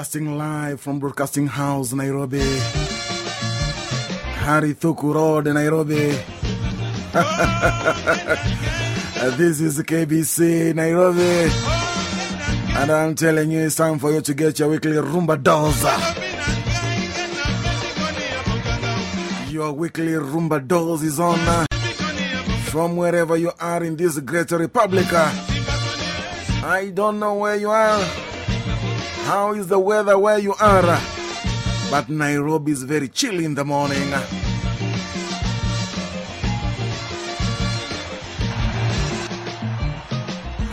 Broadcasting live from Broadcasting House, Nairobi. Harry Thuku Road, Nairobi. this is KBC, Nairobi. And I'm telling you, it's time for you to get your weekly Rumba dose. Your weekly Rumba dose is on uh, from wherever you are in this great republic. I don't know where you are. How is the weather where you are? But Nairobi is very chilly in the morning.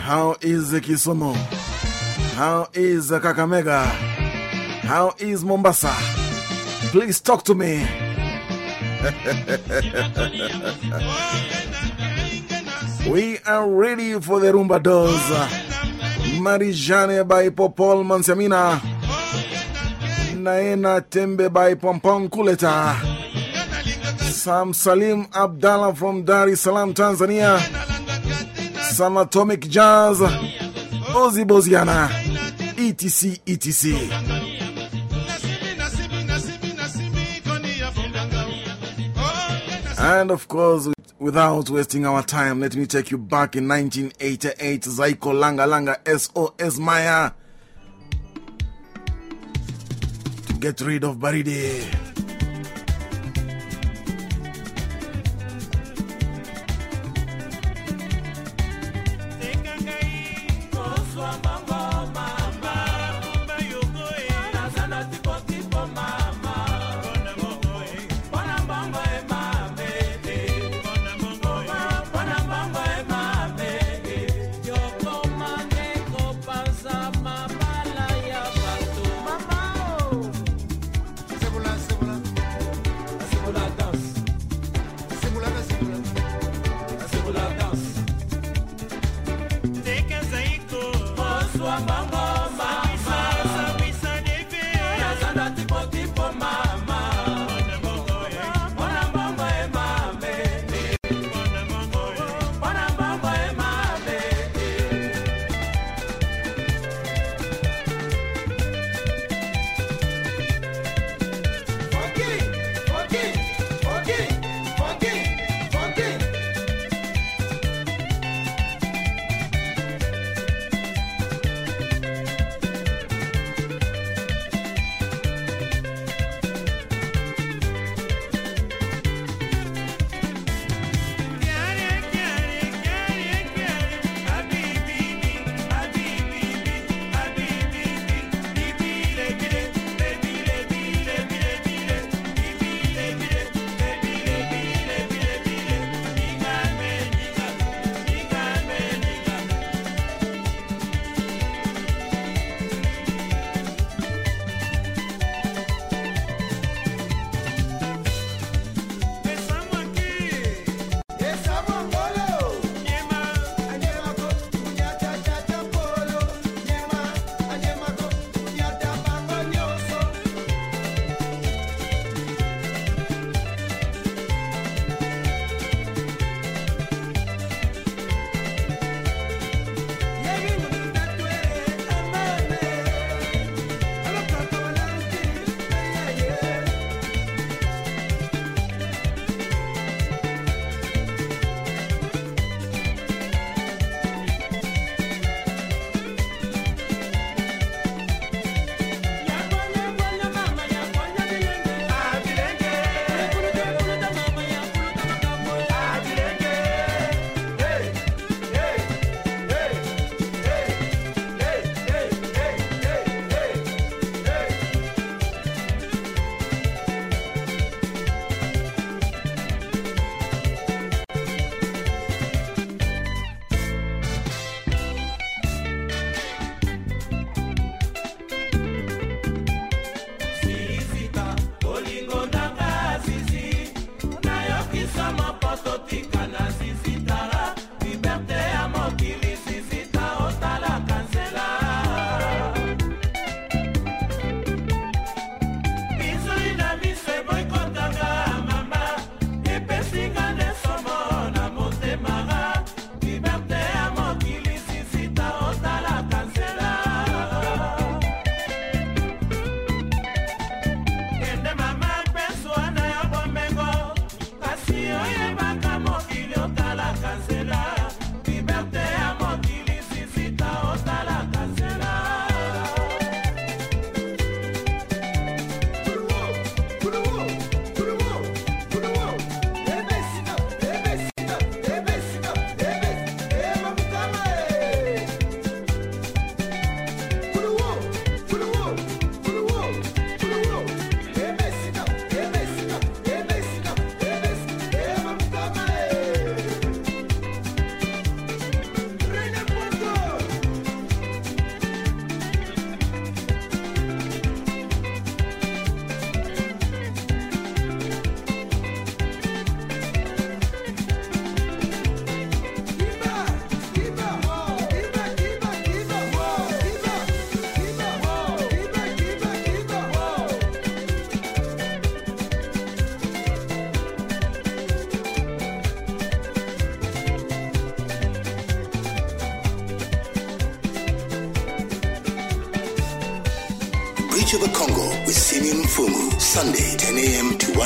How is Kisumu? How is Kakamega? How is Mombasa? Please talk to me. we are ready for the Rumba Dose. Marijane by Popol Mansamina Naena Tembe by Pompon Kuleta. Sam Salim Abdallah from Dar es Salaam, Tanzania. Some Atomic Jazz. Ozzy Boziana. ETC, ETC. And of course, without wasting our time, let me take you back in 1988. Zaiko Langa Langa SOS Maya. To get rid of Baridi.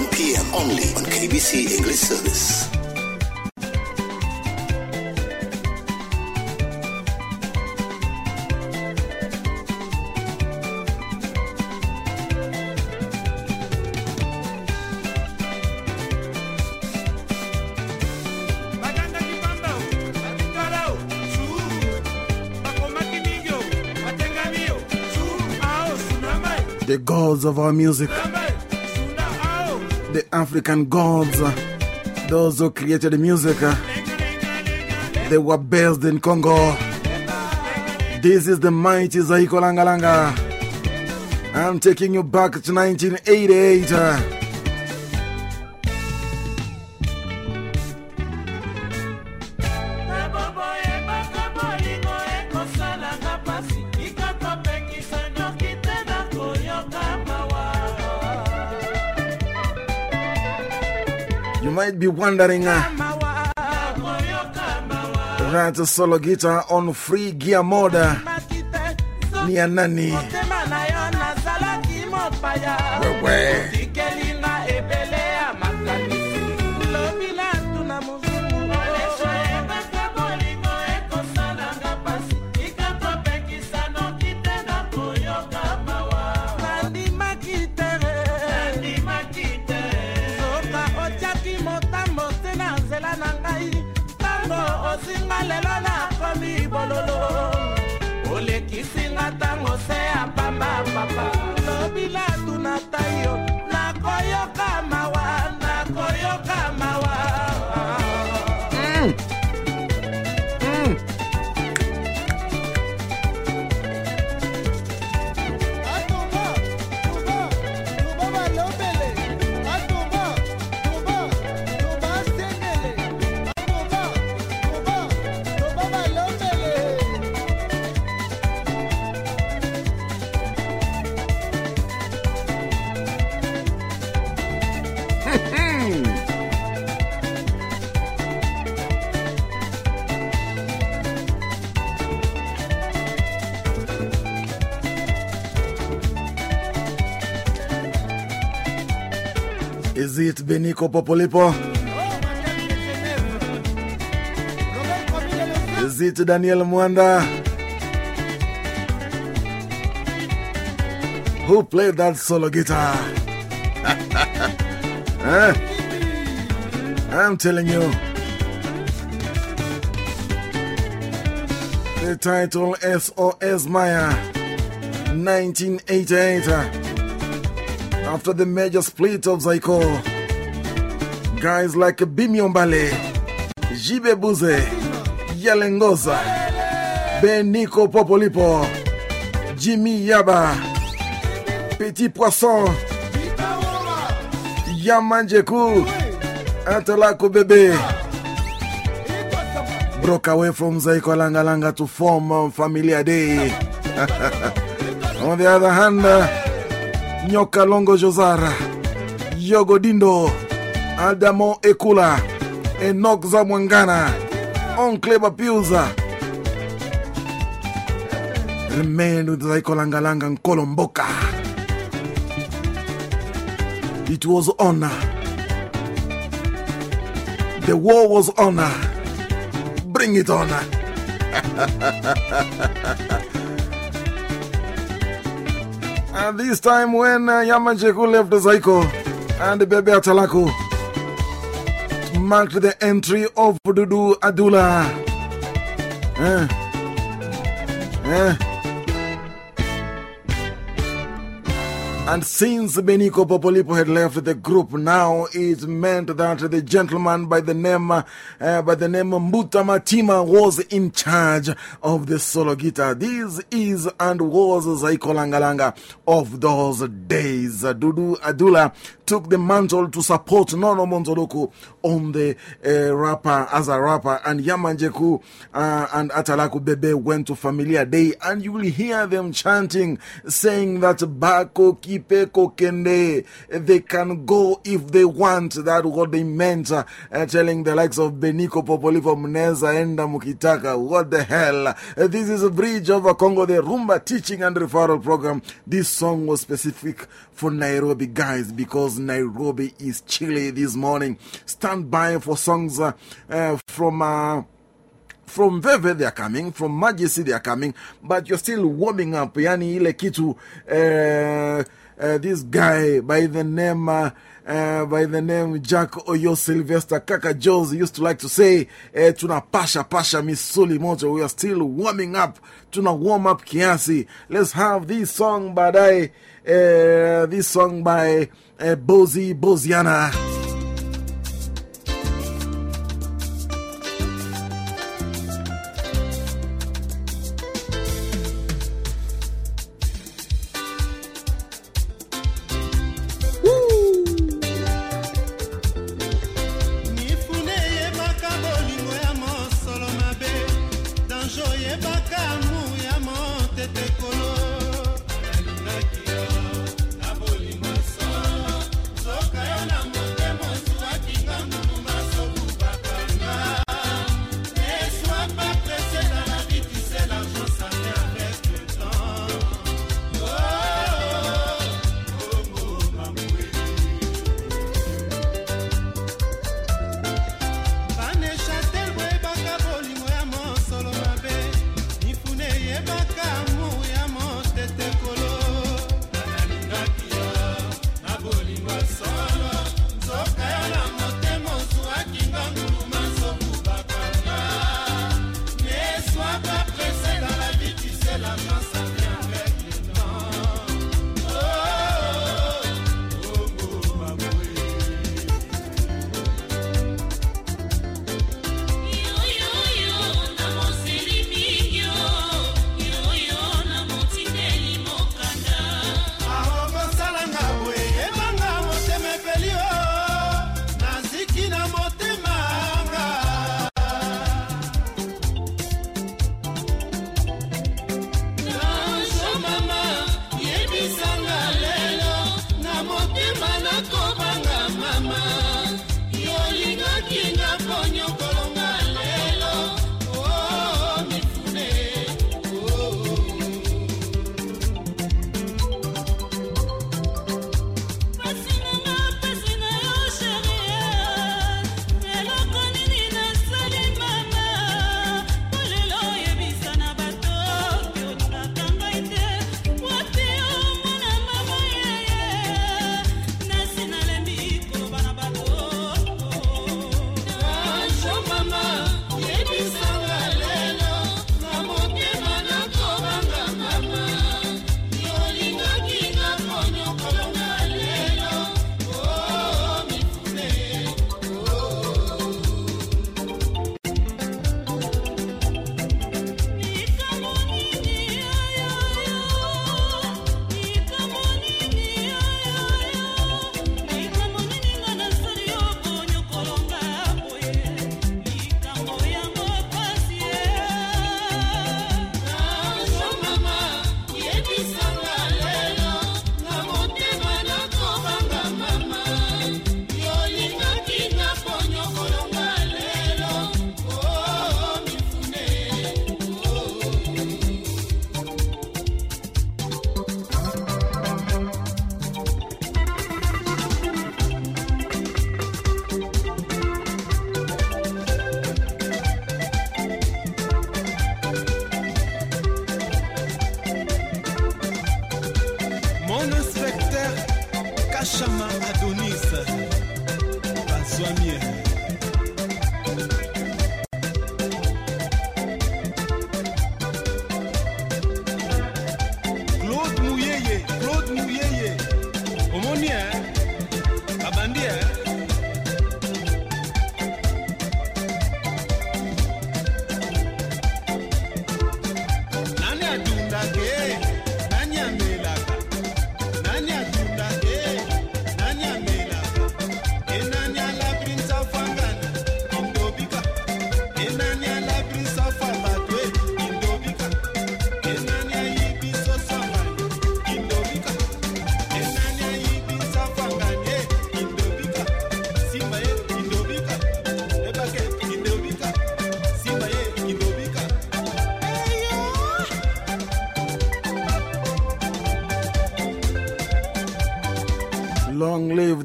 1 p.m. only on KBC English Service. the gods of our music, African gods, those who created music, they were based in Congo. This is the mighty Zaiko Langalanga. I'm taking you back to 1988. Might be wondering uh, that solo guitar on free gear mode uh, ni ya Beniko Popolipo? It Daniel Mwanda? Who played that solo guitar? huh? Eh? I'm telling you. The title SOS Maya 1988 after the major split of Zaiko. Guys like Bimi Ombale, Jibe Buze, Yalengoza, Beniko Popolipo, Jimmy Yaba, Petit Poisson, Yamanjeku, Atalako Bebe. Broke away from Zaiko Langa Langa to form um, Familia Dei. On the other hand, uh, Nyoka Longo Josara, Yogo Dindo, Adamo Ekula, Enoch Zamwangana, Oncle Bapiuza. Remain with Zaiko Langalanga and Kolomboka. It was honor. The war was honor. Bring it on. And this time when uh, left the Zaiko and the baby Atalaku marked the entry of Dudu Adula. Eh. Eh. And since Beniko Popolipo had left the group, now it meant that the gentleman by the name, uh, by the name Mbuta Matima was in charge of the solo guitar. This is and was Zaiko Langalanga of those days. Dudu Adula took the mantle to support Nono Monzoloku on the uh, rapper as a rapper, and Yamanjeku uh, and Atalaku Bebe went to Familia Dei, and you will hear them chanting, saying that Bako Kokende. They can go if they want. That's what they meant. Uh, telling the likes of Beniko Popoli from Neza Enda Mukitaka. What the hell? Uh, this is a bridge over Congo, the Rumba teaching and referral program. This song was specific for Nairobi guys because Nairobi is chilly this morning. Stand by for songs uh, uh, from. Uh, from Veve they are coming, from Majesty they are coming, but you're still warming up. Yani ile kitu, uh, this guy by the name, uh, uh, by the name Jack Oyo Sylvester Kaka Jones used to like to say, uh, tuna pasha pasha misuli moto. We are still warming up, tuna warm up kiasi. Let's have this song by, uh, this song by uh, Bozi Boziana.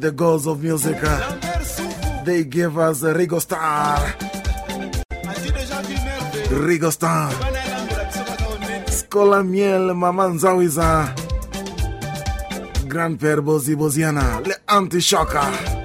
The gods of music. They give us a Rigo Star. Rigo Star. Scola Miel, Maman Zawiza. Grand-père Bozi Boziana, le anti-shocker.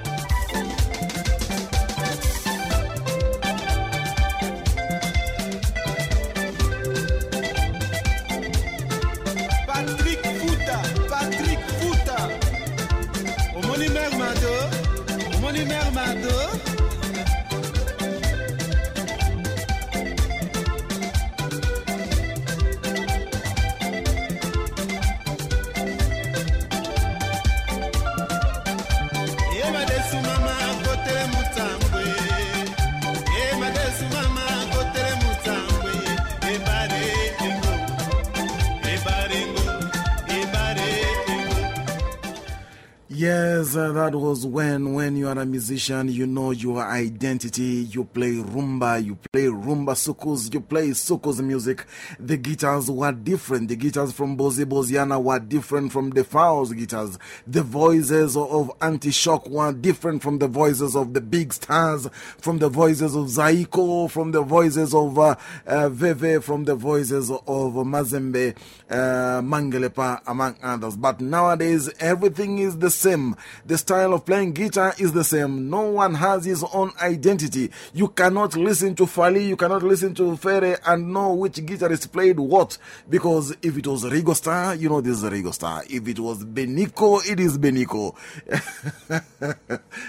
Are a musician, you know your identity. You play rumba, you play rumba sukus, you play sukus music. The guitars were different. The guitars from Bozi Boziana were different from the Fowls guitars. The voices of Anti-Choc were different from the voices of the big stars, from the voices of Zaiko, from the voices of uh, uh, Veve, from the voices of Mazembe, uh, Mangelepa, among others. But nowadays, everything is the same. The style of playing guitar is the same. No one has his own identity. You cannot listen to Fally, you cannot listen to Ferre and know which guitarist played what. Because if it was Rigo Star, you know this is Rigo Star. If it was Benico, it is Benico.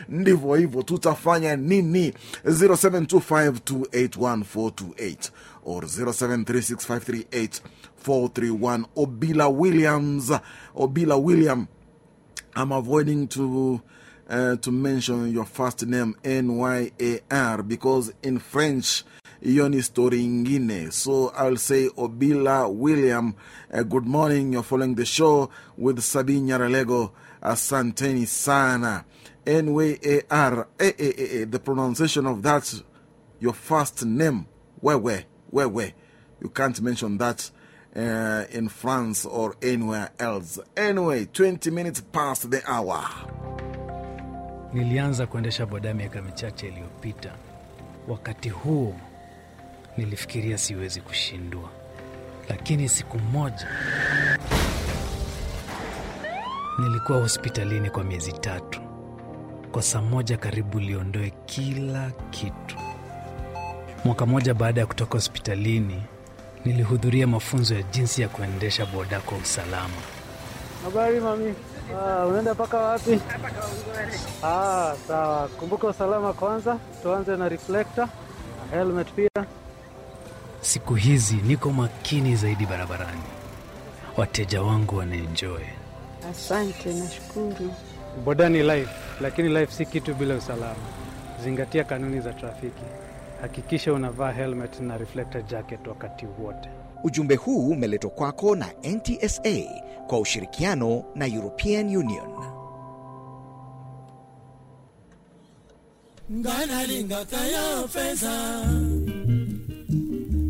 Ndivyo hivyo tutafanya nini? 0725281428 or 0736538431 Obila Williams Obila William I'm avoiding to uh, to mention your first name N-Y-A-R because in French hiyo ni story ingine so I'll say Obila William uh, good morning you're following the show with Sabine Nyaralego asanteni sana N-Y-A-R eh, eh, eh, eh, the pronunciation of that your first name Wewe Wewe you can't mention that uh, in France or anywhere else. Anyway, 20 minutes past the hour. Nilianza kuendesha boda miaka michache iliyopita. Wakati huo nilifikiria siwezi kushindwa, lakini siku moja nilikuwa hospitalini kwa miezi tatu. Kwa saa moja karibu liondoe kila kitu. Mwaka mmoja baada ya kutoka hospitalini, nilihudhuria mafunzo ya jinsi ya kuendesha boda kwa usalama. Habari mami. Ah, unaenda mpaka wapi? Ah, sawa. Kumbuka usalama kwanza. Tuanze na reflector, na helmet pia. Siku hizi niko makini zaidi barabarani, wateja wangu wanaenjoy. Asante, nashukuru. Boda ni life, lakini life si kitu bila usalama. Zingatia kanuni za trafiki. Hakikisha unavaa helmet na reflector jacket wakati wote. Ujumbe huu umeletwa kwako na NTSA kwa ushirikiano na European Union. nganalingaka yo pesa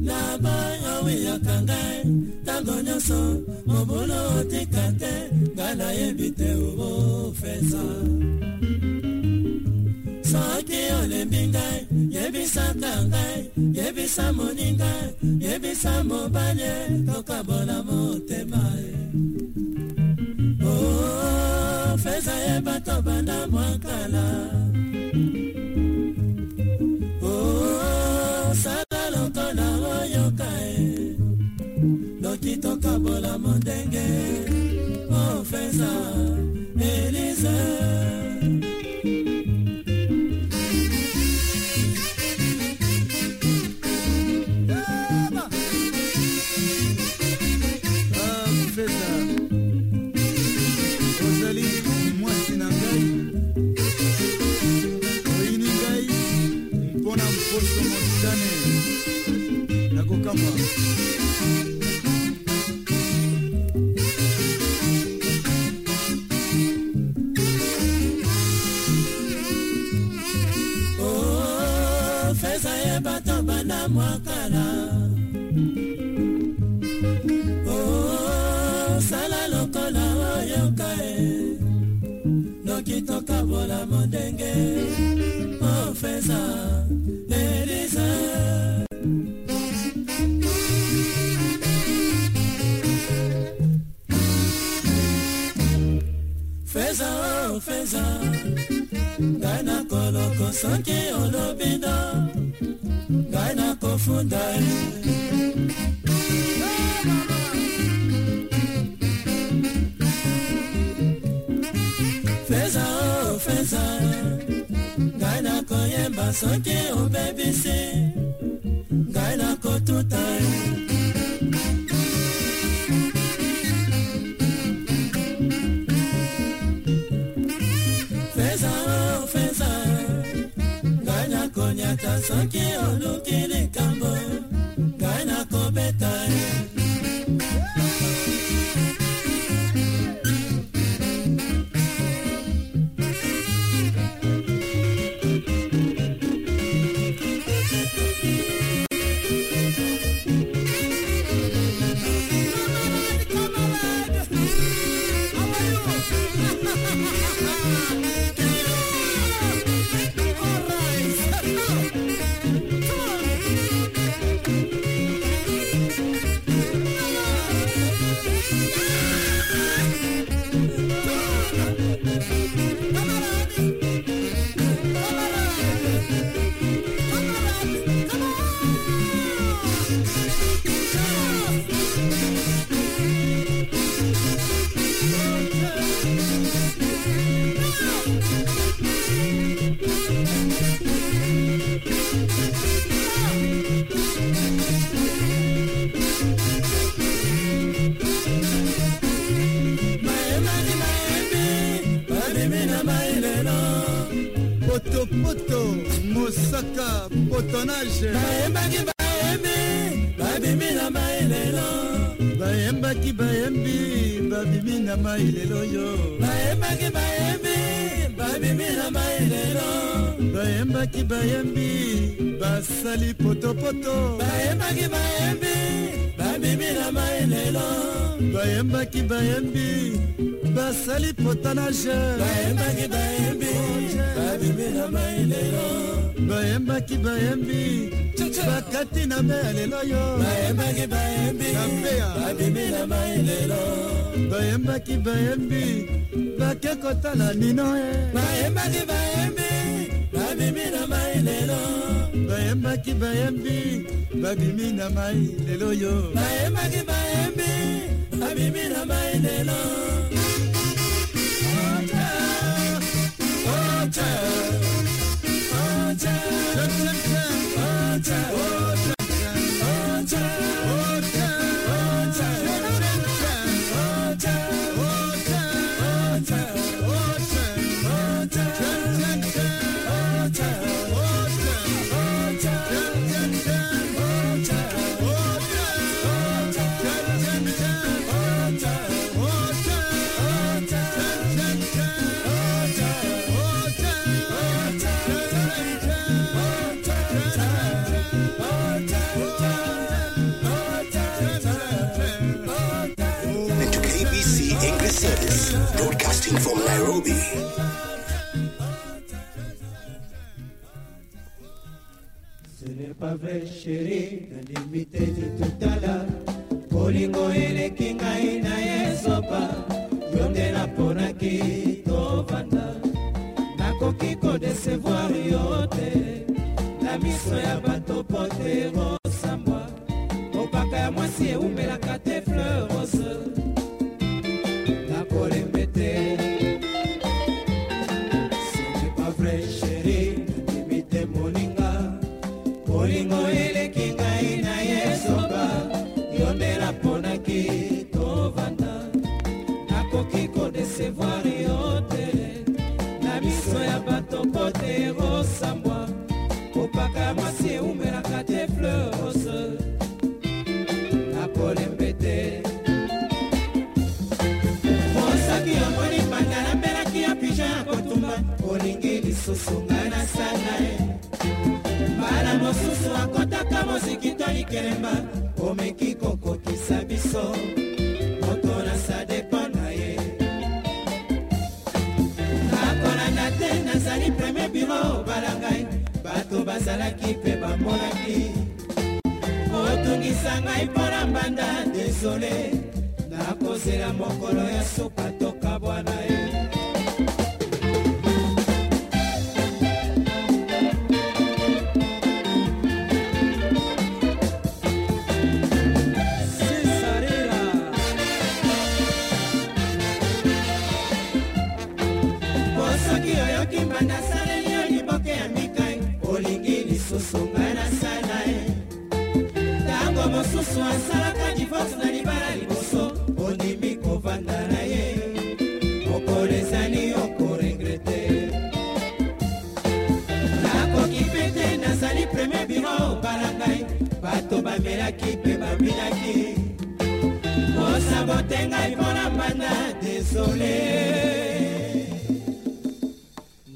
na bayo wiyaka ngai ntango nyonso mobulu otika te ngai soki olembi ngai yebisaka ngai yebisa moninga yebisa mobali tokabola motema. O feza yeba tobanda mwakala. Oh, sala lokola oyoka e. Noki tokabola mondenge. Ofeza elize nakokamba potonage bayembaki bayembi babimi na mai lelo bayembaki bayembi babimi na mai lelo yo. Bayembaki bayembi babimi na mai lelo bayembaki bayembi basali potopoto. Bayembaki bayembi babimi na mai lelo bayembaki bayembi basali potanage bayembaki bayembi. Babimi na mai lelo. Bayembaki bayembi. Bakati na me ya lelo yo. Bayembaki bayembi. Babimi na mai lelo. Bayembaki bayembi. Bake kotala nino e bayembaki bayembi. Babimi na mai lelo. Bayembaki bayembi. Babimi na mai lelo yo. Bayembaki bayembi. Babimi na mai lelo ocha, ocha, ocha, ocha, broadcasting from Nairobi. Ce n'est pas vrai chéri nalimiteli te nazali premier biro balangai bato bazalaki mpe bamonaki otungisa ngai mpona mbanda desole nakozela mokolo ya supa tokabwana ye. yesu asalaka divorce na libala liboso ondimi kovanda na ye. Okolesani okoregrete. Nakoki mpe te nazali premier biro obala ngai. Bato bamelaki mpe babinaki mosabote ngai mpona mbanda desole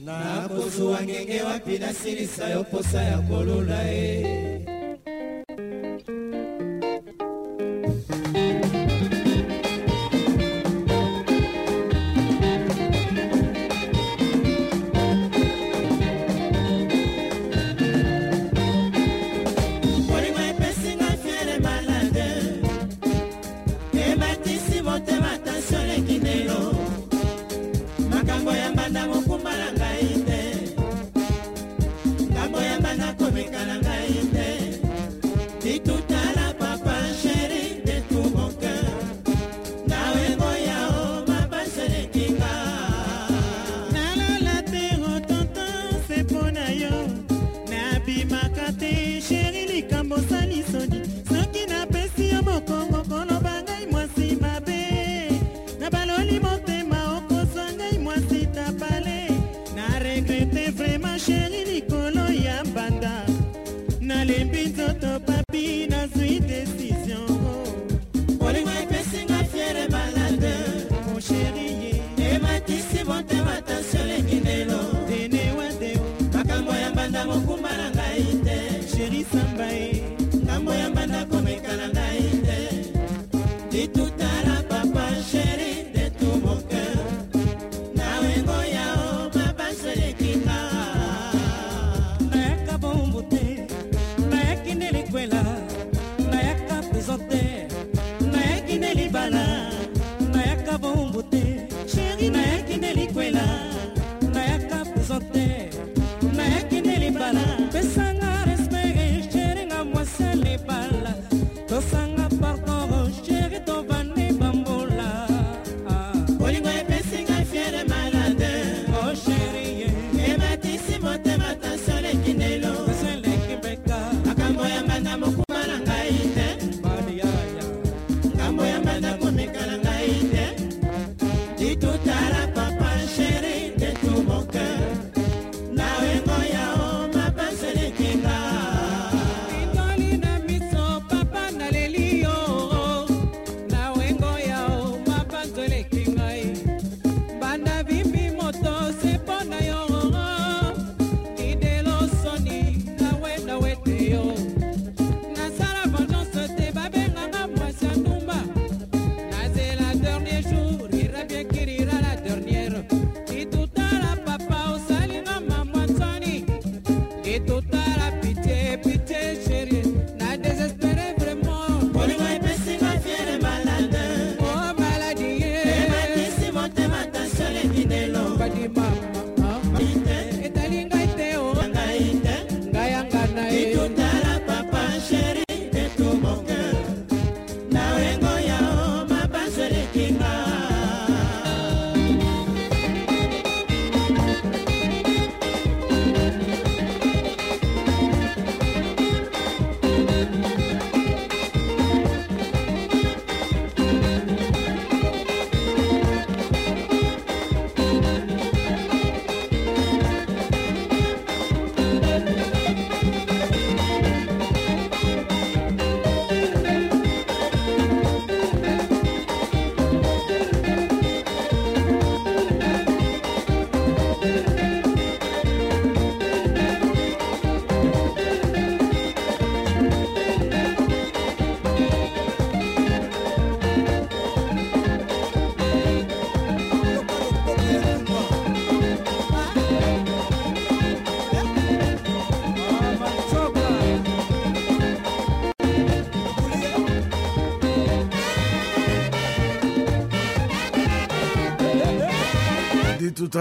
nakozwa ngenge wapi nasilisa yo posa ya kolula ye. eh.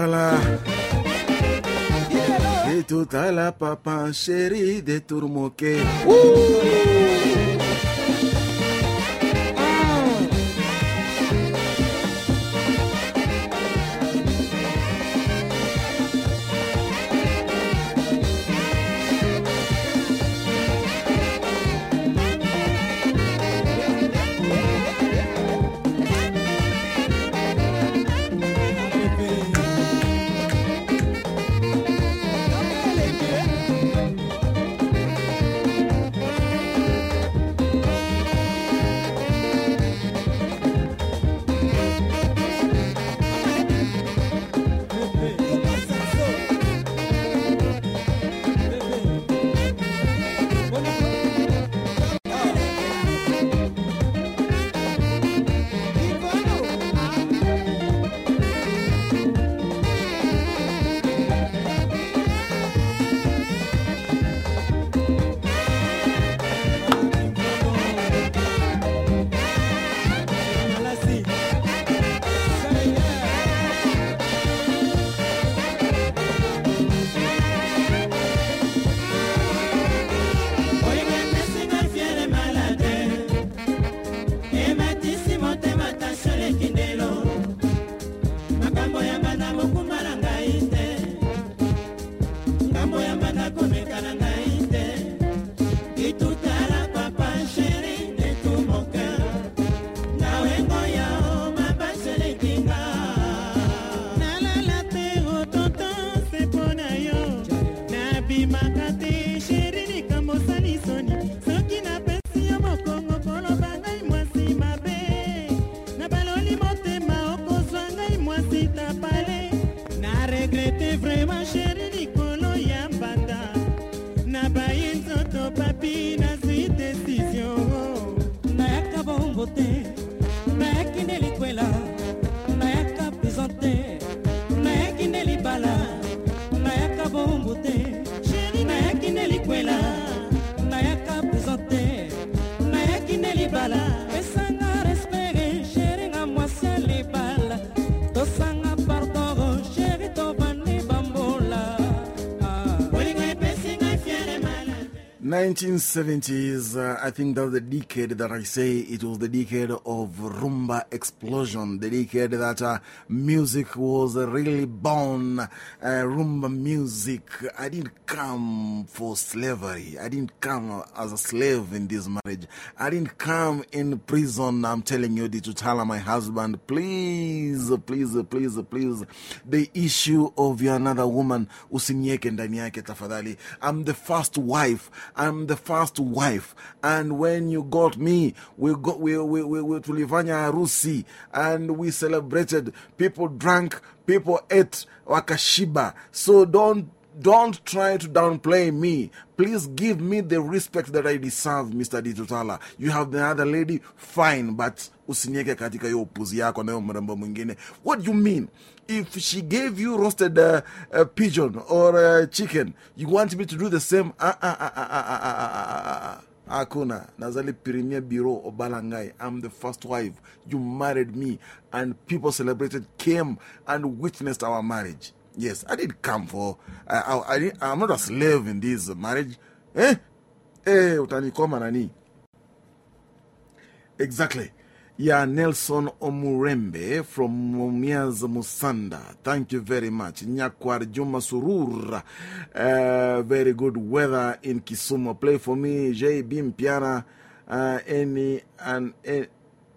Carla. Et tout à la papa chérie des tourmoquets. Ouh 1970s, uh, I think that was the decade that I say it was the decade of rumba explosion, the decade that uh, music was really born. Uh, rumba music. I didn't come for slavery, I didn't come as a slave in this marriage, I didn't come in prison. I'm telling you, to tell my husband, please, please, please, please, the issue of your another woman, usinieke ndani tafadhali. I'm the first wife. I'm the first wife. And when you got me, we got, we, we, we, we tulifanya harusi and we celebrated. People drank, People ate wakashiba. So don't don't try to downplay me. Please give me the respect that I deserve, Mr. Ditutala. You have the other lady, fine, but usinieke katika hiyo upuzi yako na hiyo mrembo mwingine. What do you mean? If she gave you roasted uh, uh, pigeon or uh, chicken, you want me to do the same? uh, uh, uh, uh, uh, uh, uh, uh. Hakuna. Nazali Premier Bureau Obalangai. I'm the first wife. You married me, and people celebrated, came and witnessed our marriage. Yes, I did come for. I, I, I I'm not a slave in this marriage. Eh? Eh, utanikoma nani? Exactly. Yeah, Nelson Omurembe from Mumias Musanda. Thank you very much. Nyakwar Juma Surur. Uh, very good weather in Kisumu. Play for me, JB Mpiana. Uh, any and eh,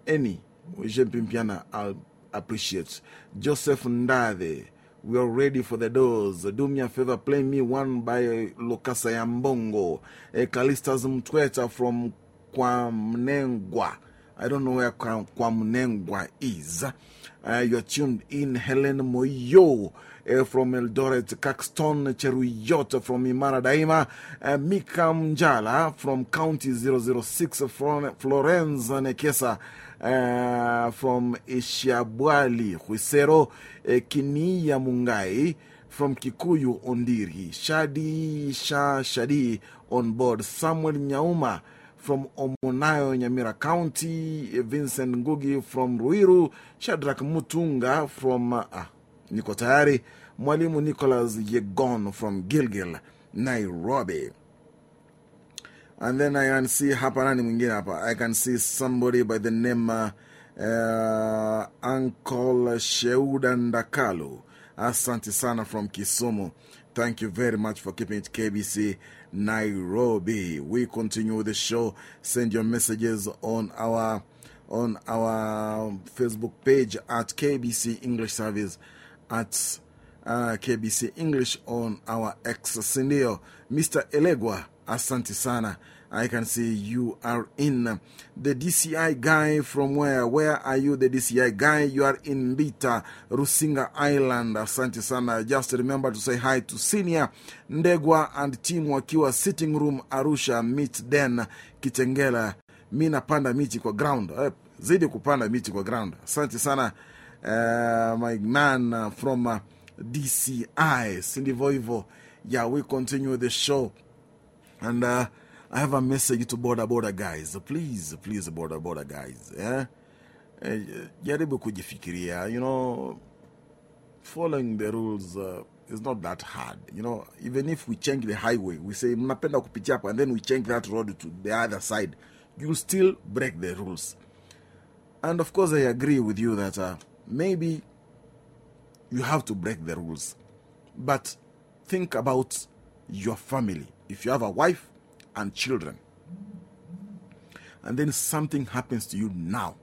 any. JB Mpiana, I'll appreciate. Joseph Ndade. We are ready for the doors. Do me a favor, play me one by Lokassa ya Mbongo. Kalistas Mtweta from Kwamnengwa. I don't know where Kwamnengwa is. Uh, you're tuned in Helen Moyo uh, from Eldoret, Caxton Cheruyot from Imara Daima, uh, Mika Mjala from County 006, from Florence Nekesa uh, from Ishiabwali, Huisero, uh, Kiniya Mungai from Kikuyu Ondiri, Shadi Sha Shadi on board, Samuel Nyauma from Omonayo, Nyamira County, Vincent Ngugi from Ruiru, Shadrach Mutunga from, uh, ah. Mwalimu Nicholas Yegon from Gilgil, Nairobi. And then I can see hapa nani. I can see somebody by the name uh, uh, Uncle Sheuda Ndakalu. Asante sana from Kisumu. Thank you very much for keeping it KBC Nairobi. We continue the show. Send your messages on our on our Facebook page at KBC English Service at uh, KBC English on our ex Sindio. Mr. Elegwa, asante sana. I can see you are in the DCI guy from where? Where are you, the DCI guy? You are in Mbita, Rusinga Island. Asante sana. Just remember to say hi to Senior Ndegwa and team wakiwa sitting room Arusha, meet then Kitengela. Mi napanda miti ground. Eh, zidi kupanda ground. Asante sana. Uh, my man from uh, DCI. Sindivyo hivyo. Yeah, we continue the show. And uh, I have a message to border border guys. Please, please, border border guys. Yeah? Eh, jaribu kujifikiria. You know, following the rules uh, is not that hard. You know, even if we change the highway, we say, mnapenda kupitia hapa, and then we change that road to the other side, you'll still break the rules. And of course, I agree with you that uh, maybe you have to break the rules. But think about your family. If you have a wife and children, and then something happens to you now,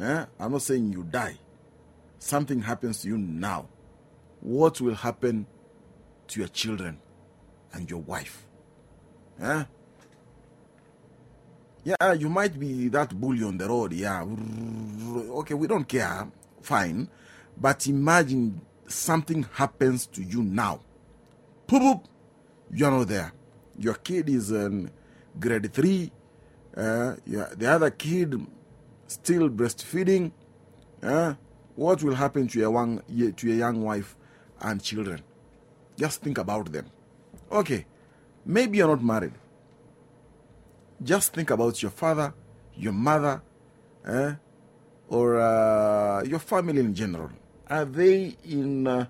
eh? I'm not saying you die, something happens to you now, what will happen to your children and your wife? Eh? Yeah, you might be that bully on the road. Yeah. Okay, we don't care. Fine. But imagine something happens to you now. Poop, poop. You're not there. Your kid is in grade three. Uh, yeah, the other kid still breastfeeding. Uh, what will happen to your, one, to your young wife and children? Just think about them. Okay, maybe you're not married. Just think about your father, your mother, eh, or uh, your family in general. Are they in, uh,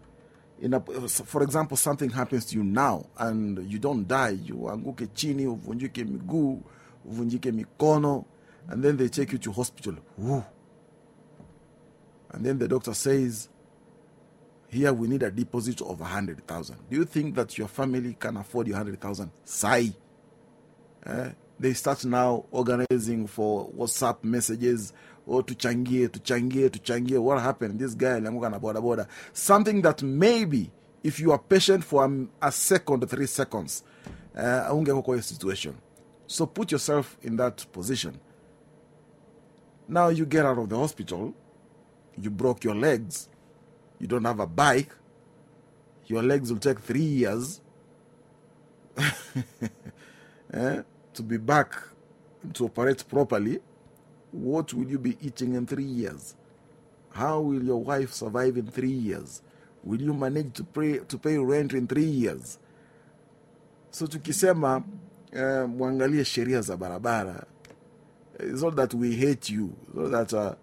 in a, for example, something happens to you now and you don't die, you anguke chini, uvunjike miguu, uvunjike mikono, and then they take you to hospital. Woo. And then the doctor says, here we need a deposit of 100,000. Do you think that your family can afford your 100,000? Sigh. Eh? They start now organizing for WhatsApp messages. Oh, tuchangie, tuchangie, tuchangie. What happened? This guy, alianguka na boda boda. Something that maybe, if you are patient for a, a second, three seconds, uh, ungeko kwa situation. So put yourself in that position. Now you get out of the hospital, you broke your legs, you don't have a bike, your legs will take three years eh, to be back to operate properly. What will you be eating in three years? How will your wife survive in three years? Will you manage to pay, to pay rent in three years? So tukisema uh, mwangalie sheria za barabara. It's not that we hate you. It's not that uh,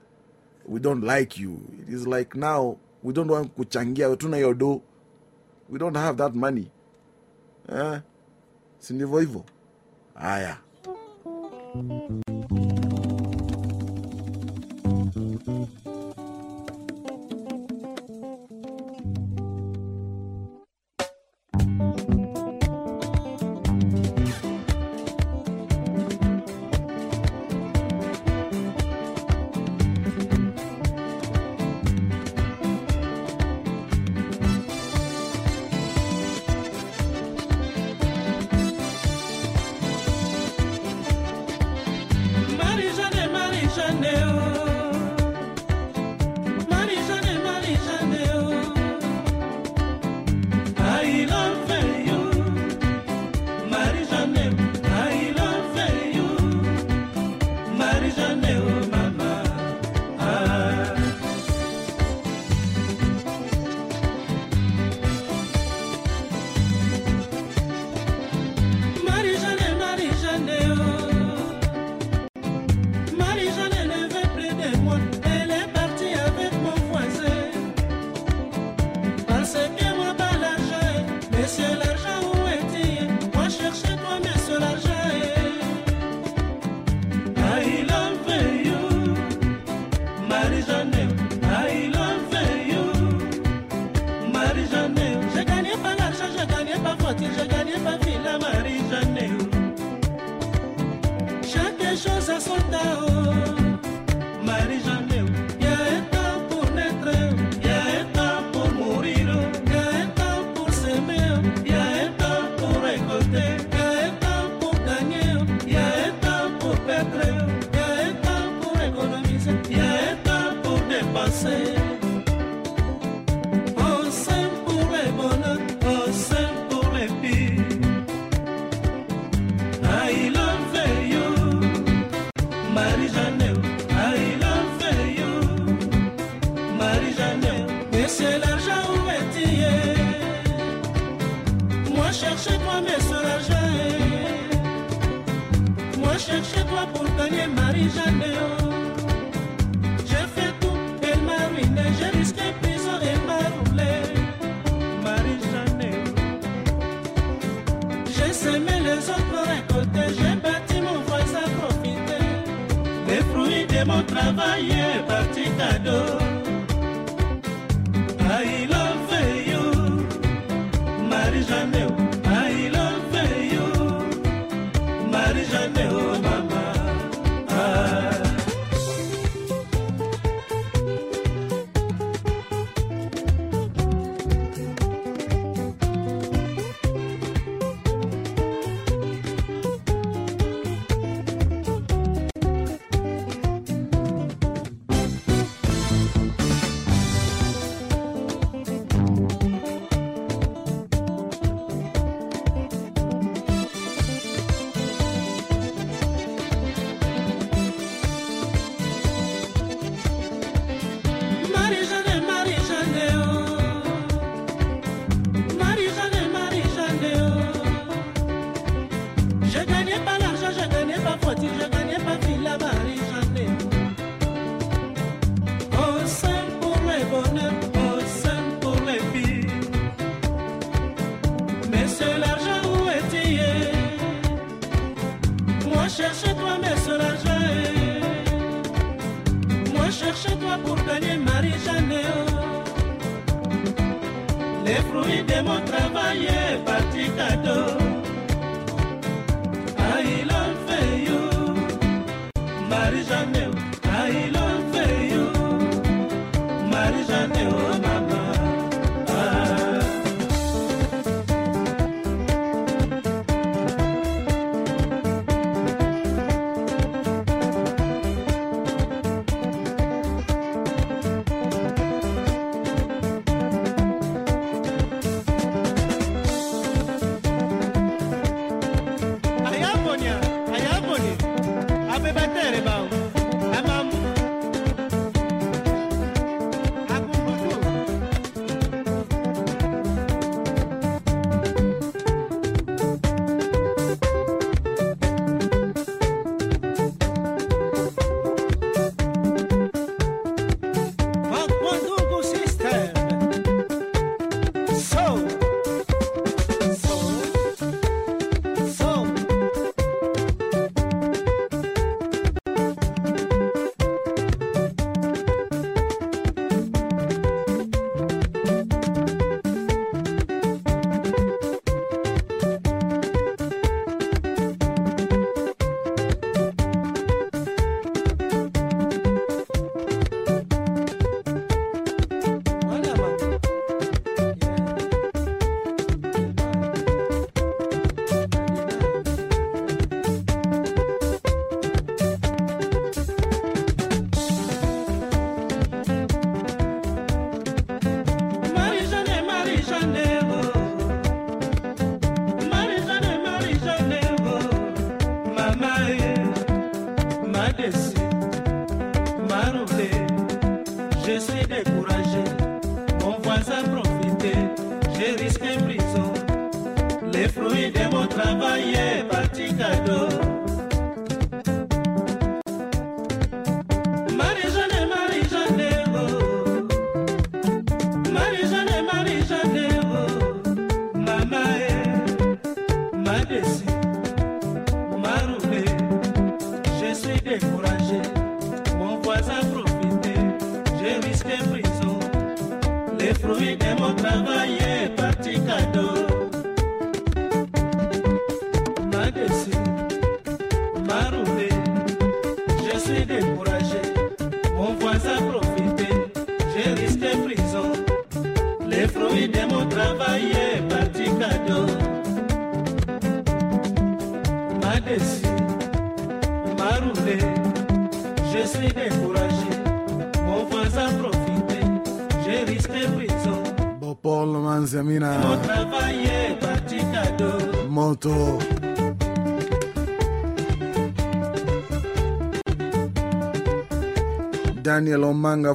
we don't like you. It is like now we don't want kuchangia. Tuna hiyo do. We don't have that money. Eh? Si? Haya. cherché toi pour gagner Marie-Jeanne. J'ai fait tout, elle m'a ruiné, j'ai risqué prison, elle m'a roulé. Marie-Jeanne. J'ai semé les autres récoltés, j'ai bâti mon voisin profiter. Les fruits de mon travail est parti cadeau. Aïe,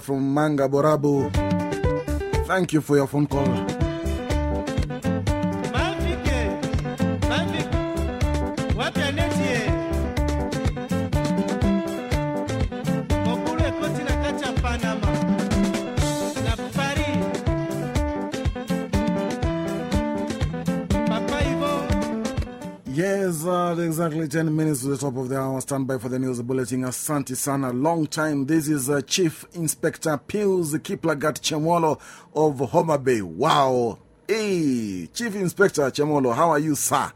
from Manga Borabu. Thank you for your phone call. 10 minutes to the top of the hour. Stand by for the news bulletin. Asante Sana, long time. This is uh, Chief Inspector Pius Kiplagat Chemolo of Homa Bay. Wow. Hey, Chief Inspector Chemolo, how are you, sir?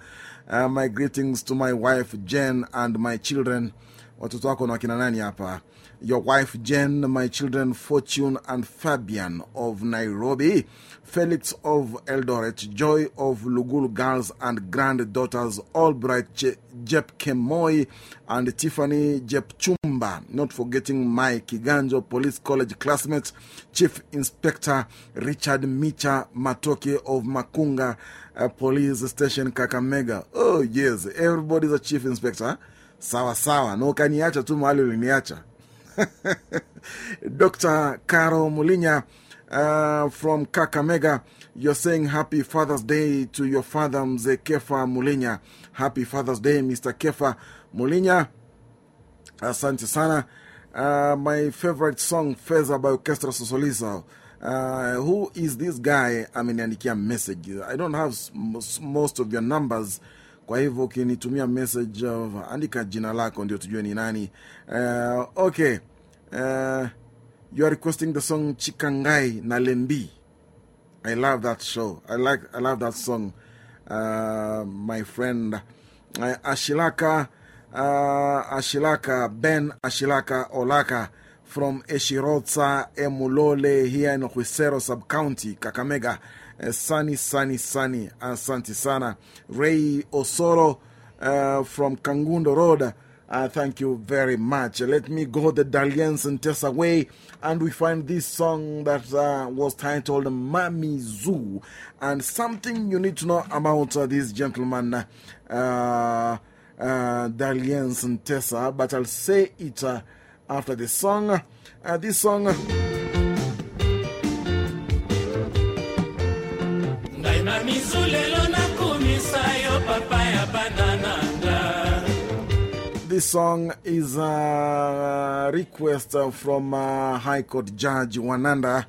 Uh, my greetings to my wife Jen and my children. Watoto wako na wakina nani hapa? Your wife Jen, my children Fortune and Fabian of Nairobi, Felix of Eldoret, Joy of Lugul Girls and granddaughters Albright Je Jep kemoi and Tiffany Jep Chumba, not forgetting my Kiganjo Police College classmates, Chief Inspector Richard Micha Matoke of Makunga uh, Police Station Kakamega. Oh, yes, everybody's a Chief Inspector. Sawa sawa, na ukaniacha tu mahali uliniacha. Dr. Carol Mulinya uh, from Kakamega, you're saying happy Father's Day to your father, Mzee Kefa Mulinya. Happy Father's Day, Mr. Kefa Mulinya. Asante sana. Uh, my favorite song, Feza by Orchestra Sosoliso. Uh, who is this guy? Ameniandikia message. I don't have most of your numbers. Kwa hivyo ukinitumia message, uh, andika jina lako ndio tujue ni nani. Uh, okay. Uh, you are requesting the song Chikangai na Lembi. I love that show. I like I love that song. Uh, my friend uh, Ashilaka uh, Ashilaka Ben Ashilaka Olaka from Eshirotsa Emulole here in Huisero sub county Kakamega. Uh, sunny, sunny, sunny. and Santisana. Ray Osoro uh, from Kangundo Road. Thank you very much. Let me go the Dalians and Tessa way, and we find this song that uh, was titled Mamie Zou. And something you need to know about uh, this gentleman, uh, uh, and Tessa, but I'll say it uh, after the song. This song. This song is a request from uh, High Court Judge Wananda.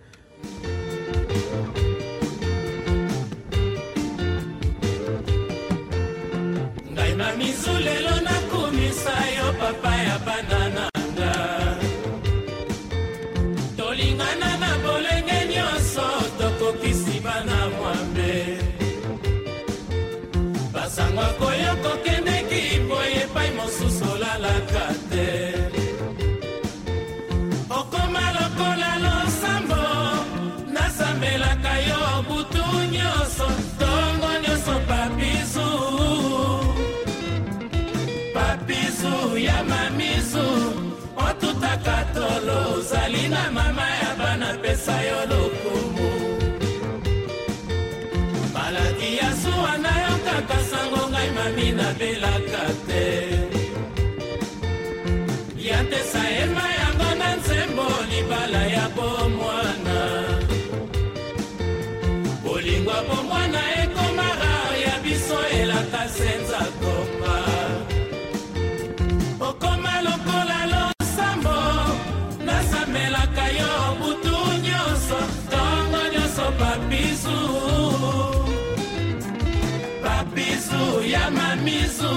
ngai na mizu lelo nakumisa yo papa ya ozali na mama ya bana pesa yo lokumu. Maladi ya zuwa nayokaka sango ngai mami nabelaka te. Ya tesa ema yango na nzembo libala ya bomwana ya mamisu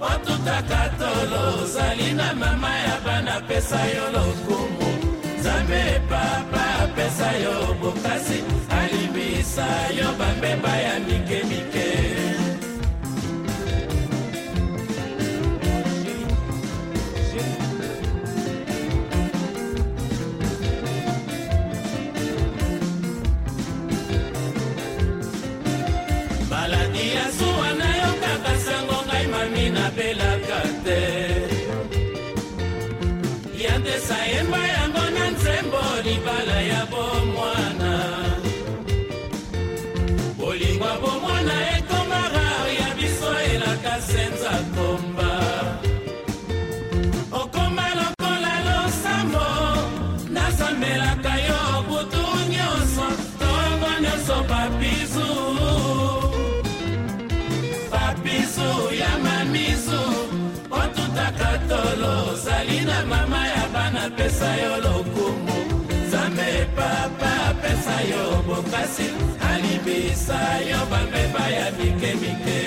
otutaka tolo ozali na mama ya bana pesa yo lokumu. Nzambe papa apesa yo bokasi alimbisa yo bambeba ya mike la. Y antes ahí en Miami. Ozali na mama ya bana pesa yo lokumu. Nzambe papa apesa yo bokasi alibisa yo bambeba ya mikemike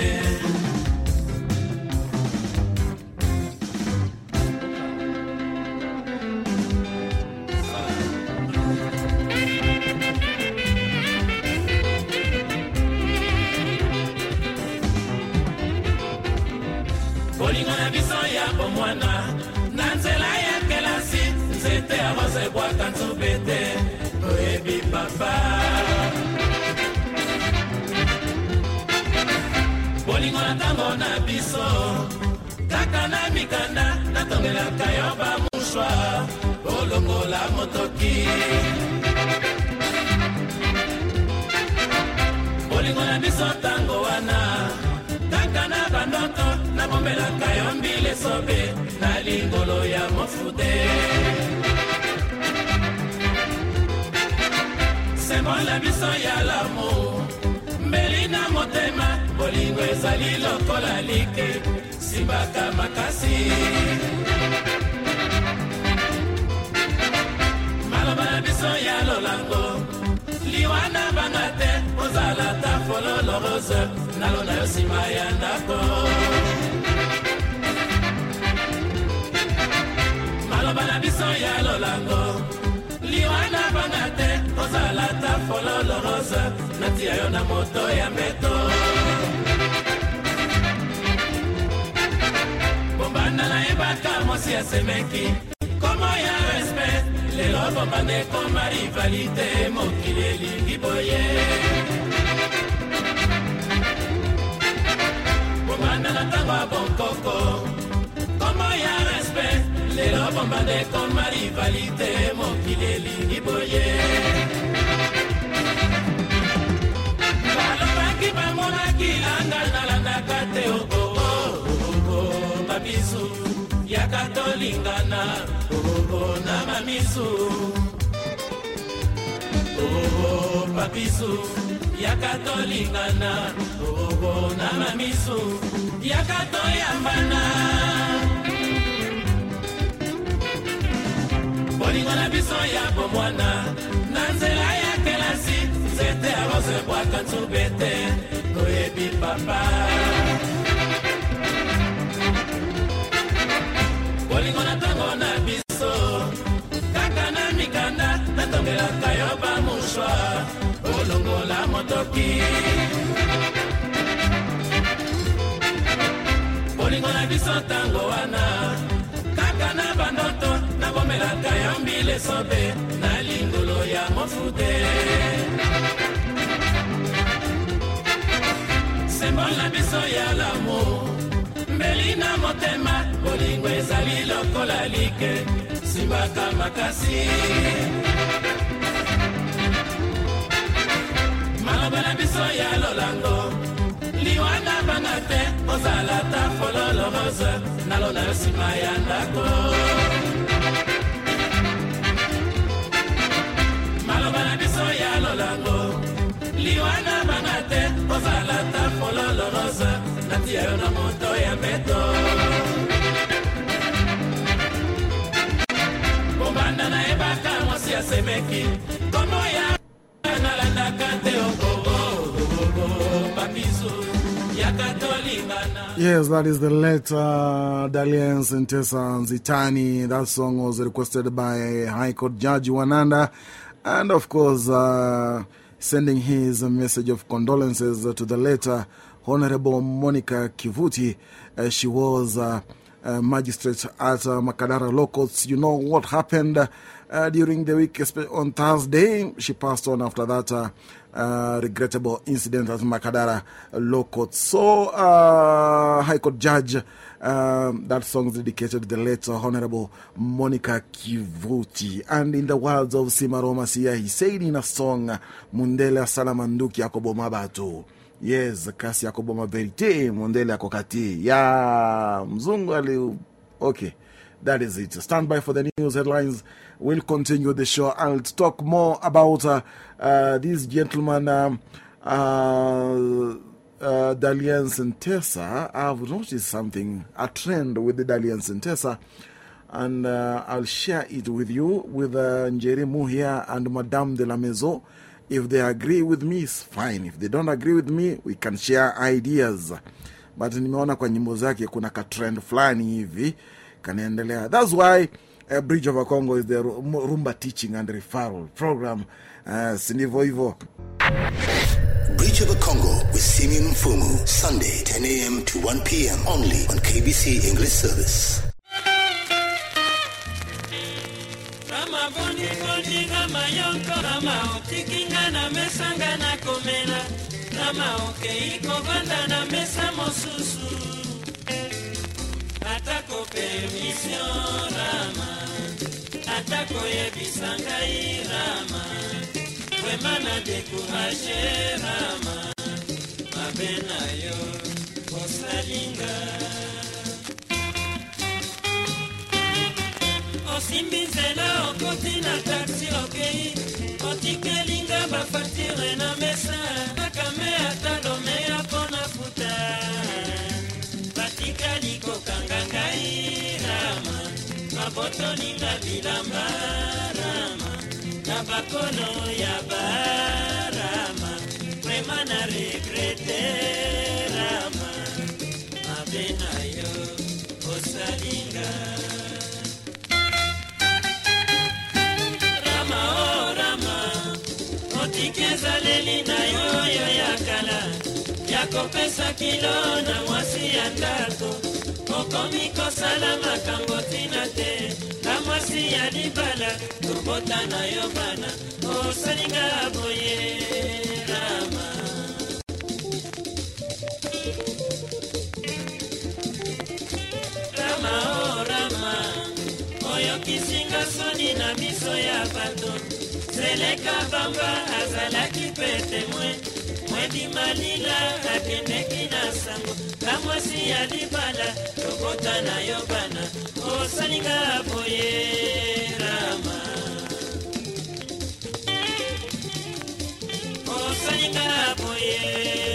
bolingo na biso ya bomwana ebwaka nzube te oyebi papa. Bolingo na ntango na biso kaka na mikanda natongelaka yo bamushwa olongola motoki. Bolingo na biso ntango wana kaka na bandoto nabombelaka yo mbile sobe na lingolo ya mofude na biso ya lamo mbeli na motema bolingo ezali lokola like. Simbaka makasi. Maloba na biso ya lolango. Liwa na banga te ozala ta fololo rose nalonda yo nsima ya ndako. Maloba na biso ya lolango. Liwa na banga te ozala ta fololo rose natia yo na moto ya mbeto bombanda nayebaka mosi asemeki. Komo ya respect lelo bombanda ekoma rivalite mokili elingi boye. Bombanda na ntango ya bonkoko lelo bombanda ekoma rivalite mokili elingi boye balobaki bamonaki langa nalandaka te oo babisu yaka tolingana oo na mamisu oo papisu yaka tolingana oo na mamisu yaka toyambana bolingo na biso ya bomwana. Na nzela ya kelasi nzete ya rose bwaka nzube te oyebi papa bolingo na ntango na biso kaka na mikanda natongelaka yo bamushwa olongola motoki. Bolingo na biso ntango wana bandoto nabomelaka yo mbile sobe na lingolo ya mofude. Sembol na biso ya lamo mbeli na motema bolingo ezali lokola like simbaka makasi maloba na biso ya lolango. Liwa na banga te ozala ta fololo rose nalona yo nsima ya ndako lolango liwa na banga te ozala ta fololo na moto ya mbeto nayebaka mwasi asemeki ya nalandaka te Yes, that is the late letter Dalienst Ntesa Nzitani. That song was requested by High Court Judge Wananda. And of course, uh, sending his message of condolences to the letter Honorable Monica Kivuti. She was uh, a magistrate at uh, Makadara Courts. You know what happened during the week on Thursday? She passed on after that. Uh, regrettable incident at Makadara Low Court. So, uh, High Court Judge, um, that song is dedicated to the late Honorable Monica Kivuti. And in the words of Simaro Massiya, he said in a song, Mundela Salamanduki Batu. Yes, kasi Akoboma Verite, Mundele Akokati. Ya, mzungu ali. Okay. That is it. Stand by for the news headlines. We'll continue the show. I'll talk more about uh, uh, this gentleman, um, uh, uh, Dalian Sentesa. I've noticed something, a trend with the Dalian Sentesa, and uh, I'll share it with you with uh, Njeri Muhia and Madame de la Maison. If they agree with me, it's fine. If they don't agree with me, we can share ideas. But nimeona kwa nyimbo zake kuna ka trend fulani hivi kanaendelea. That's why uh, Bridge over Congo is the Rumba teaching and referral program. Uh, si hivyo. Bridge over Congo with Simi Mfumu, Sunday 10 a.m. to 1 p.m. only on KBC English Service. rama boni boni rama yonko rama otikinga na mesanga na komela rama okei kovanda na mesa mosusu atako permisio rama. Atako yebisa ngai rama. Wema na dekourage rama. Mabe na yo kosalinga osimbi nzela okoti na taxi okei. Otikelinga bafaktire na mesa. Bakame ata lomeya babotolinga bilamba rama na bakolo ya barama vrema na regrete rama. Mabe na yo osalinga. Rama o rama otiki ezaleli na yo. oyo ya kala ya kopesa kilo na mwasi ya ndako okomi kosala makambo tina te. Na mwasi ya libala tobota na yo bana. Osalinga boye rama. Rama o rama. Oyokisinga soni na miso ya bato. Seleka bamba azalaki pete mwe medimalila akendeki na sango. Kamwasi ya libala lokota na yo bana. Osalinga boyerama osalinga boyerama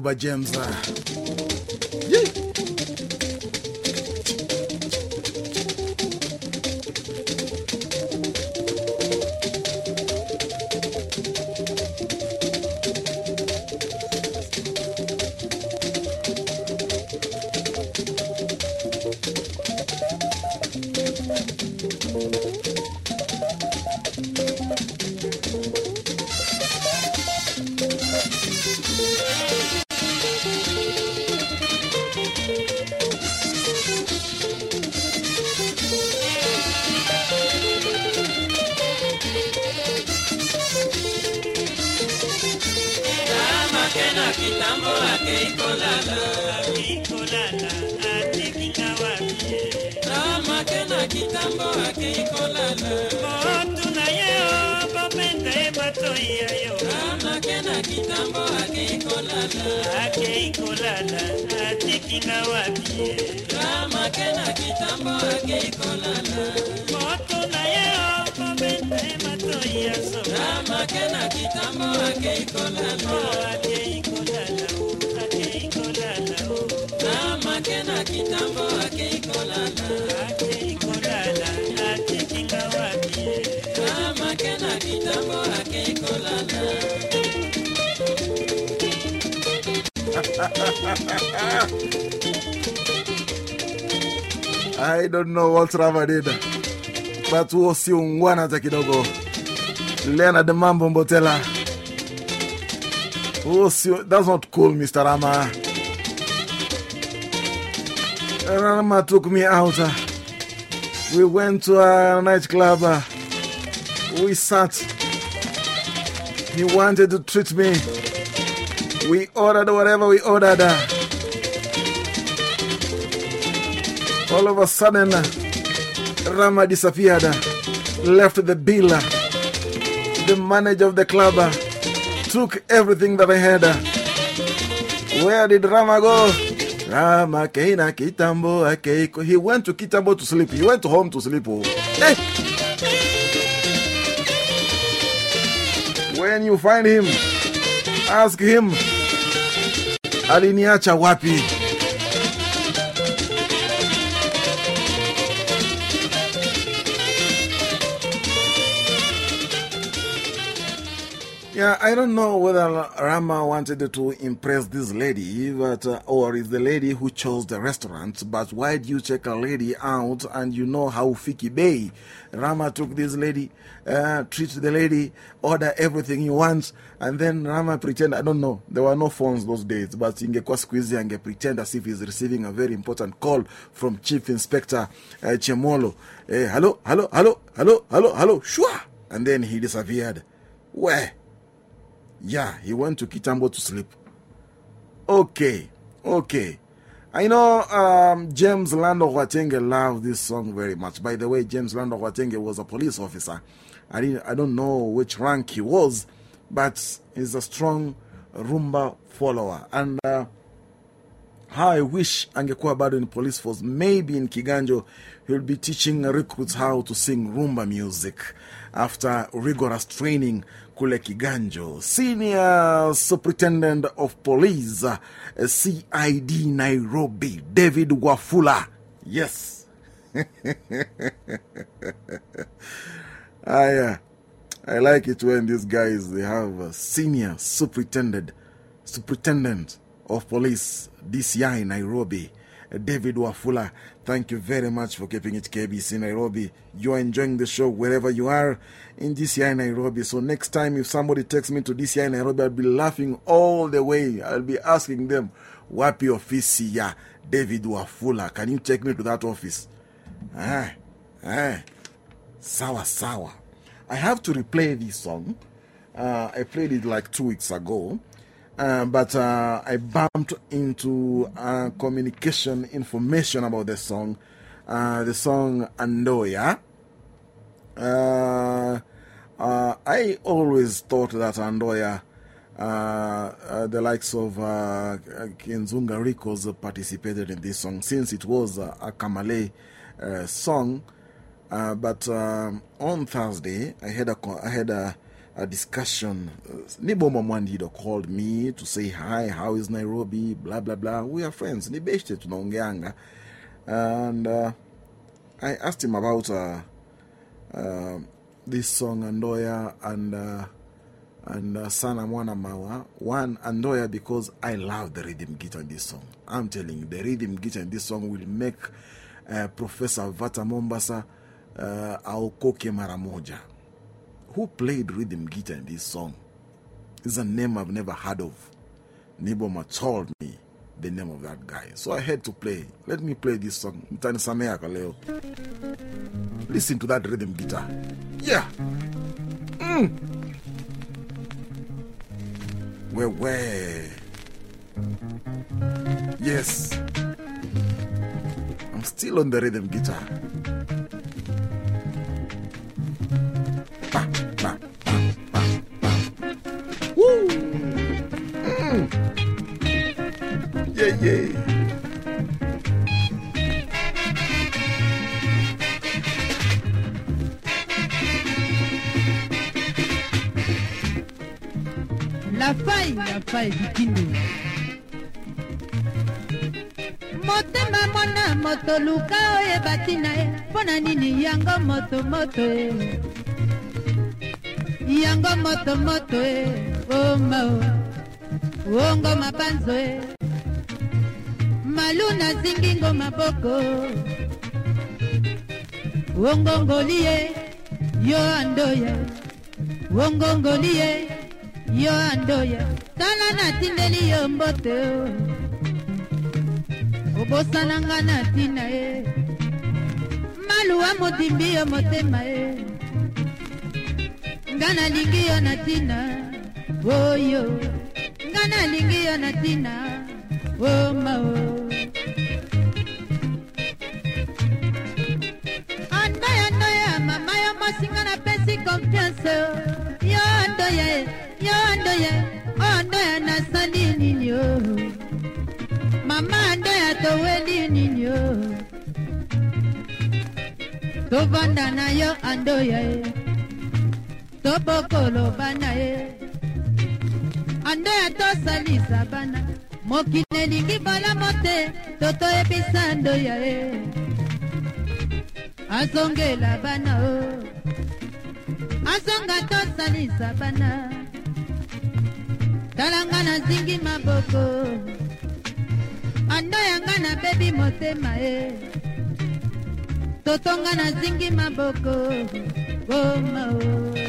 Wanguba James? amake Rama did, but huo si ungwana hata kidogo. Leonard Mambo Mbotela. Si, that's not cool, Mr. Rama. Rama took me out. We went to a nightclub. We sat. He wanted to treat me. We ordered whatever we ordered. All of a sudden, Rama disappeared, left the bill. The manager of the club took everything that I had. Where did Rama go? Rama Keina Kitambo Akeiko. He went to Kitambo to sleep. He went home to sleep. oh. Hey! When you find him, ask him, aliniacha wapi? Yeah, I don't know whether Rama wanted to impress this lady, but, uh, or is the lady who chose the restaurant. But why do you check a lady out and you know how Fiki Bay? Rama took this lady, uh, treat the lady, order everything he wants, and then Rama pretend, I don't know, there were no phones those days, but ingekuwa hizi ange pretend as if he's receiving a very important call from Chief Inspector uh, Chemolo. Eh, hello, hello, hello, hello, hello, hello, shua! And then he disappeared. Where? Yeah, he went to Kitambo to sleep. Okay, okay. I know um, James Lando Watenge loved this song very much. By the way, James Lando Watenge was a police officer. I, didn't, I don't know which rank he was, but he's a strong Rumba follower. And uh, how I wish angekuwa bado in police force, maybe in Kiganjo, he'll be teaching recruits how to sing Rumba music after rigorous training kule Kiganjo. Senior Superintendent of Police, uh, CID Nairobi, David Wafula. Yes. I, uh, I like it when these guys they have a senior superintendent, superintendent of police, DCI Nairobi, David Wafula. Thank you very much for keeping it KBC Nairobi. You are enjoying the show wherever you are in DCI Nairobi. So next time, if somebody takes me to DCI Nairobi, I'll be laughing all the way. I'll be asking them, Wapi ofisi ya David Wafula? Can you take me to that office? Ah, ah, sawa sawa. I have to replay this song. Uh, I played it like two weeks ago. Uh, but uh, I bumped into uh, communication information about the song. Uh, the song Andoya. Uh, I always thought that Andoya, the likes of Kenzunga Ricos participated in this song since it was a, Kamale song. But um, on Thursday, I had a, I had a, a discussion. Uh, Niboma Mwandido called me to say hi, how is Nairobi, blah, blah, blah. We are friends. Nibeshte tunaongeanga. And uh, I asked him about uh, uh, this song, Andoya, and, uh, and uh, Sana Mwana Mawa. One, Andoya, because I love the rhythm guitar in this song. I'm telling you, the rhythm guitar in this song will make uh, Professor Vata Mombasa uh, aokoke mara moja. Who played rhythm guitar in this song? It's a name I've never heard of. Nyboma told me the name of that guy. So I had to play. Let me play this song. Listen to that rhythm guitar. Yeah. Mm. Wewe. Yes. I'm still on the rhythm guitar. Yeah. la faille la faille bikindo motema mwana moto luka oyeba ntina ye. Mpo na nini yango motomoto e. Yango motomoto e. Omao wongo mabanzo e malu nazingi ngo maboko. Wongongoli ye yo andoya wongongoli ye yo andoya tala natindeli yo mbote. Obosananga na ntina ye. Maluwa modimbi yo motema ye. Nga nalingi yo na ntina oyo. Nga nalingi yo na ntina omao andoya ndoya mama yo mosinga napesi confiance. Yo ndoya yo ndoya o ndoya nasali nini o mama ndoya toweli nini o tovanda na yo andoya ye tobokoloba na ye. Andoya tosalisa bana mokili elingi bolamu te to toyebisa ndoya ye. Azongela bana o. Azonga tosalisa bana. Talanga nazingi maboko. Andoyanga nabebi motema ye. Totonga nazingi maboko. Goma o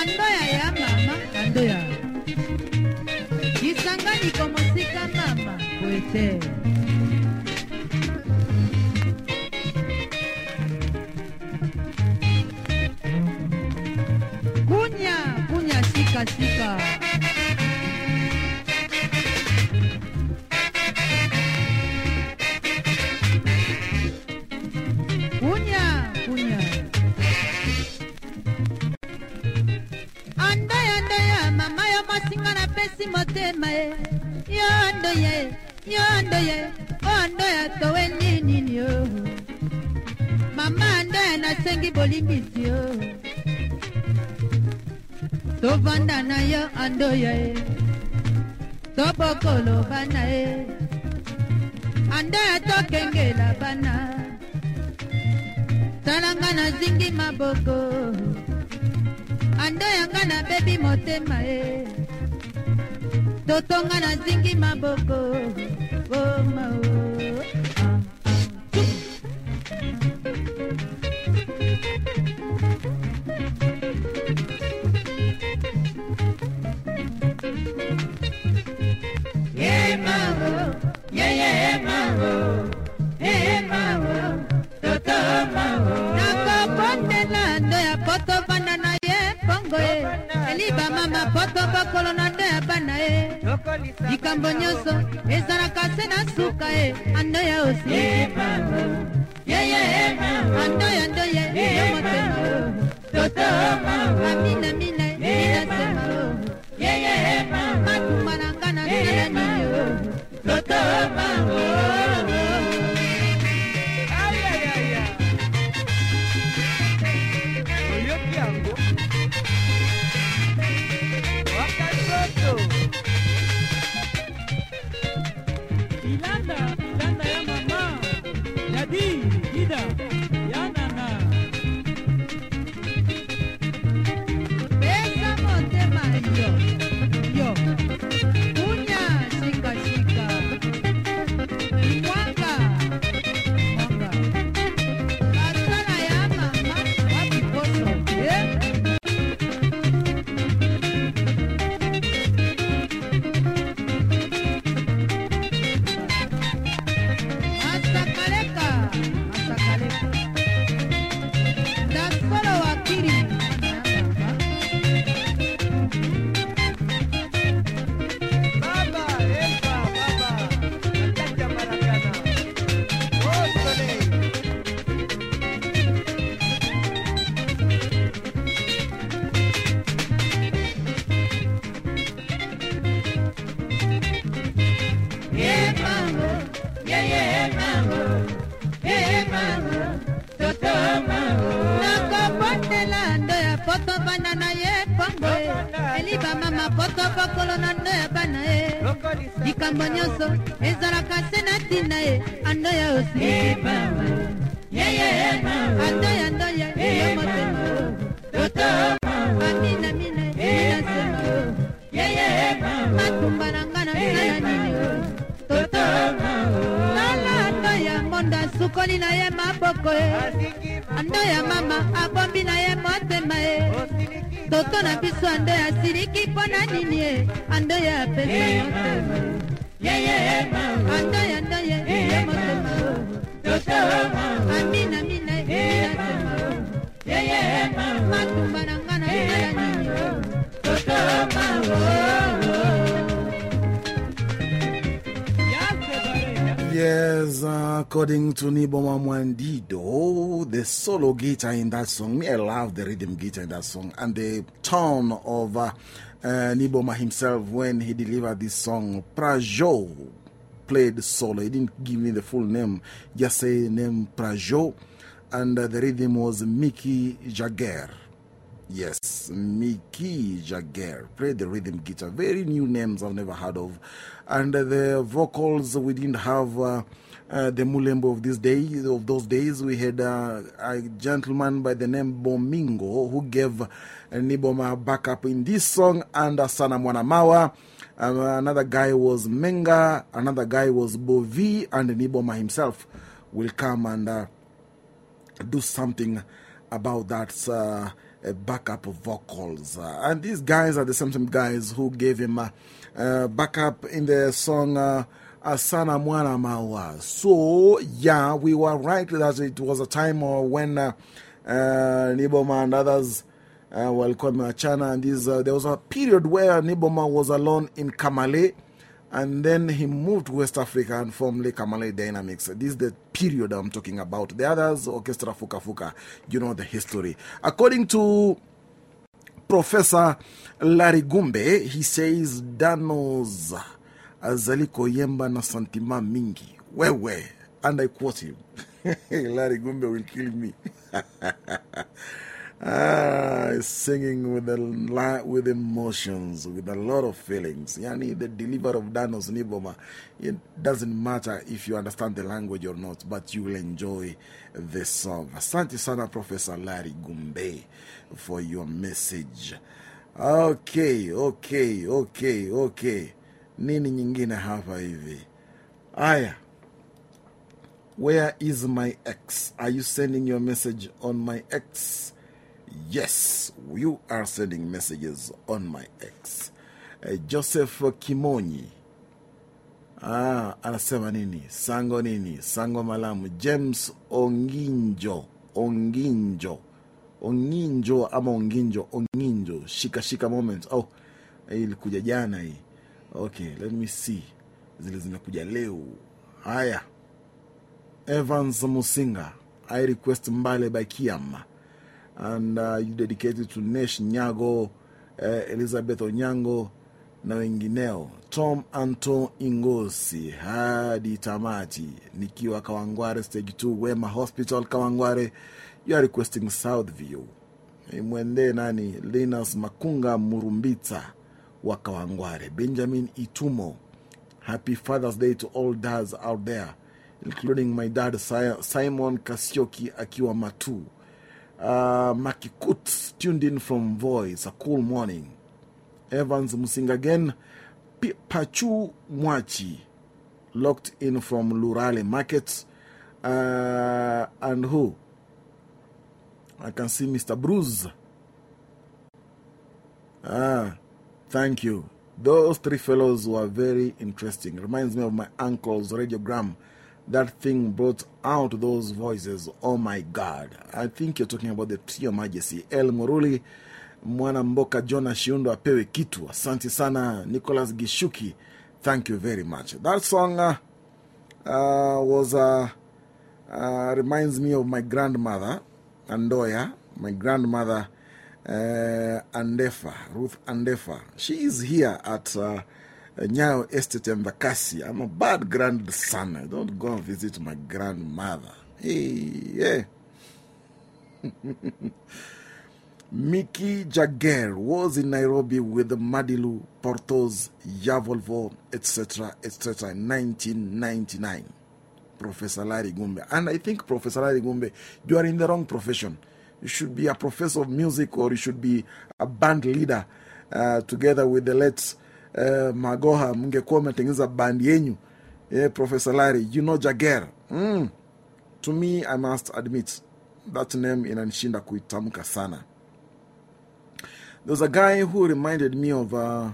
andoya ya mama andoya kisangani komosika mama kwete kunya kunya sika sika opesi motema e. ye yondo ye yondo ye ondo ya towe ninini o mama ndo ya nasengi bolimbisi o tovanda na yo ando ye tobokoloba e. na ye ando ya tokengela bana. Talanga nazingi maboko. Ando yanga nabebi motema ye eh. totonga na zingi maboko. Bomao mapoto bokolo na nde ya bana ye. Likambo nyonso ezalaka se na suka ye. Andoya osi. Andoya ndoya yo motema aminamina inasema o e ando according to Nyboma Mwandido, the solo guitar in that song, me, I love the rhythm guitar in that song, and the tone of uh, uh, Nyboma himself when he delivered this song, Prajo played solo. He didn't give me the full name, just say name Prajo, and uh, the rhythm was Mickey Jagger. Yes, Mickey Jagger played the rhythm guitar. Very new names I've never heard of. And uh, the vocals, we didn't have uh, uh, the Mulembo of these days. Of those days, we had uh, a gentleman by the name Bomingo who gave uh, Nyboma backup in this song, and uh, Sana Mwanamawa. Um, another guy was Menga, another guy was Bovi, and Nyboma himself will come and uh, do something about that uh, uh, backup vocals. And these guys are the same, same guys who gave him backup in the song Asana Mwana Mawa. So, yeah, we were right that it was a time when uh, uh, Nyboma and others uh, were called Machana. And uh, there was a period where Nyboma was alone in Kamale. And then he moved to West Africa and formed Le Kamale Dynamics. This is the period I'm talking about. The others, Orchestra Fuka Fuka, you know the history. According to Professor Larry Gumbe, he says Danos azaliko yemba na santima mingi. Wewe. And I quote him. Larry Gumbe will kill me. Ah, singing with, a with emotions, with a lot of feelings. Yani, the deliverer of Danos Nyboma, it doesn't matter if you understand the language or not, but you will enjoy the song. Asante sana, Professor Larry Gumbe, for your message. Okay, okay, okay, okay. Nini nyingine hapa hivi? Aya. Where is my x Are you sending your message on my x Yes, you are sending messages on my ex. Uh, Joseph Kimonyi. Ah, anasema nini? Sango nini? Sango Malamu. James Onginjo. Onginjo. Onginjo ama Onginjo. Onginjo. Shika shika moment. Oh, ilikuja jana hii. Okay, let me see. Zile zimekuja leo. Haya. Evans Musinga. I request Mbale by Kiam. And uh, you dedicated to Nesh Nyago, uh, Elizabeth Onyango na wengineo. Tom Anton Ingosi hadi tamati, nikiwa Kawangware stage 2 Wema Hospital Kawangware. You are requesting Southview. Mwende nani? Linus Makunga Murumbitsa wa Kawangware. Benjamin Itumo. Happy Father's Day to all dads out there, including my dad Simon Kasioki akiwa Matu. Uh, Makikut tuned in from Voice, a cool morning. Evans Musinga again. Pachu Mwachi, locked in from Lurale Market. Uh, and who? I can see Mr. Bruce. Ah, thank you. Those three fellows were very interesting. Reminds me of my uncle's radiogram. That thing brought out those voices. Oh my God. I think you're talking about the Trio Madjesi. El Muruli, Mwana Mboka, Jonah Shiundo, apewe kitu. Asante sana, Nicholas Gishuki. Thank you very much. That song uh, uh, was, uh, uh, reminds me of my grandmother, Andoya, my grandmother, uh, Andefa, Ruth Andefa. She is here at uh, Nyayo Estate in Embakasi. I'm a bad grandson. I don't go and visit my grandmother. Hey, yeah. Mickey Jagger was in Nairobi with Madilu, Portos, Yavolvo, etc., etc. in 1999. Professor Larry Gumbe. And I think, Professor Larry Gumbe, you are in the wrong profession. You should be a professor of music or you should be a band leader uh, together with the late uh, Magoha. Mngekuwa mmetengeneza band yenyu. Professor Larry, you know Jagger. Mm. To me, I must admit, that name in inanishinda kuitamka sana. There's a guy who reminded me of uh,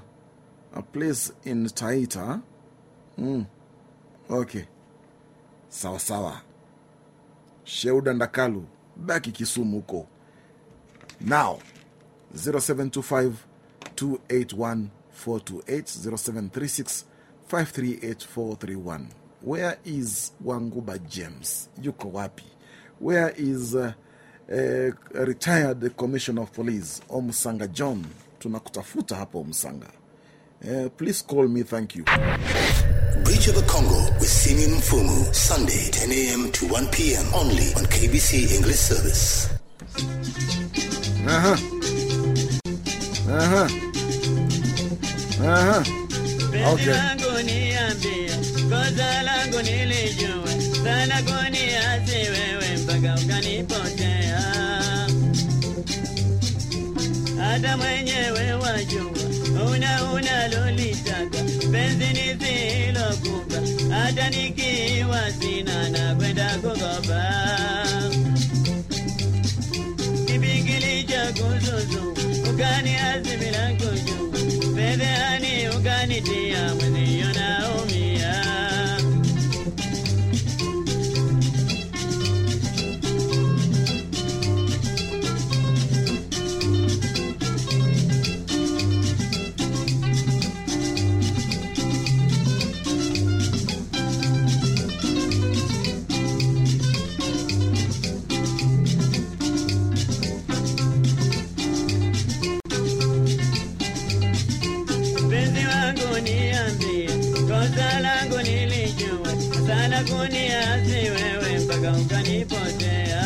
a place in Taita. Mm. Okay. Sawa sawa. Sheuda Ndakalu, baki Kisumu huko. Now, 0725 281 428 0736 538 431. Where is Wanguba James? Yuko wapi? Where is uh, uh, retired commissioner of police Omusanga John? Tunakutafuta hapo Omusanga. Uh, please call me, thank you. Bridge of the Congo with Simeon Mfumu, Sunday, 10 a.m. to 1 p.m. only on KBC English Service. Uh huh. Uh huh. Uh huh. Okay. langu niambie, kosa langu nilijue, sana kuniasi wewe mpaka ukanipotea. Hata mwenyewe wajua, una unalolitaka, penzi nisilokupa, hata nikiwa sina na kwenda kukopa. Kipi kilichokuzuzu, ukaniasi bila kujua, fedhehani ukanitia mwenzio naumia. Kuniasi wewe mpaka ukanipotea.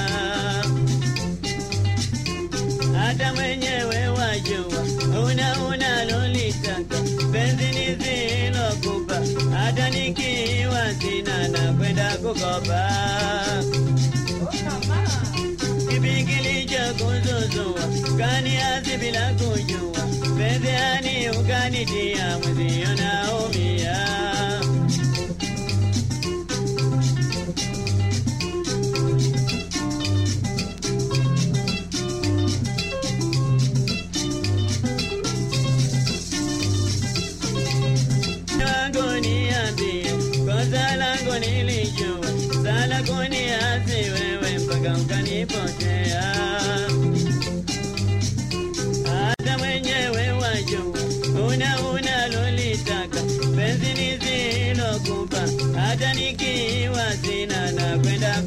Hata mwenyewe wajua, una unalolitaka, penzi nisilokupa, hata nikiwa sina na kwenda kukopa. Kipi kilichokuzuzua, kaniasi bila kujua, fedhehani ukanitia mwenzio naumia.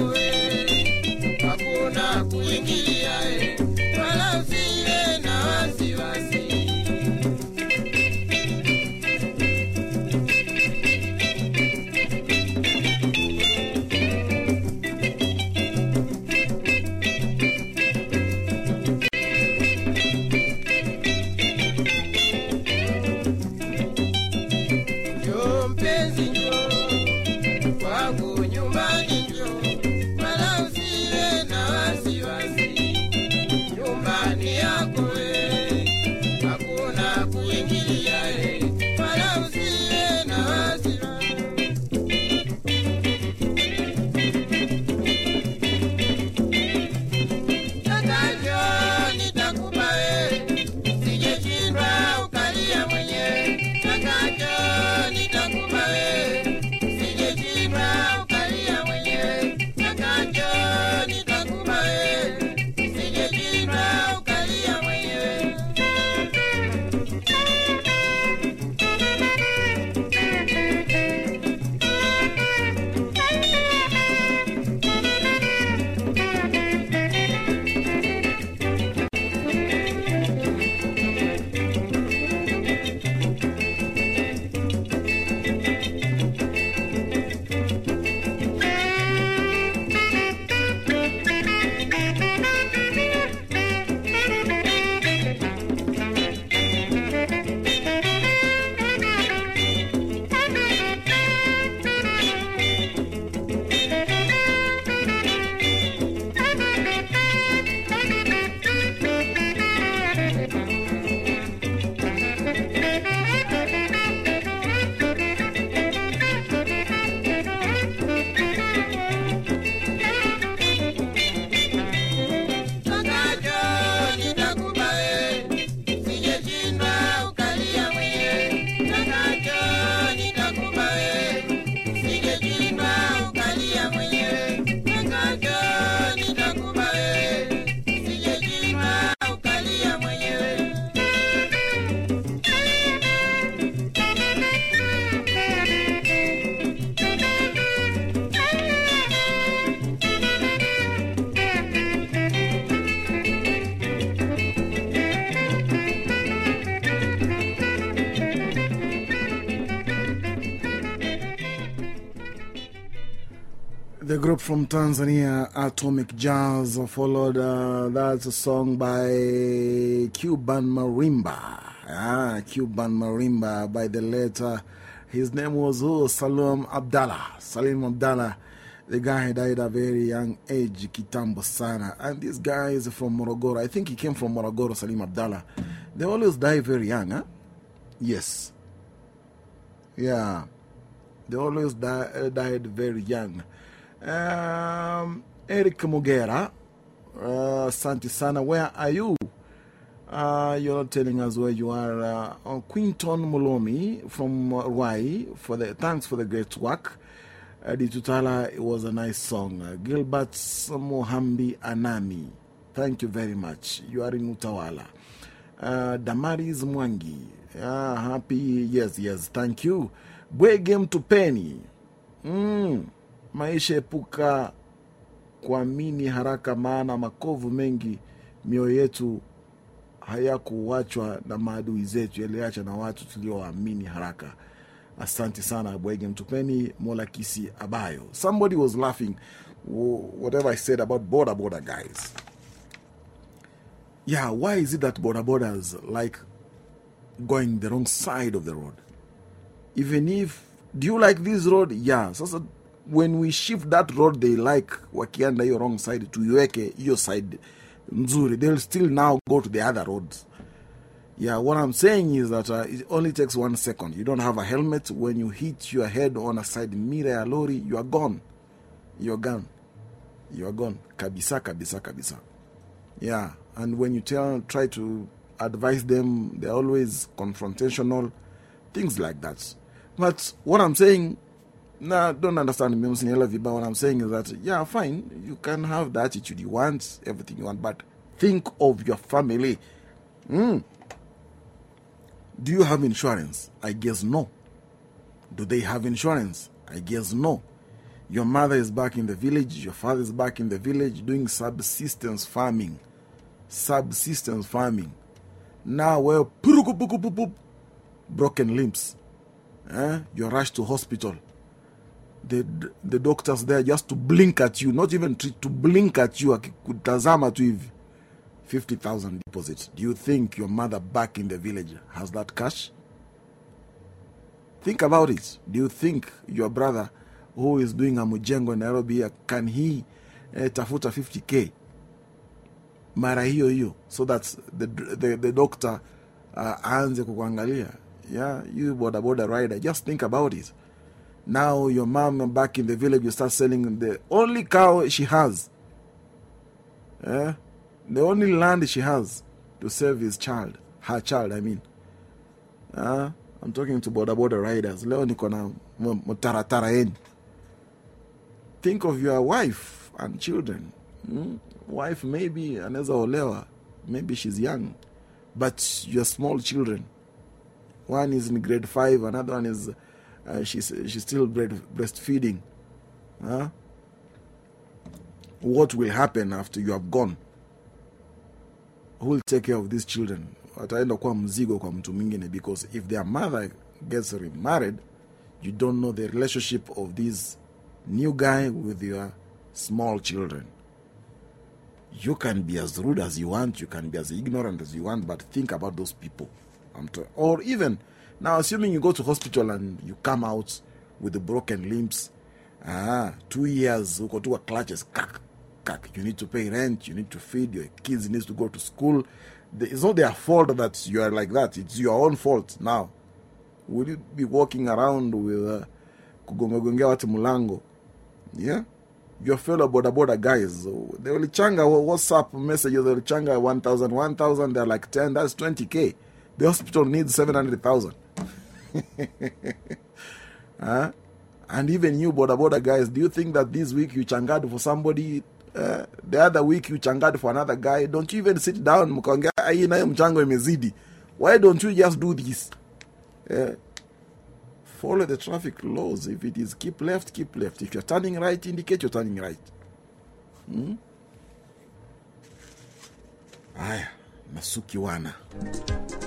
Nyumbani group from Tanzania, Atomic Jazz, followed uh, that's a song by Cuban Marimba. Ah, Cuban Marimba by the letter. His name was oh, Salim Abdallah. Salim Abdallah. The guy died at a very young age, Kitambo Sana. And this guy is from Morogoro. I think he came from Morogoro, Salim Abdallah. They always die very young, huh? Yes. Yeah. They always die, uh, died very young. Um, Eric Mugera, uh, Santi Sana, where are you? Uh, you're not telling us where you are. Uh, uh, Quinton Mulomi from Rwai, for the, thanks for the great work. Uh, Ditutala, it was a nice song. Uh, Gilbert Mohambi Anami, thank you very much. You are in Utawala. Uh, Damaris Mwangi, uh, happy, yes, yes, thank you. Bwege Mtupeni, mm, maisha epuka kuamini haraka, maana makovu mengi mioyo yetu hayakuwachwa na maadui zetu, yaliacha na watu tulioamini haraka. Asante sana Bwege Mtupeni, Mola Kisi Abayo. Somebody was laughing whatever I said about border border guys. Yeah, why is it that border borders like going the wrong side of the road? Even if, do you like this road? Yeah. Sasa when we shift that road they like wakienda hiyo wrong side tuiweke hiyo side nzuri they'll still now go to the other roads. Yeah what i'm saying is that uh, it only takes one second. You don't have a helmet. When you hit your head on a side mirror ya lorry you are gone. You're gone. You are gone. Kabisa kabisa kabisa. Yeah and when you tell try to advise them they're always confrontational things like that. But what i'm saying Nah, don't understand me. But what I'm saying is that, yeah, fine, you can have the attitude you want, everything you want, but think of your family. Mm. Do you have insurance? I guess no. Do they have insurance? I guess no. Your mother is back in the village, your father is back in the village doing subsistence farming. Subsistence farming. Now, well, broken limbs. Eh? You're rushed to hospital the, the doctors there just to blink at you, not even treat, to blink at you, akikutazama tu hivi 50,000 deposit. Do you think your mother back in the village has that cash? Think about it. Do you think your brother who is doing a mujengo in Nairobi, can he eh, tafuta 50k mara hiyo hiyo so that the, the, the doctor uh, aanze kukuangalia? Yeah, you bodaboda boda rider, just think about it. Now your mom back in the village will start selling the only cow she has. Eh? The only land she has to serve his child. Her child, I mean. Uh, I'm talking to border border riders. Think of your wife and children. Hmm? Wife maybe anaweza olewa. Maybe she's young. But your small children. One is in grade 5, another one is uh, she's, she's still breastfeeding. Huh? What will happen after you have gone? Who will take care of these children? Wataenda kuwa mzigo kwa because if their mother gets remarried, you don't know the relationship of this new guy with your small children. You can be as rude as you want, you can be as ignorant as you want, but think about those people. Or even now, assuming you go to hospital and you come out with the broken limbs, ah, two years, uko tu clutches, kak, kak. You need to pay rent, you need to feed, your kids need to go to school. It's not their fault that you are like that, it's your own fault now. Will you be walking around with kugongagongea watu mulango? Yeah? Your fellow border border guys, they will changa WhatsApp messages, they will changa 1,000, 1,000, they're like 10, that's 20k. The hospital needs 700,000. huh? And even you, Boda Boda guys, do you think that this week you changad for somebody, uh, the other week you changad for another guy? Don't you even sit down, mkaongea. Why don't you just do this? Uh, follow the traffic laws. If it is keep left, keep left. If you're turning right, indicate you're turning right. Hmm? Aya, Masuki wana.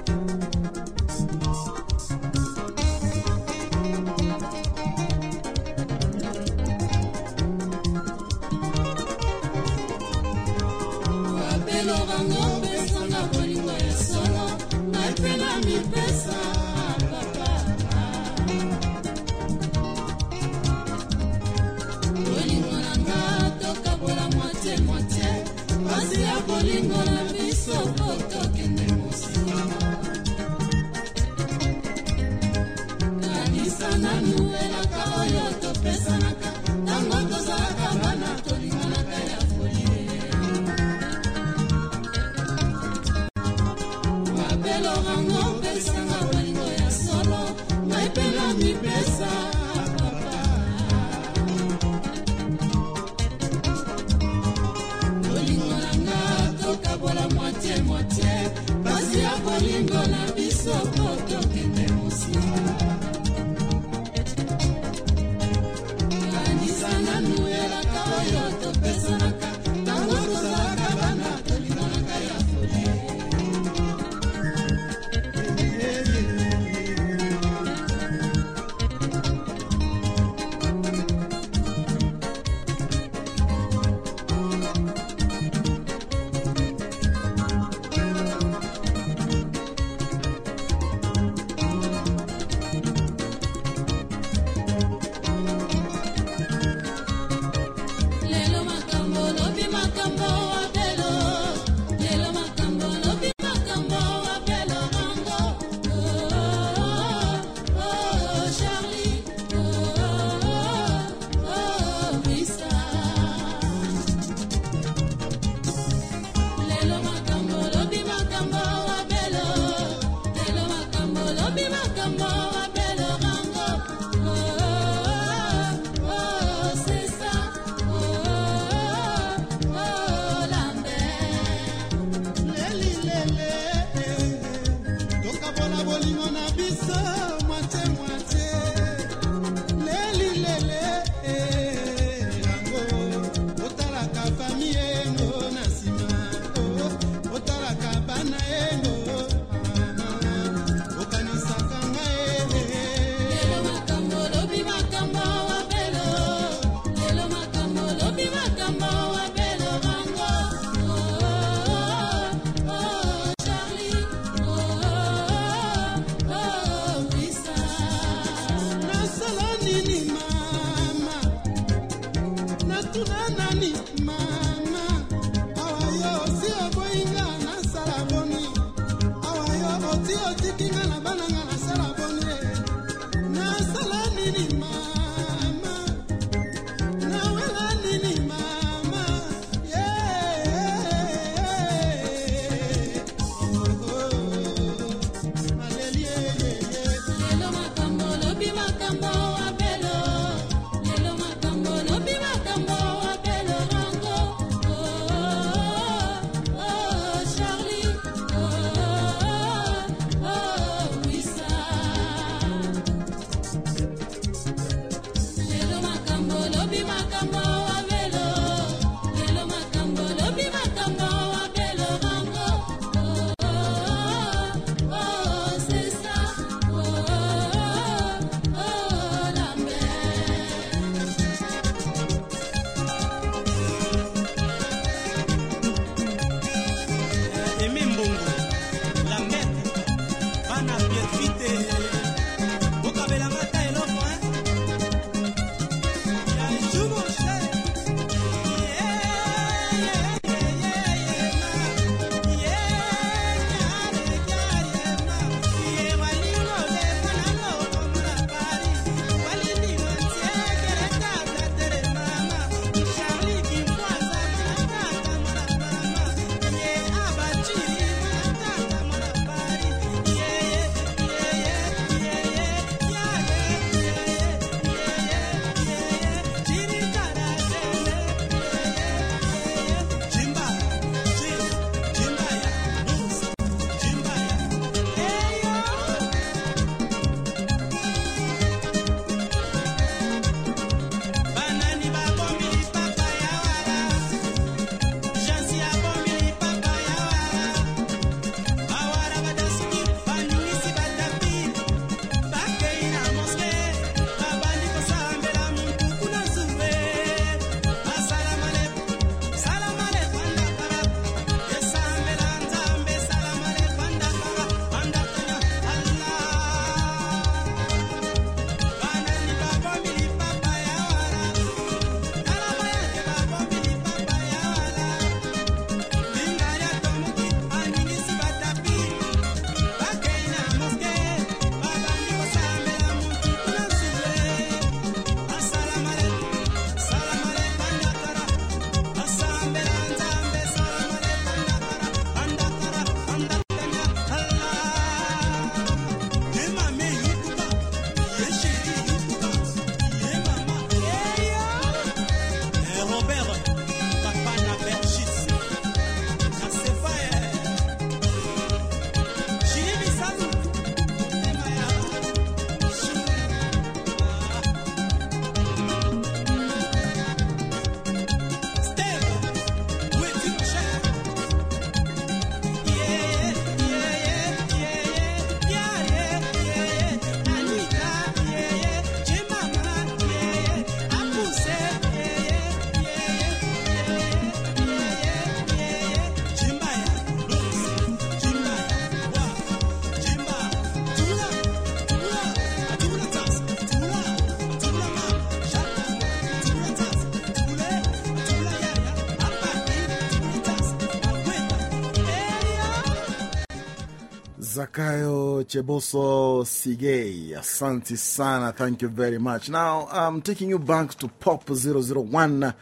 Zakayo Cheboso Sigei, Asante Sana, thank you very much. Now, I'm taking you back to Pop 001, uh,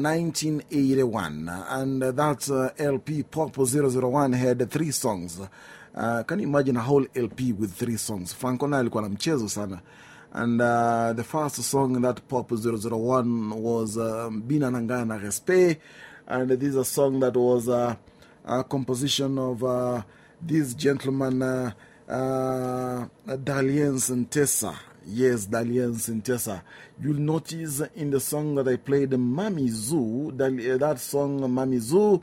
1981, and that uh, LP Pop 001 had three songs. Uh, can you imagine a whole LP with three songs? Franco na alikuwa na mchezo sana. And uh, the first song that Pop 001 was um, Bina Nangana Respe, and this is a song that was. Uh, composition of uh, this gentleman, uh, uh, Dalienst Ntesa. Yes, Dalienst Ntesa. You'll notice in the song that I played, Mamie Zou, that song, Mamie Zou,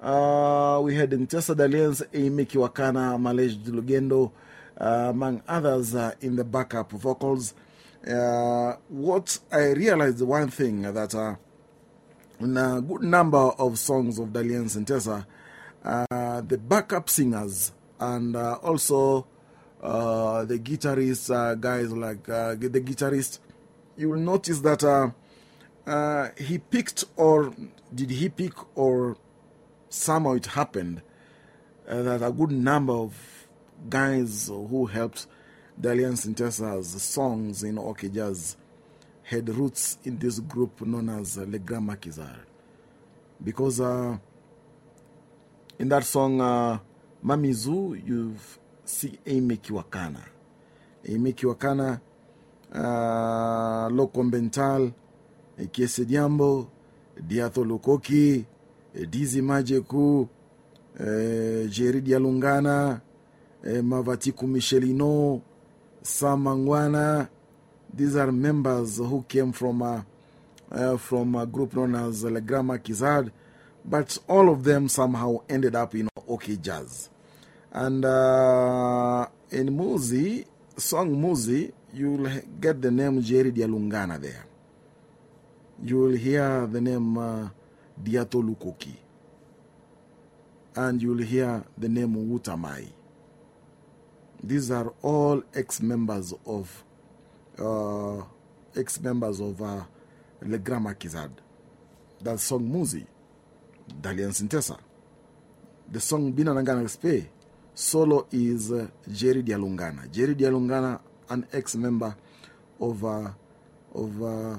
uh, we had Ntesa Dalienst Amy Kiwakana, Malej Lugendo, uh, among others uh, in the backup vocals. Uh, what I realized one thing that uh, in a good number of songs of Dalienst Ntesa, uh, the backup singers and uh, also uh, the guitarist uh, guys like the guitarist, you will notice that he picked, or did he pick, or somehow it happened that a good number of guys who helped Dalienst Ntesa's songs in OK Jazz had roots in this group known as Le Grand. Because in that song, uh, Mamizu, you see Amy Kiwakana. Amy Kiwakana, uh, Loco Bental, Kiese Diambo, Diato Lukoki, Dizi Majeku, uh, Jerry Dialungana, uh, Mavatiku Michelino, Samangwana. These are members who came from, uh, uh, from a group known as Le Kizad. But all of them somehow ended up in OK Jazz. And uh, in Muzi, song Muzi, you'll get the name Jerry Dialungana there. You will hear the name uh, Diato Lukoki. And you'll hear the name Wutamai. These are all ex members of uh, ex members of uh, Le Grand Maquisard. That song Muzi. Dalian Sintesa. The song Bina Nangana Spe, solo is uh, Jerry Dialungana. Jerry Dialungana, an ex member of, uh, of, uh,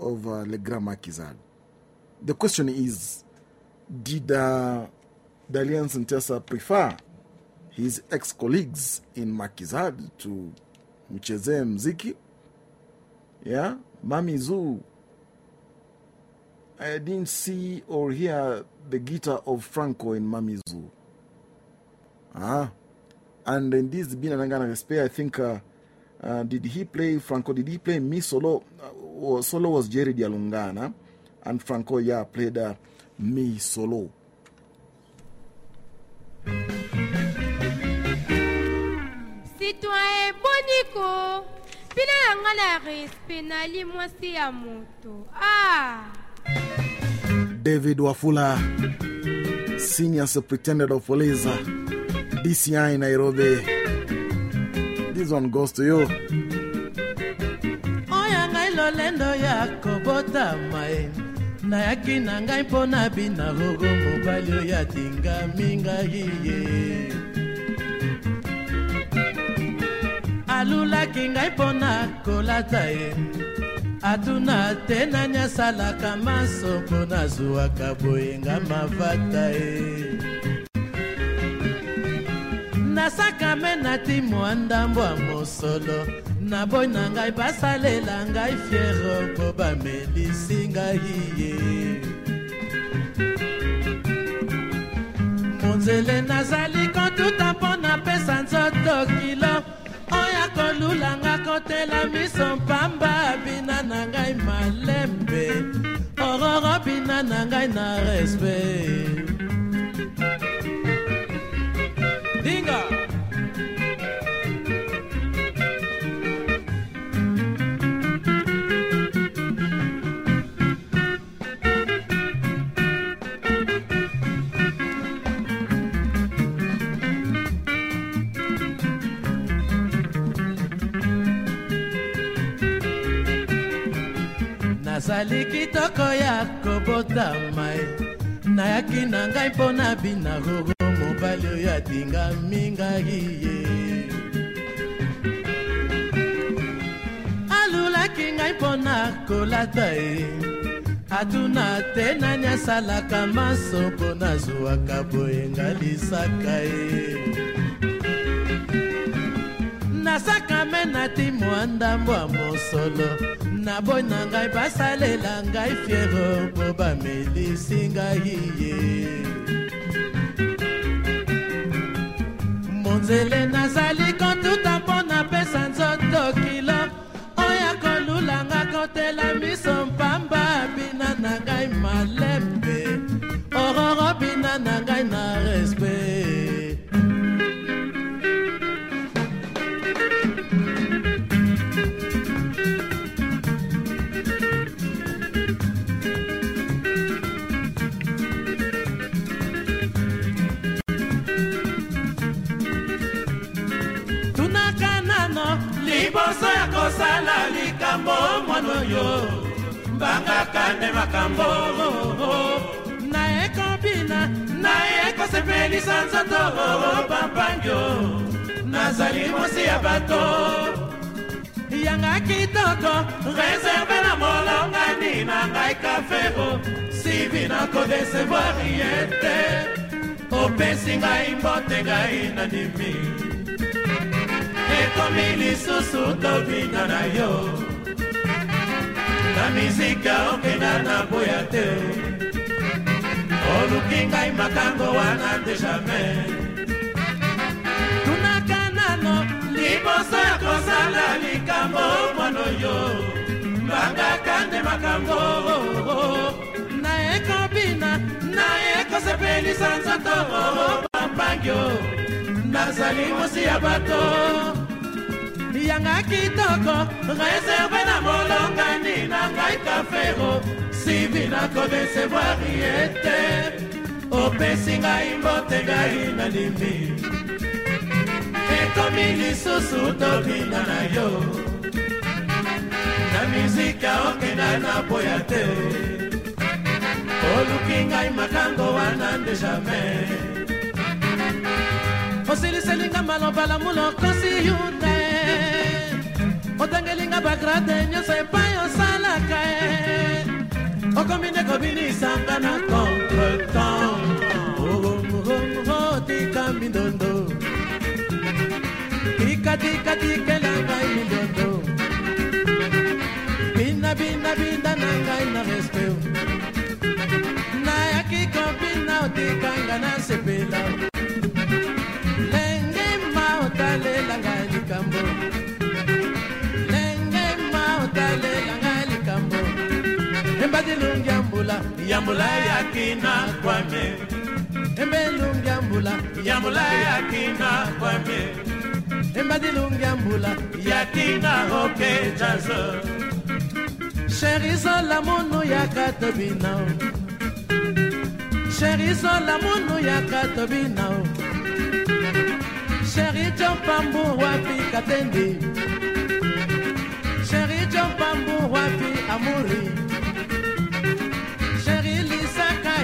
of uh, Le Grand Maquisard. The question is Did uh, Dalian Sintesa prefer his ex colleagues in Maquisard to mchezee mziki? Yeah? Mami Zoo I didn't see or hear the guitar of Franco in Mamie Zou. Ah. And in this Bina Nangana Respe, I think, uh, uh, did he play Franco? Did he play me solo? Uh, solo was Jerry Dialungana, and Franco, yeah, played uh, me solo. citoyen boniko bina na nga na respe nali ya moto ah David Wafula, Senior Superintendent of Police, DCI in Nairobi. This one goes to you. Oyanga ilolendo yako bota mae Nayaki nangai mpona bina hogo mobali oya tinga minga hiye Alulaki ngai mpona kolata ye atuna te nani asalaka maso mpo nazwwaka boyenga mavata ye nasakame nati mwa ndambo ya mosolo na boyi na ngai basalela ngai fiero mpo bamelisi ngai ye. Monzele nazali kotuta mpo napesa nzoto kilo kolulanga kotela miso mpamba bina na ngai malembe. Ororo bina na ngai na respect kitoko ya kobotama ye nayaki na ngai mpo na bina roro mobali oyo atingami ngai ye. Alulaki ngai mpo na kolata ye. Atuna te nani asalaka maso mpo nazwwaka boyenga lisaka ye nasakame nati mwa ndambo ya mosolo naboyi na ngai basalela ngai fiero mpo bamelisi ngai ye. Monzele nazali kotuta mpo napesa nzoto kilo. Oyo kolulanga kotela miso mpamba bina na ngai malembe. Ororo bina na ngai na respect mbangaka nde makambo naye kobina naye kosepelisa nzoto. Bambangio nazali mosi ya bato. Yanga kitoko reserve na molongani na ngai kafero sivi na kodesevoir ye te opesi ngai mbote ngai nandimi ekomi lisusu tobina na yo na mizika okenda na boya te. Oluki ngai makango wana te jamai tunaka nano liboso ya kosala likambo mwana oyo. Mbangaka nde makambo. Naye kobina naye kosepelisa nzoto. Bambangio nazali mosi ya bato yanga kitoko reserve na molongani na ngai kafero sivi na kodesevoir ye te opesi ngai mbote ngai nandimi ekomi lisusu tobina na yo. Na mizika okenda na boya te. Oluki ngai makango wana nde jamai osiliselinga maloba lamulo kosi yute otangelinga bagrade nyonso epai osalaka e okomi nde kobinisanga na contretemps tika mindondo. Tikatikatikela ngai mindondo. Bina bina bina na ngai na respect. Nayaki kobina otikanga na sepela embadilungi ya mbula ya mbula yakina kwame. Embelungi ya mbula ya mbula yakina kwame embadilungi ya mbula yakina oke jazo. Sherizola munu yakatobinao sherizola munu yakatobinao Chéri Jompambu wapi katendi Chéri Jompambu wapi amuri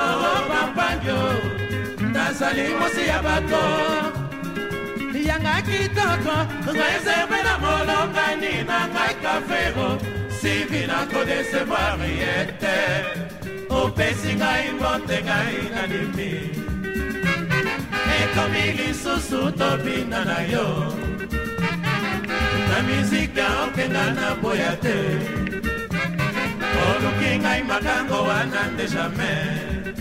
nzoto pampangio nazali mosi ya bato. Yanga kitoko reserve na molongani na ngai kafero. Sivi na kodesevoir ye te opesi ngai mbote ngai nandimi ekomi lisusu tobina na yo. Na mizika okenda na boya te oluki ngai makango wana nde jamai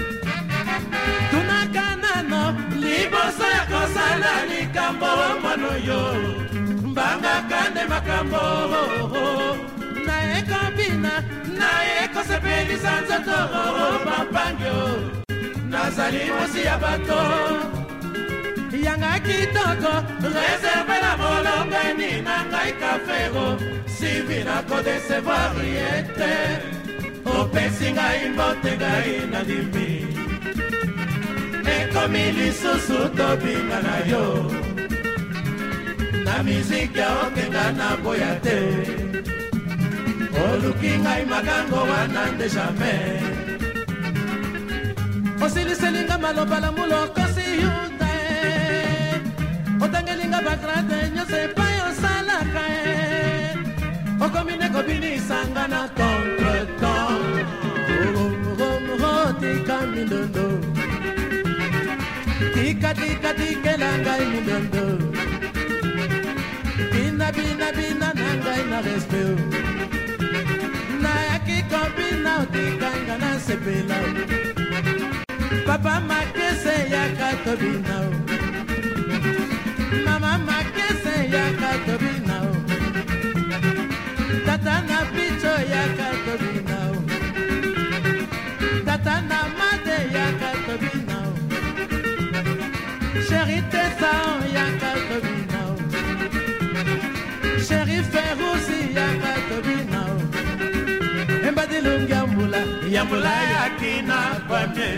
tunaka nano liboso ya kosala likambo mwana oyo. Mbangaka nde makambo naye kobina naye kosepelisa nzoto bapangio nazali mosi ya bato yanga kitoko reserve na molongani na ngai kafero sivi na kodesevoir ye te opesi ngai mbote ngai nalimi ekomi lisusu tobinga na yo. Na miziki ya okenga na boya te. Oluki ngai makango wana nde jamai osiliselinga maloba la mulokosi yuta e otangelinga bagrade nyonso epai osalaka e okomi ne kobinisanga na contretemps tika mindondo. Tika tika tikela ngai mindondo. Bina bina bina na ngai na respect. Nayaki kobina otikanga na sepela. Papa makese yaka tobina. o yaka tobina o tata na picho yaka tobina o tata na mate yaka tobina o sheri tesa yaka tobina o sheri ferusi yaka tobina o embadilungi ya mbula ya mbula yakina kwamie.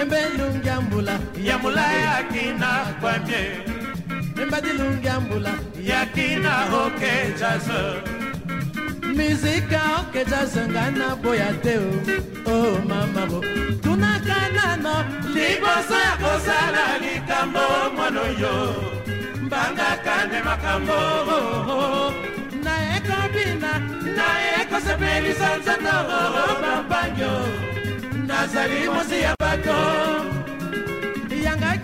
Embelungi ya mbula ya mbula yakina kwamie embadilungi ya mbula yakina oke jazo mizika oke jazo ngana boya te o. O mama bo. Tunaka nano. Liboso ya kosala likambo mwana yo mbangaka nde makambo. Naekobina naekosepelisa nzoto. Bambangyo nazali mosi ya bato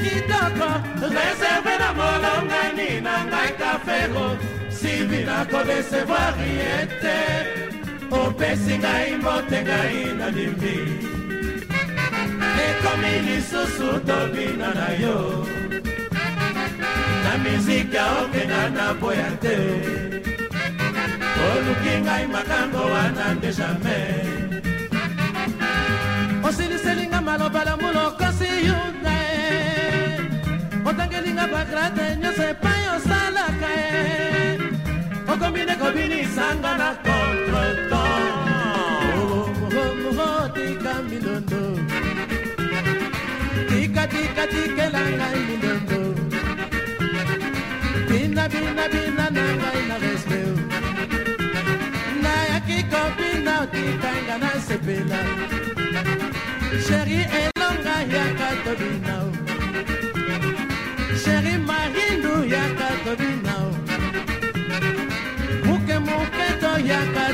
kitoko. Reserve na molongani na ngai kafero sivi na kodesevoir ye te opesi ngai mbote ngai nalimi ekomi lisusu tobina na yo na miziki aokenga na boya te. Oluki ngai makambo wana nde jamai kobinisanga na contretemps tika milondo tika tika tikela ngai milondo bina bina bina na ngai na respect nayaki kobina otikanga na sepela sheri elonga yaka tobinao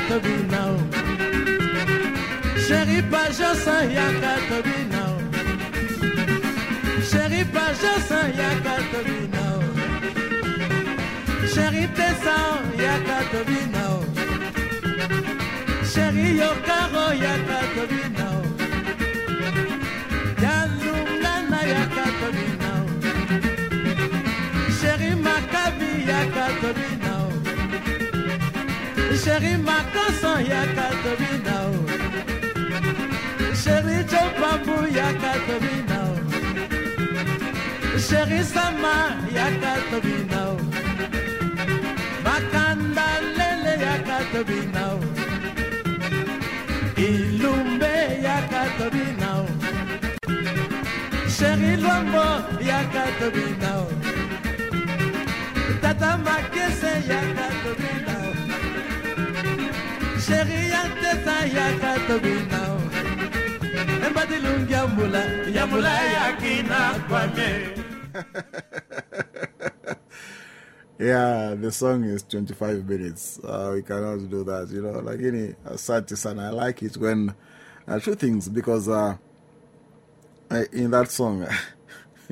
yaka tobinao sheri pajosa yaka tobinao sheri pajosa yaka tobinao sheri tesao yaka tobinao sheri yokaro yaka tobinao yalungana yaka tobinao sheri makabi yaka tobinao sheri makoso yaka tobinao sheri oh. jopambu yaka tobinao sheri oh. sama yaka tobinao oh. makanda lele yaka tobinao ilumbe yaka tobinao sheri lwambo yaka tobinao tata makese tobinao yantesa yaka tobinao embadilungi ya mbula ya yakina kwame Yeah, the song is 25 minutes. Uh, we cannot do that, you know. Like any asante and I like it when uh, two things because uh, uh, in that song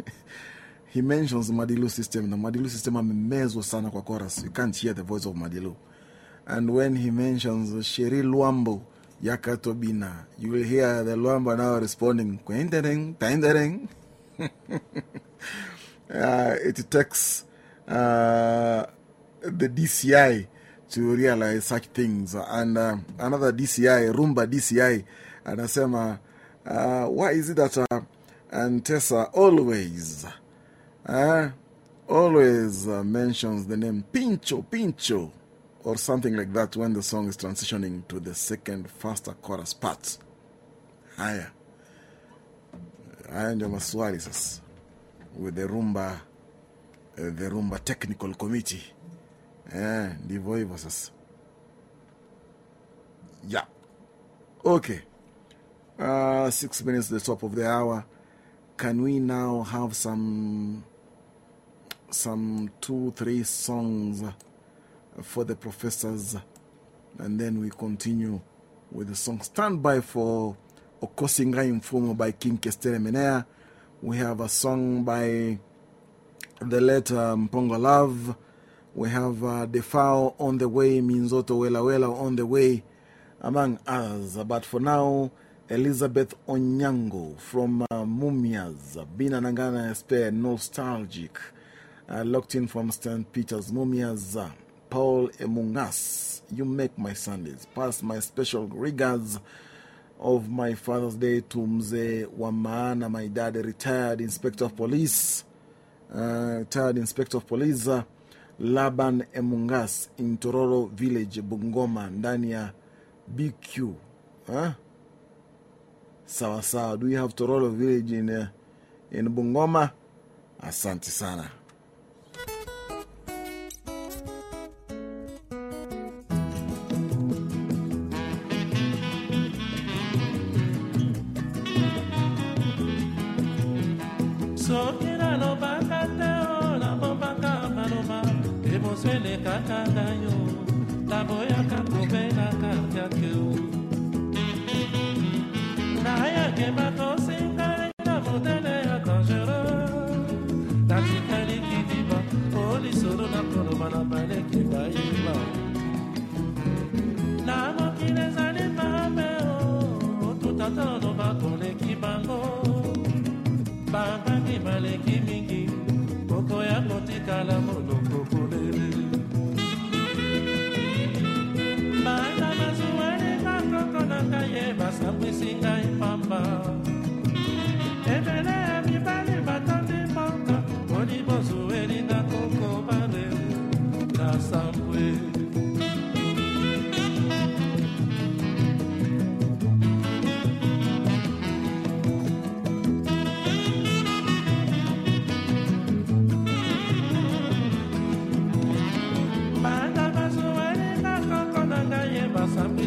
he mentions Madilu system. The Madilu system amemezwa sana kwa chorus. You can't hear the voice of Madilu. And when he mentions Sheri Luambo Yakatobina, you will hear the Luambo now responding, Kwendereng, Taindereng. uh, it takes uh, the DCI to realize such things. And uh, another DCI, Rumba DCI, and anasema, uh, why is it that uh, Ntesa always, uh, always uh, mentions the name Pincho, Pincho, or something like that when the song is transitioning to the second, faster chorus part. Haya. Haya ndio maswali sasa. With the rumba, uh, the rumba technical committee. Eh, ndivyo hivyo sasa. Yeah. Okay. Uh, six minutes the top of the hour. Can we now have some, some two, three songs for the professors? And then we continue with the song. Stand by for Okosinga Infumo by King Kester Emeneya. We have a song by the late um, Pongo Love. We have uh, Defao on the way, Minzoto Wela Wela on the way, among others. But for now, Elizabeth Onyango from uh, Mumias, Bina Nangana Espe, Nostalgic, uh, locked in from St. Peter's, Mumias, Paul Emungas, you make my Sundays. Pass my special regards of my Father's Day to Mze Wamaana, my dad, retired inspector of police, uh, retired inspector of police, uh, Laban Emungas in Tororo Village, Bungoma, ndani ya BQ. Huh? Sawa sawa. Do you have Tororo Village in, uh, in Bungoma? Asante sana. Baleki mingi kokoya kotikala moloko polele bana bazuwelinga koko na ngai ye basambwisi ngai pamba ngai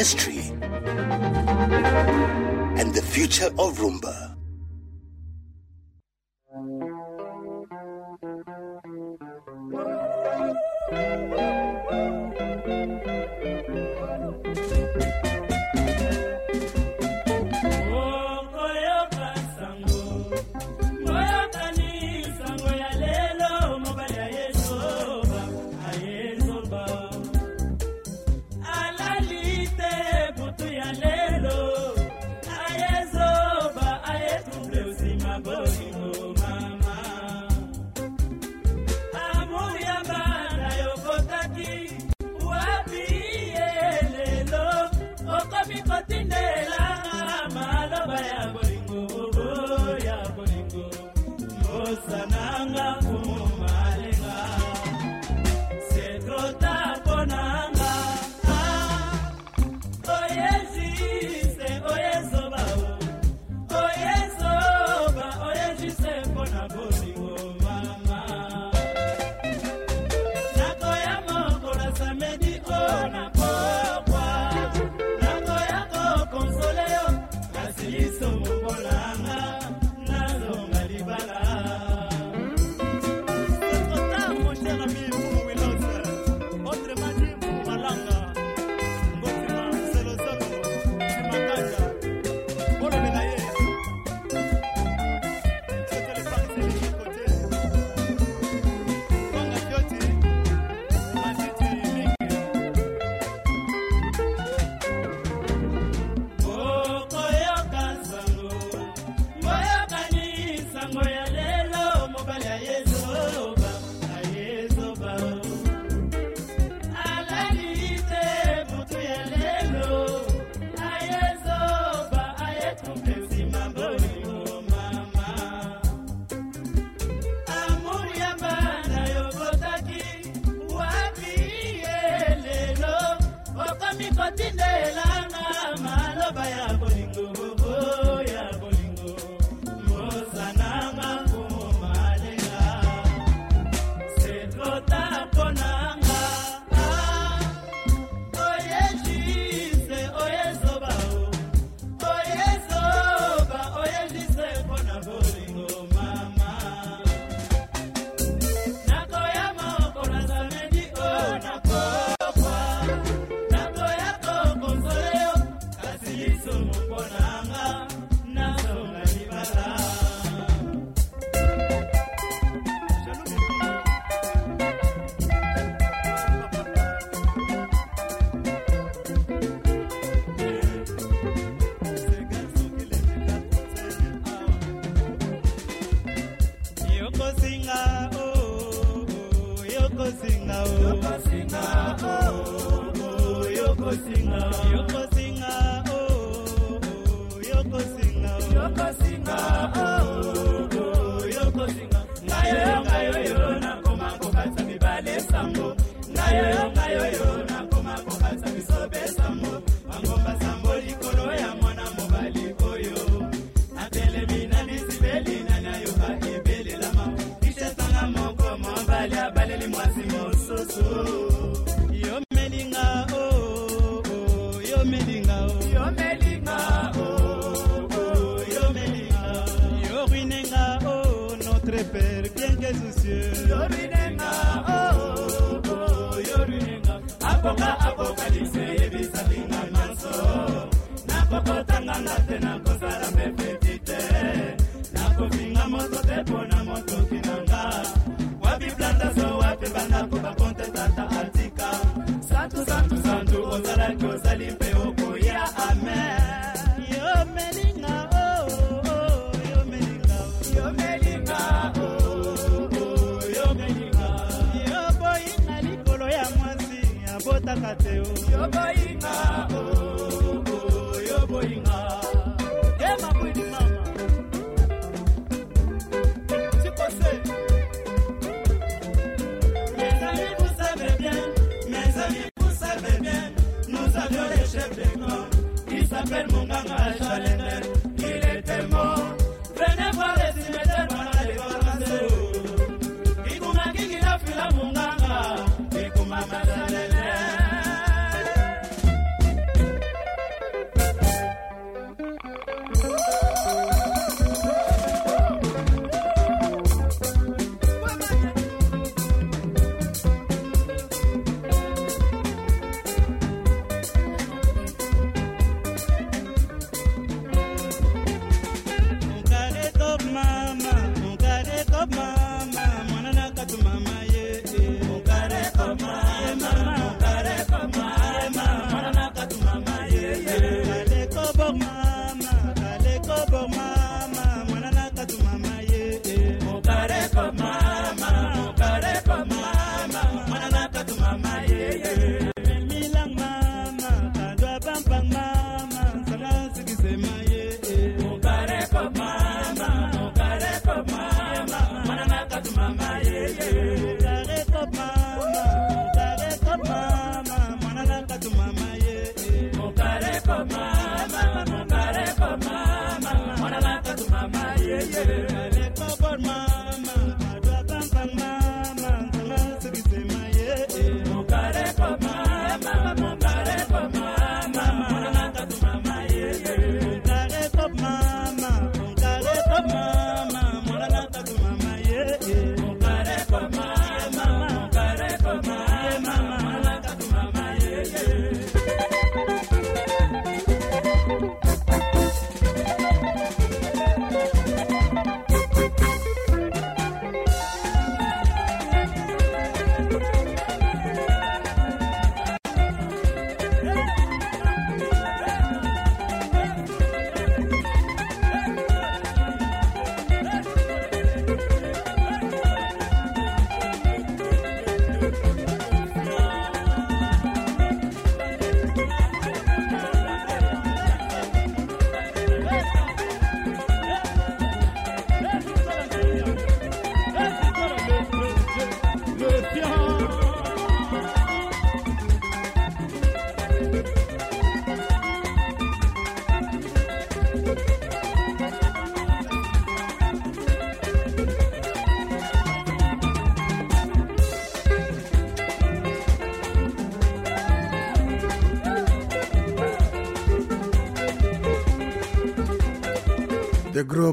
music, the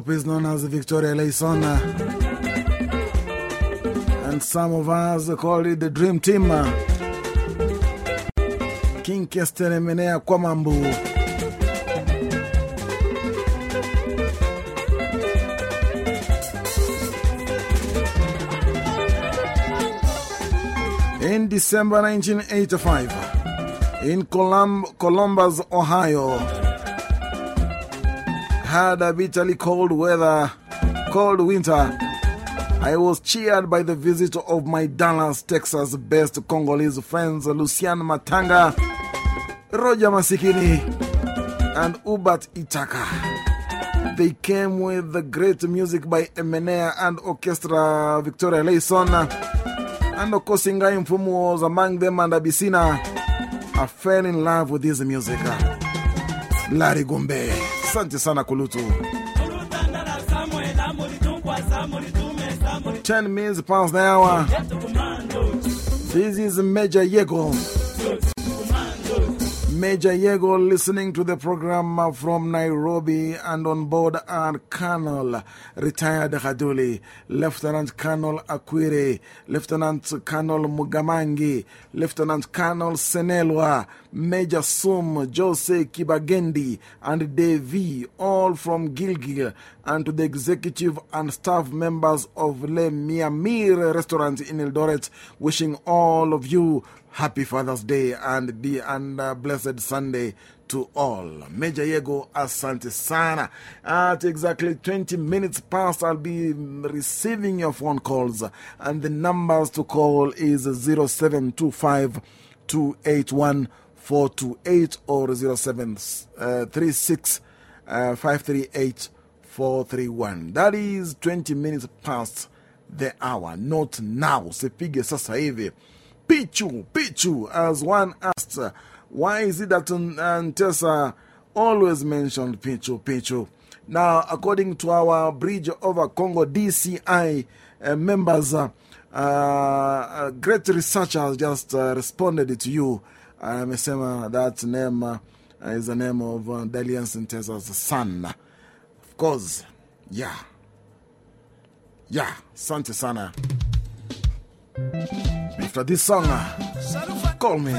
Is known as Victoria Eleison. And some of us call it the Dream Team. King Kester Emeneya Kwamambu. In December 1985, in Colum Columbus, Ohio, had a bitterly cold weather, cold winter. I was cheered by the visit of my Dallas, Texas best Congolese friends Lucian Matanga, Roger Masikini, and Ubat Itaka. They came with the great music by Emeneya and Orchestra Victoria Eleison. And Okosinga Mfumu was among them and Abisina. I fell in love with this music. Larry Gombe. Asante sana Kulutu. 10 means pounds an hour. This is Major Yego. Major Yego listening to the program from Nairobi and on board are Colonel retired Haduli, Lieutenant Colonel Akwire, Lieutenant Colonel Mugamangi, Lieutenant Colonel Senelwa, Major Sum, Jose Kibagendi, and Devi, all from Gilgil, and to the executive and staff members of Le Miamir restaurant in Eldoret, wishing all of you Happy Father's Day and, be, and uh, blessed Sunday to all. Major Yego Asante Sana. At exactly 20 minutes past, I'll be receiving your phone calls. And the numbers to call is 0725 281 428 or 0736 538 431. That is 20 minutes past the hour. Not now. Sepige sasa. Pichu, Pichu, as one asked, why is it that Ntesa always mentioned Pichu Pichu. Now, according to our Bridge over Congo DCI uh, members, uh, uh, great researchers just uh, responded to you. Amesema that name uh, is the name of uh, Dalienst son. Of course, yeah. Yeah, Sante Sana. After this song, call me.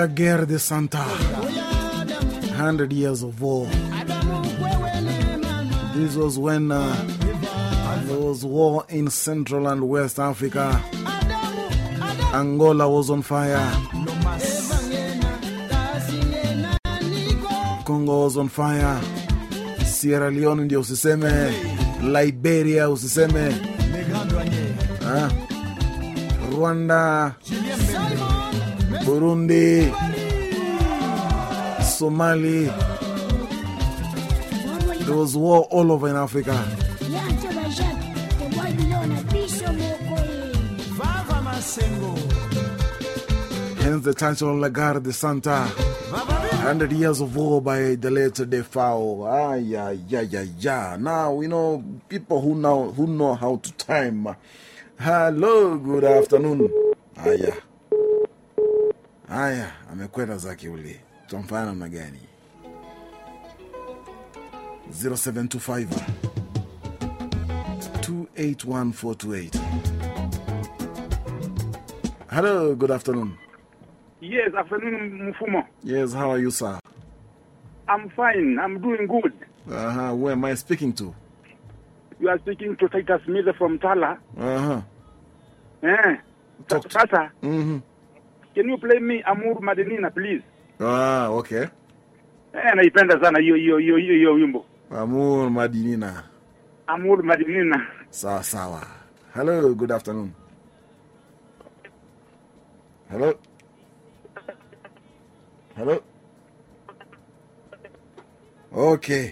La guerre de Santa. 100 years of war. This was when uh, there was war in Central and West Africa. Angola was on fire. Congo was on fire. Sierra Leone ndio usiseme. Liberia usiseme. Ah. Rwanda, Burundi, Somali. There was war all over in Africa. Hence the title La Garde de Santa. 100 years of war by the late Defao. Ah, yeah, yeah, yeah, yeah. Now, we know people who know, who know how to time. Hello, good afternoon. Haya. Haya, amekwenda zake ule. Tutamfanya namna gani? 0725 281428. Hello, good afternoon. Yes, afternoon, Mfumo. Yes, how are you, sir? I'm fine. I'm doing good. Uh huh. Who am I speaking to? You are speaking to Titus Miller from Tala. Uh huh. Eh. to... Sasa, Mm hmm. Can you play me Amur Madenina, please? Ah, okay. Eh, naipenda sana hiyo hiyo hiyo hiyo hiyo wimbo. Amur Madenina. Amur Madenina. Sawa sawa. Hello, good afternoon. Hello. Hello. Okay.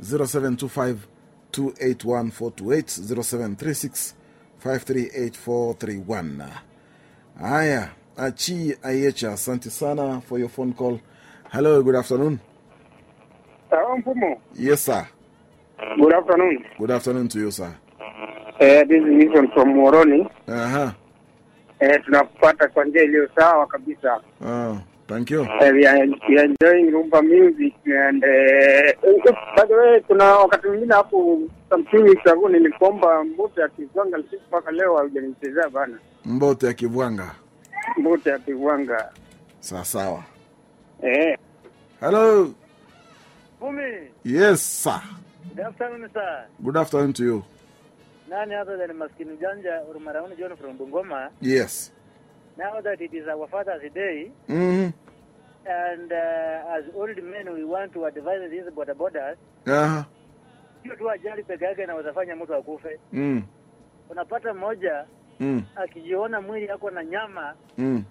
0725 281 428 0736 538431. Haya, Achi Ayecha, asante sana for your phone call. Hello, good afternoon. Hello, Mpumo. Yes, sir. Good afternoon. Good afternoon to you, sir. Eh, this is Nixon from Moroni. Uh-huh. Eh, tunapata kwa njia iliyo sawa kabisa. Oh, thank you. Eh, we are, we are enjoying rumba music and eh, by the way kuna wakati mwingine hapo some few weeks ago nilikuomba mbote lakini mpaka leo haujanichezea bana. Mbote ya Mbuta ya Kizwanga. Sawa sawa. Eh. Hello. Bumi. Yes, sir. good afternoon, sir. Good afternoon to you. Nani other than Maskini Janja or Marauni John from Bungoma. Yes. Now that it is our Father's Day, mm -hmm. and uh, as old men, we want to advise these border borders, hmm. Uh-huh. sio tu ajali peke yake inaweza fanya mtu akufe. Mm. Unapata mmoja Mm. akijiona mwili yako na nyama, Mm.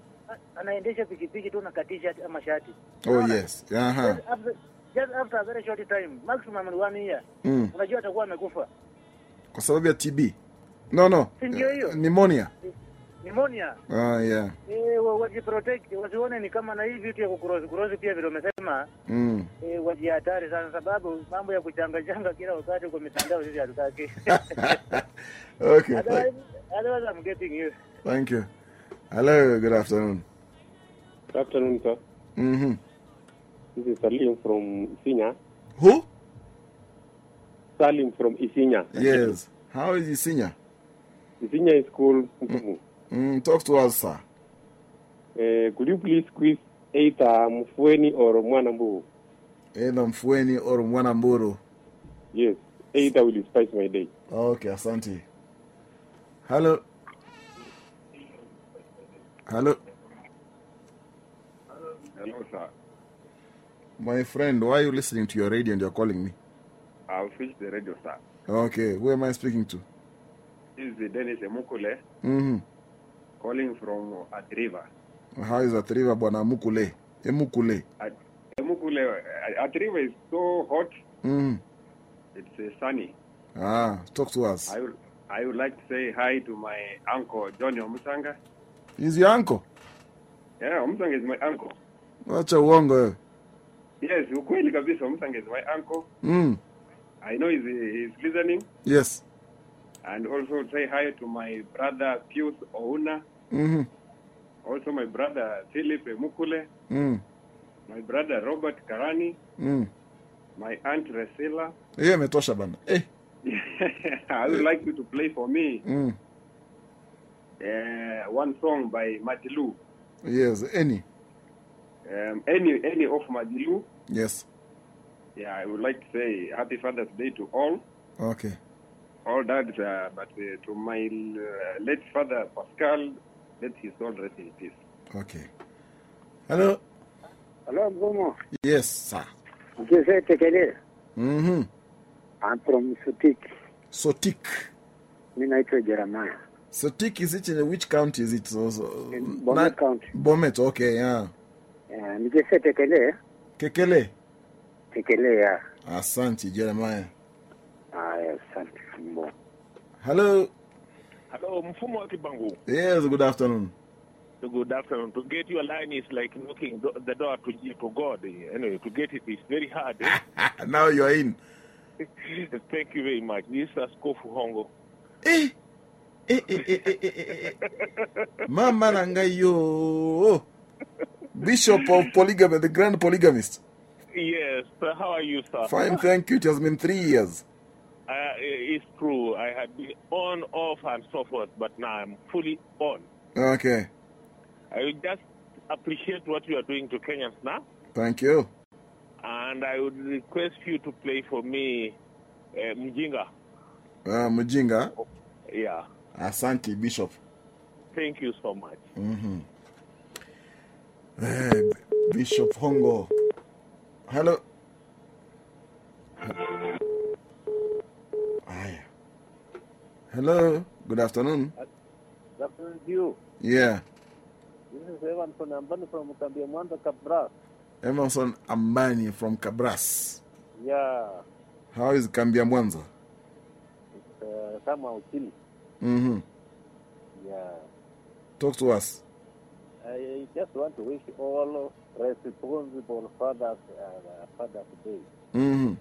anaendesha pikipiki tu na katisha ama shati. Oh, yes. Uh-huh. Just after, just after a very short time, maximum one year, Mm. unajua atakuwa amekufa. Kwa sababu ya TB. No, no. Ndio hiyo? Pneumonia. pneumonia. Ah, yeah. Eh, wajiprotect, wasione ni kama na hii vitu ya kukurozi kurozi pia vile umesema Mm. eh, wajihatari sana, sababu mambo ya kuchangachanga kila wakati kwa mitandao sisi hatutaki. Okay. Otherwise, otherwise I'm getting you. Thank you. Hello, good afternoon. Good afternoon, sir. Mm-hmm. This is Salim from Isinya. Who? Salim from Isinya. Yes. How is Isinya? Isinya is cool. Mm. Mm, talk to us, sir. Uh, could you please squeeze either Mfueni or Mwanamburu? Either Mfueni or Mwanamburu. Yes, either will spice my day. Okay, asante. Hello. Hello. Hello, sir. My friend, why are you listening to your radio and you're calling me? I'll switch the radio, sir. Okay, who am I speaking to? This is Dennis Emukule Mm-hmm. calling from Adriva. How is that river, Bwana Mukule? Emukule. Ad- Emukule, uh, Adriva is so hot, Mm. it's uh, sunny. Ah, talk to us. I would, I would like to say hi to my uncle, Johnny Omusanga. Is your uncle? Yeah, Omusanga is my uncle. Wacha uongo wewe. Yes, ukweli kabisa, Omusanga is my uncle. Mm. I know he's, he's listening. Yes. And also say hi to my brother Pius Ouna. Mm-hmm. Also my brother Philip Mukule. Mm. My brother Robert Karani. Mm. My aunt Resila. Yeah, imetosha bana. Eh. I would like you to play for me Mm. uh, one song by Madilu. Yes, any. Um, any any of Madilu. Yes. Yeah, I would like to say Happy Father's Day to all, Okay. all dads. Uh, but uh, to my uh, late father Pascal, let his soul rest in peace. Okay. Hello. Hello, Mgomo. Yes, sir. Jose Tekele. Mm-hmm. I'm from Sotik. Sotik. Mimi naitwa Jeremiah. Sotik is it in which county is it also? Bomet County. Bomet, okay, yeah. Eh, Ni Jose Tekele. Kekele. Tekele ya. Asante, Jeremiah. Aya, asante Mbo. Hello. Hello, Mfumo wa Kibangu. Yes, good afternoon. Good afternoon. To get your line is like knocking the door to, to God. Anyway, to get it is very hard. eh? now you're in. Thank you very much. This is Kofu Hongo. Eh. Eh, eh, eh, eh, eh, eh, eh. Mama Nangayo. Bishop of polygamy, the grand polygamist. Yes, sir, how are you, sir? Fine, thank you. It has been three years. Uh, it's true. I had been on, off, and so forth, but now I'm fully on. Okay. I just appreciate what you are doing to Kenyans now, Thank you. And I would request you to play for me uh, Mjinga. Uh, Mujinga. Yeah. Asante, Bishop. Thank you so much. Mm-hmm. Eh, Bishop Hongo. Hello. Aya. Hello. Good afternoon. Good afternoon to you. Yeah. This is Evan from Ambani from Kambia Mwanda Kabra. Emerson Ambani from Cabras. Yeah, How is Kambia Mwanza? it's uh, somehow chill. Mm-hmm. Yeah. Talk to us. I just want to wish all responsible fathers uh, Father's Day. Mm-hmm.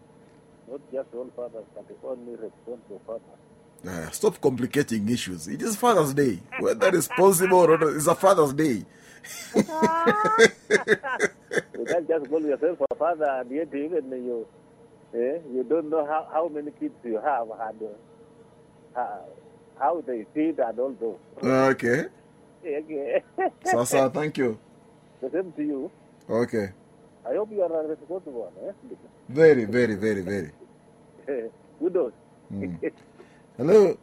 Not just all fathers, but only responsible fathers. Uh, stop complicating issues. It is Father's Day. Whether it's possible or not, it's a Father's Day. You can't just call yourself a father and yet even you, eh, you don't know how, how many kids you have and uh, how, how they feed and all those. Okay. Okay. Sasa, thank you. The same to you. Okay. I hope you are a responsible one. Eh? Very, very, very, very. Kudos. Mm. Hello.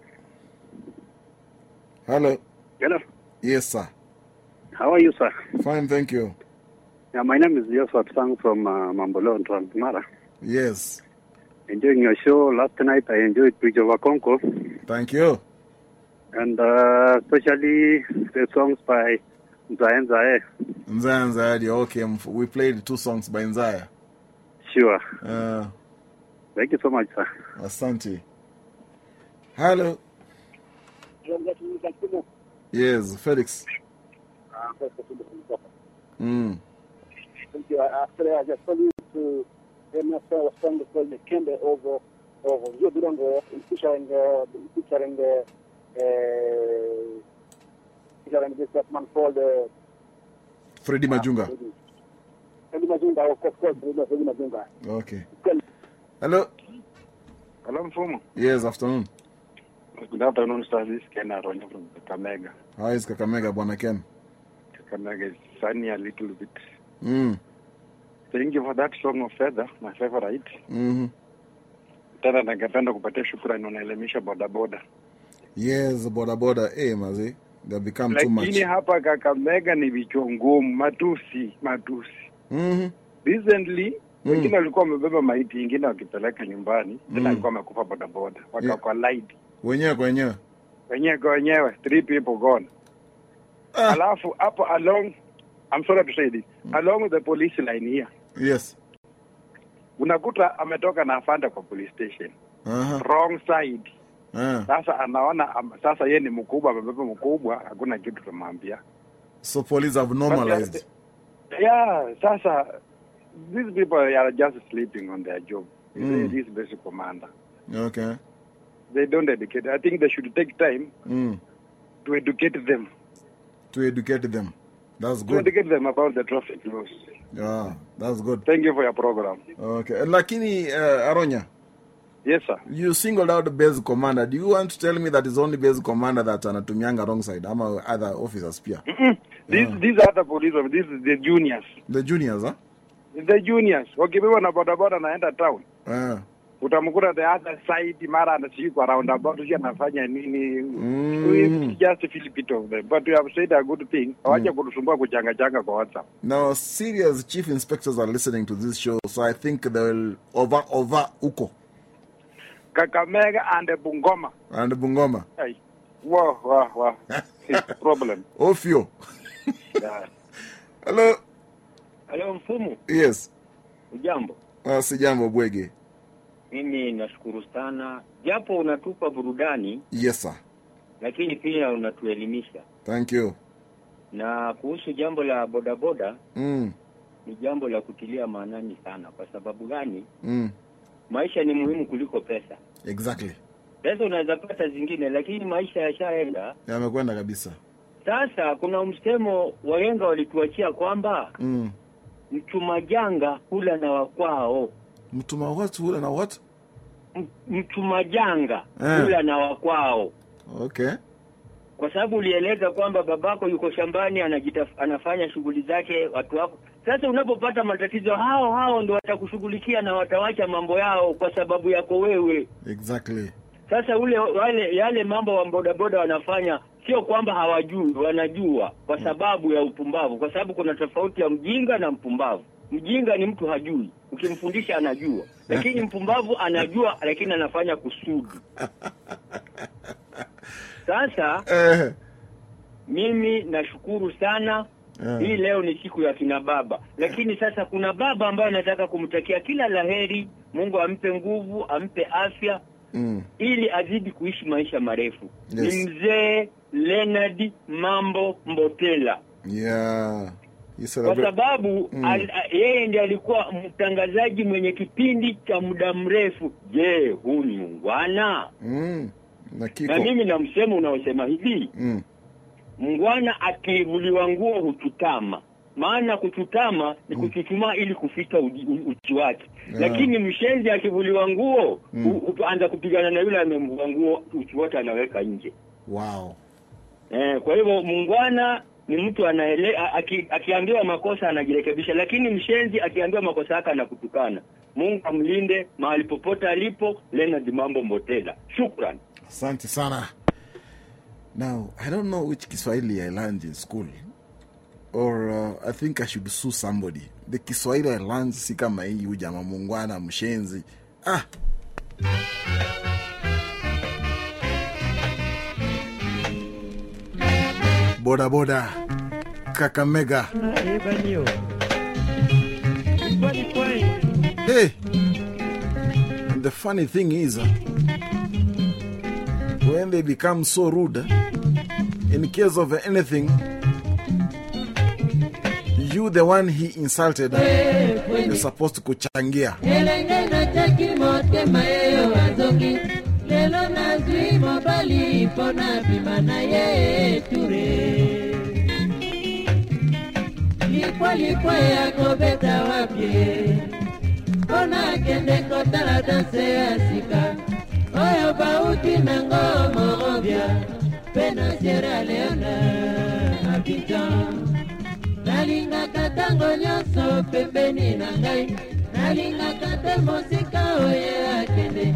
Hello. Hello. Yes, sir. How are you, sir? Fine, thank you. Yeah, my name is Joshua Sang from uh, Mambolo and Transmara. Yes. Enjoying your show. Last night I enjoyed Bridge over Congo. Thank you. And uh, especially the songs by Zayn Zaye. Nzaya Nzayadi, okay. mf- We played two songs by Nzaya. Sure. Uh, Thank you so much, sir. Asante. Hello. Yes, Felix. Uh, first of all, Mm. Thank you. I- Actually, I just told you to hear my song, a song called the Kembe over over Yo Durango, featuring uh, featuring the uh, featuring this that man called uh, Freddy Majunga. Freddy Majunga, of course, Freddy Majunga. Okay. Hello. Hello, Mfumo. Yes, afternoon. Good afternoon, sir. This is Ken Aronya from Kakamega. How is Kakamega, Bwana Ken? Is sunny a little bit. Mm. Thank you for that song of Feather, my favorite. Mm-hmm. Tena ningependa kupatia shukrani, unaelimisha bodaboda. Yes, boda boda. Hey, mazi. They become like too much. Lakini hapa Kakamega ni vichwa ngumu, matusi, matusi. Mm-hmm. Recently Mm. wengine walikuwa wamebeba maiti ingine wakipeleka nyumbani, tena Mm. alikuwa amekufa bodaboda, wakakolide Wenyewe kwa wenyewe. wenyewe kwa wenyewe, three people gone. Alafu hapo along, I'm sorry to say this, along the police line here Yes. unakuta ametoka na afande kwa police station Uh-huh. wrong side. Uh. Sasa anaona am, sasa ye ni mkubwa, amebeba mkubwa, hakuna kitu tumwambia. So police have normalized. Yeah, sasa these people are just sleeping on their job. Mm. This basic commander. Okay. They don't educate. I think they should take time Mm. to educate them. To educate them. That's good. To educate them about the traffic laws. Yeah, that's good. Thank you for your program. Okay. Lakini, uh, Aronya. Yes, sir. You singled out the base commander. Do you want to tell me that it's only base commander that anatumianga wrong side? Ama other officers pia? These these are the police. officers. This is the juniors. The juniors, huh? The juniors wakibeba na bodaboda naenda town Uh, utamkuta the other side mara anashikwa kwa roundabout si anafanya nini Mm. We just feel bit of them but we have said a good thing hawaja kutusumbua kuchanga changa kwa whatsapp now, serious chief inspectors are listening to this show, so I think they will over over Uko kakamega and bungoma and Bungoma. hey. wow, wow, wow. Problem Ofio. yeah. Hello. hello mfumo Yes. ujambo? Uh, si jambo Bwege. Mimi nashukuru sana, japo unatupa burudani, Yes, sir. lakini pia unatuelimisha. Thank you. Na kuhusu jambo la bodaboda, Mm. ni jambo la kutilia maanani sana. Kwa sababu gani? Mm. Maisha ni muhimu kuliko pesa. Exactly. Pesa unaweza pata zingine, lakini maisha yashaenda. Yamekwenda kabisa. Sasa kuna msemo wahenga walituachia kwamba Mm. mchuma janga hula na wakwao. Mtuma watu Hula na watu mtuma janga Eh. hula na wakwao. Okay. kwa sababu ulieleza kwamba babako yuko shambani anajitaf, anafanya shughuli zake watu wako sasa unapopata matatizo hao hao ndo watakushughulikia na watawacha mambo yao kwa sababu yako wewe Exactly. sasa ule wale yale mambo wa bodaboda wanafanya sio kwamba hawajui wanajua kwa sababu ya upumbavu kwa sababu kuna tofauti ya mjinga na mpumbavu mjinga ni mtu hajui. Ukimfundisha anajua. Lakini mpumbavu anajua lakini anafanya kusudi. Sasa mimi nashukuru sana. Yeah. hii leo ni siku ya kina baba. Lakini sasa kuna baba ambaye anataka kumtakia kila la heri mungu ampe nguvu ampe afya Mm. ili azidi kuishi maisha marefu. Yes. ni mzee Leonard Mambo Mbotela. Yeah. Kwa sababu Mm. al, a- yeye ndiye alikuwa mtangazaji mwenye kipindi cha muda mrefu je huu ni ungwana? Mm. Na kiko. na mimi na msemo unaosema hivi Mm. mngwana akivuliwa nguo huchutama maana kuchutama ni kuchuchumaa ili kuficha uji- uchi wake lakini mshenzi akivuliwa nguo Mm. anza kupigana na yule amemvua nguo uchi wote anaweka nje Wow. eh, kwa hivyo mungwana ni mtu anaele aki, akiambiwa makosa anajirekebisha lakini mshenzi akiambiwa makosa yake anakutukana mungu amlinde mahali popote alipo Leonard mambo mbotela shukran Asante sana. Now, I don't know which Kiswahili I learned in school. Or uh, I think I should sue somebody. The Kiswahili I learned si kama hii huyu mungwana mshenzi. Ah. Boda boda. Kakamega. Hey. And the funny thing is, uh, when they become so rude, uh, in case of anything, you, the one he insulted, you're supposed to kuchangia. Elenge nataki motema yeyo azongi lelo nazwi mobali mpo na bima na ye ture likwalikwa ya kobeta wapie mpo nakende kotala danse ya sika. Oyo bauti nango morobia. Mpe na sierra leone abidjan. Nalingaka ntango nyonso pembeni na ngai. Nalingaka te mosika oye akende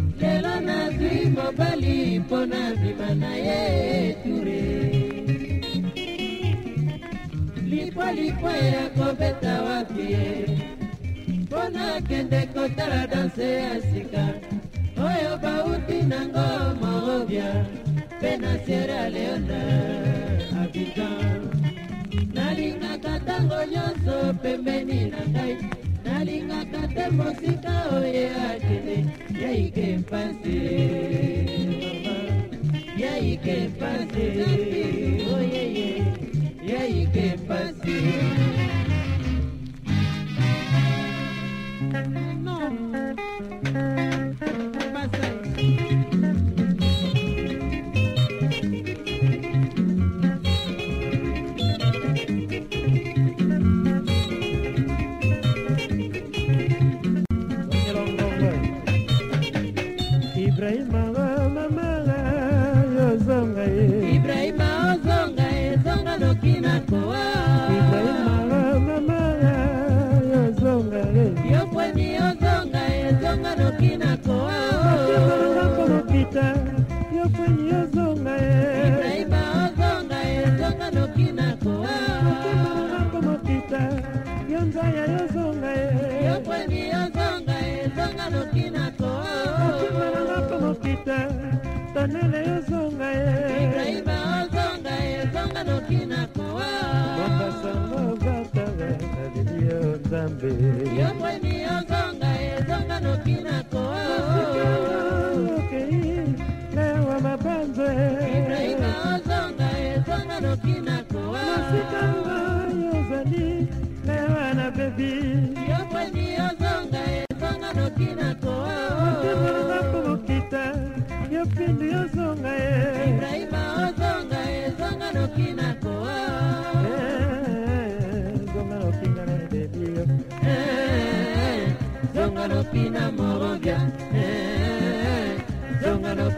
lelo nazwi mobali mpo na bima na ye ture. Lipwalikwa ya kobeta wapie mpo nakende kotala danse ya sika. Oyo bauti nango morobia mpe na sierra leone abidjan. Nalingaka ntango nyonso pembeni na ngai nalingaka te mosika oye akende yaike mpasi. Yaike mpasi. Oyeye. Yaike mpasi. Ibrahima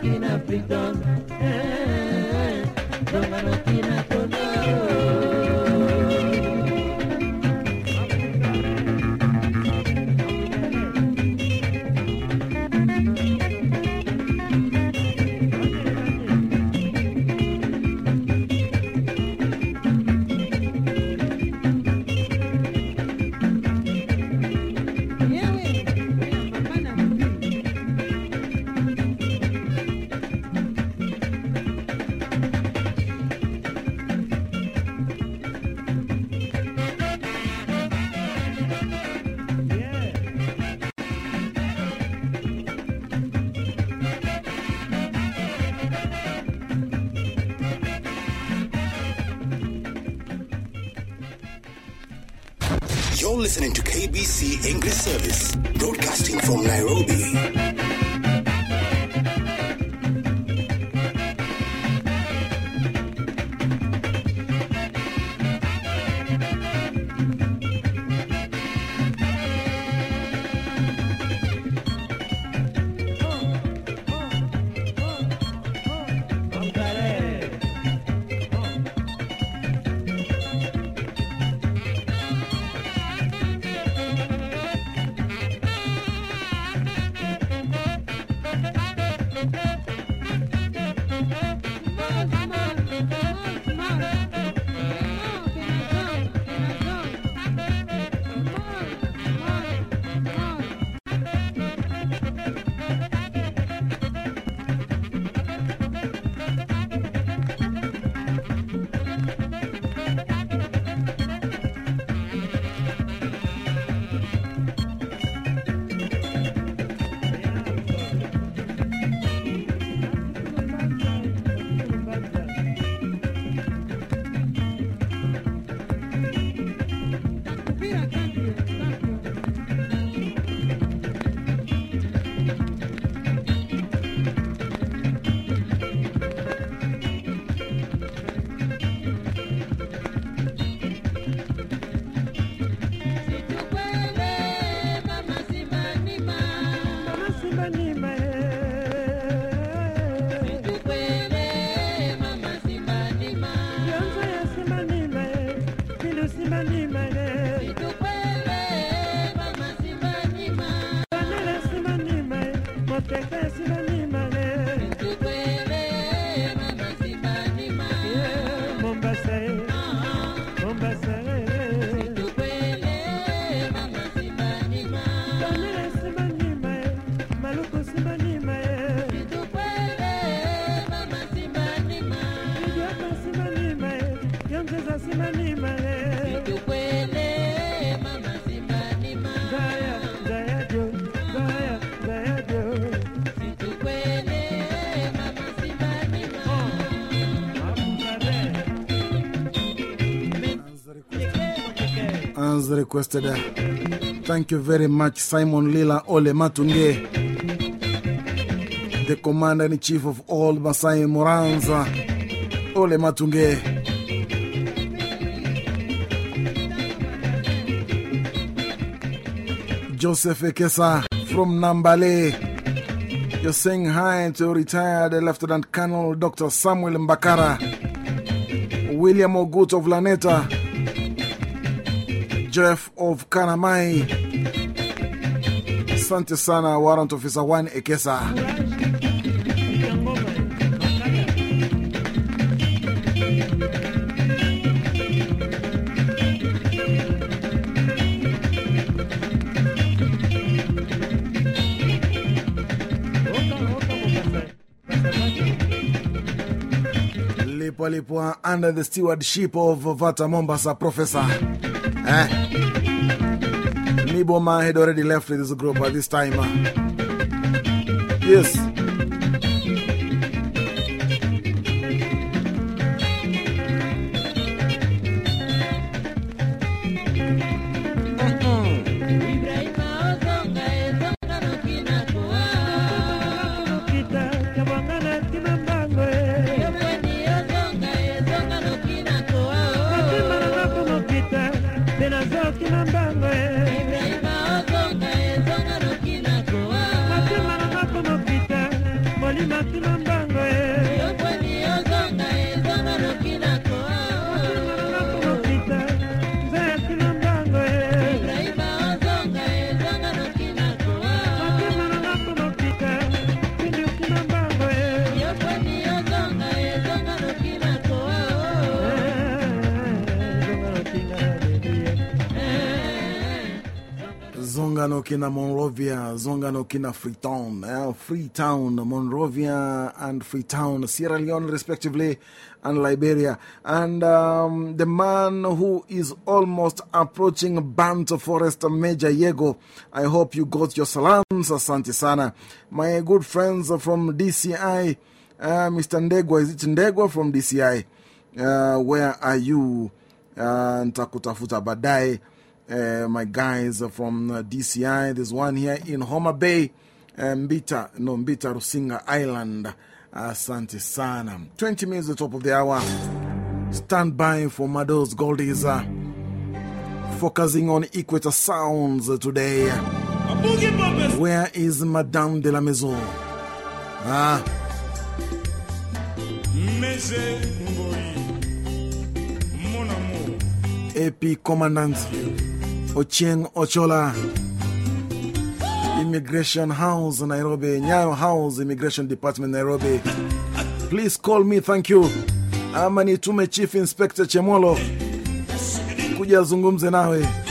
zonga nokina requested. Thank you very much, Simon Lila Ole Matunge, the commander in chief of all Masai Moranza. Ole Matunge. Joseph Ekesa from Nambale. You're saying hi to retired Lieutenant Colonel Dr. Samuel Mbakara, William Ogut of Laneta, Jeff of Kanamai, Asante sana Warrant Officer 1 Ekesa. Lipua Lipua under the stewardship of Vata Mombasa Professor. Eh? Nyboma had already left with this group by this time. Yes. Kina Monrovia, Zongano kina Freetown, eh, Freetown, Monrovia and Freetown, Sierra Leone respectively, and Liberia. And um, the man who is almost approaching Banto Forest, Major Yego, I hope you got your salams, Asante Sana. My good friends from DCI, uh, Mr. Ndegwa, is it Ndegwa from DCI? Uh, where are you? Uh, Ntakutafuta Badai. Uh, my guys from uh, DCI. There's one here in Homa Bay, uh, Mbita, no, Mbita Rusinga Island. Asante sana. 20 minutes the top of the hour. Stand by for Mado's Goldies. Focusing on Equator Sounds today. Where is Madame de la Maison? Ah. AP Commandant Ochieng Ochola, Immigration House, Nairobi, Nyayo House, Immigration Department, Nairobi. Please call me, thank you. Ama nitume Chief Inspector Chemolo kuja azungumze nawe.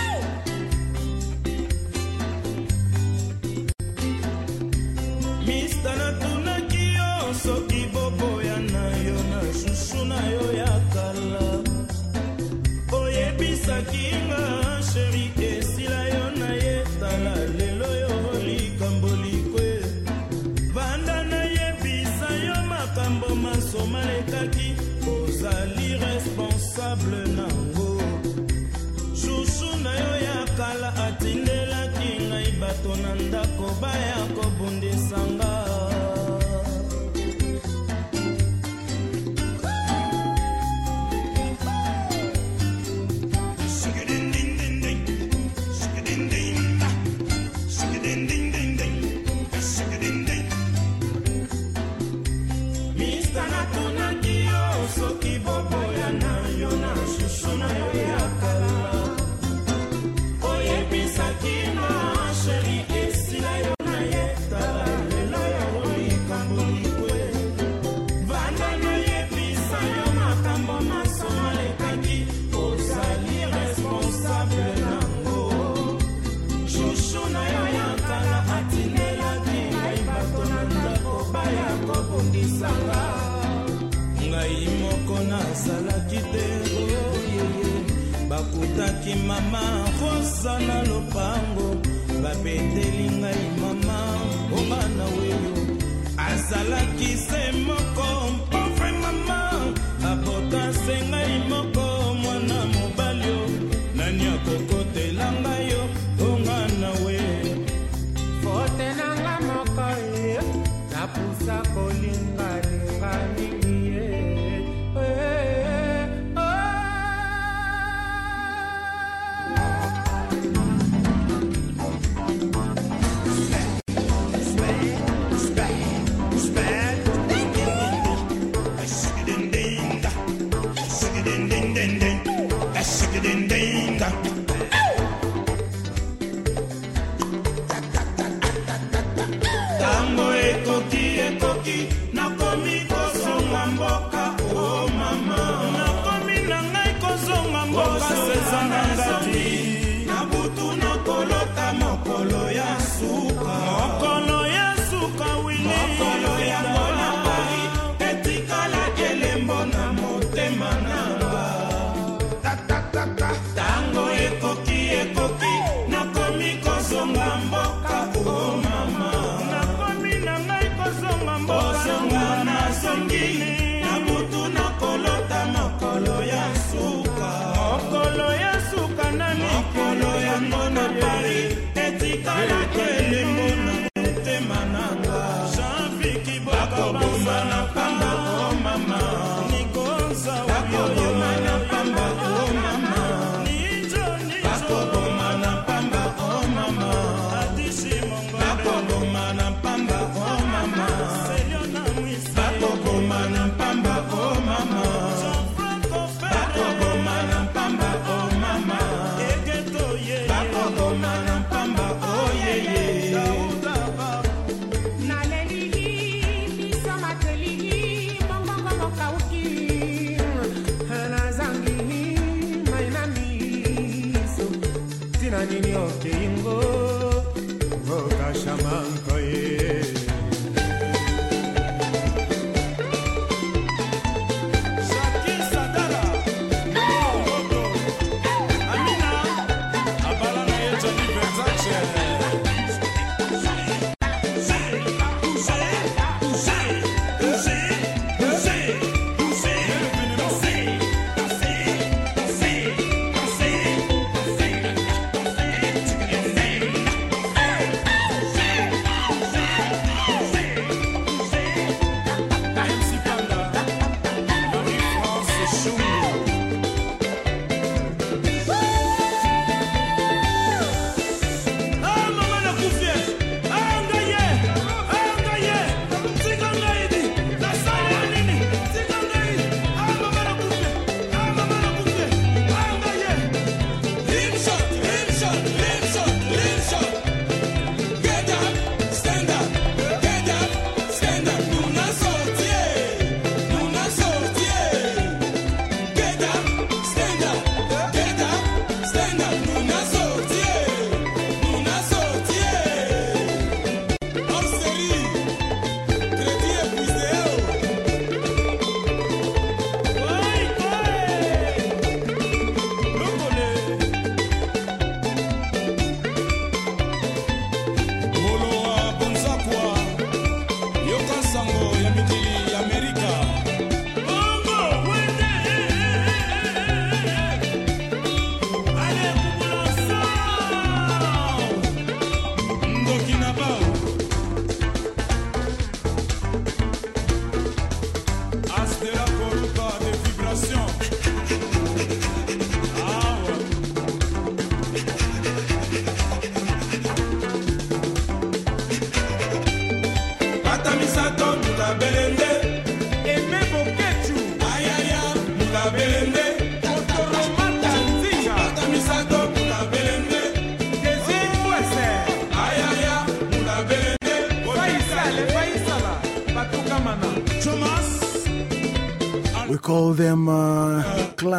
Bakutaki mama rosa na lopango. Babeteli ngai mama omana weyo. Azalaki se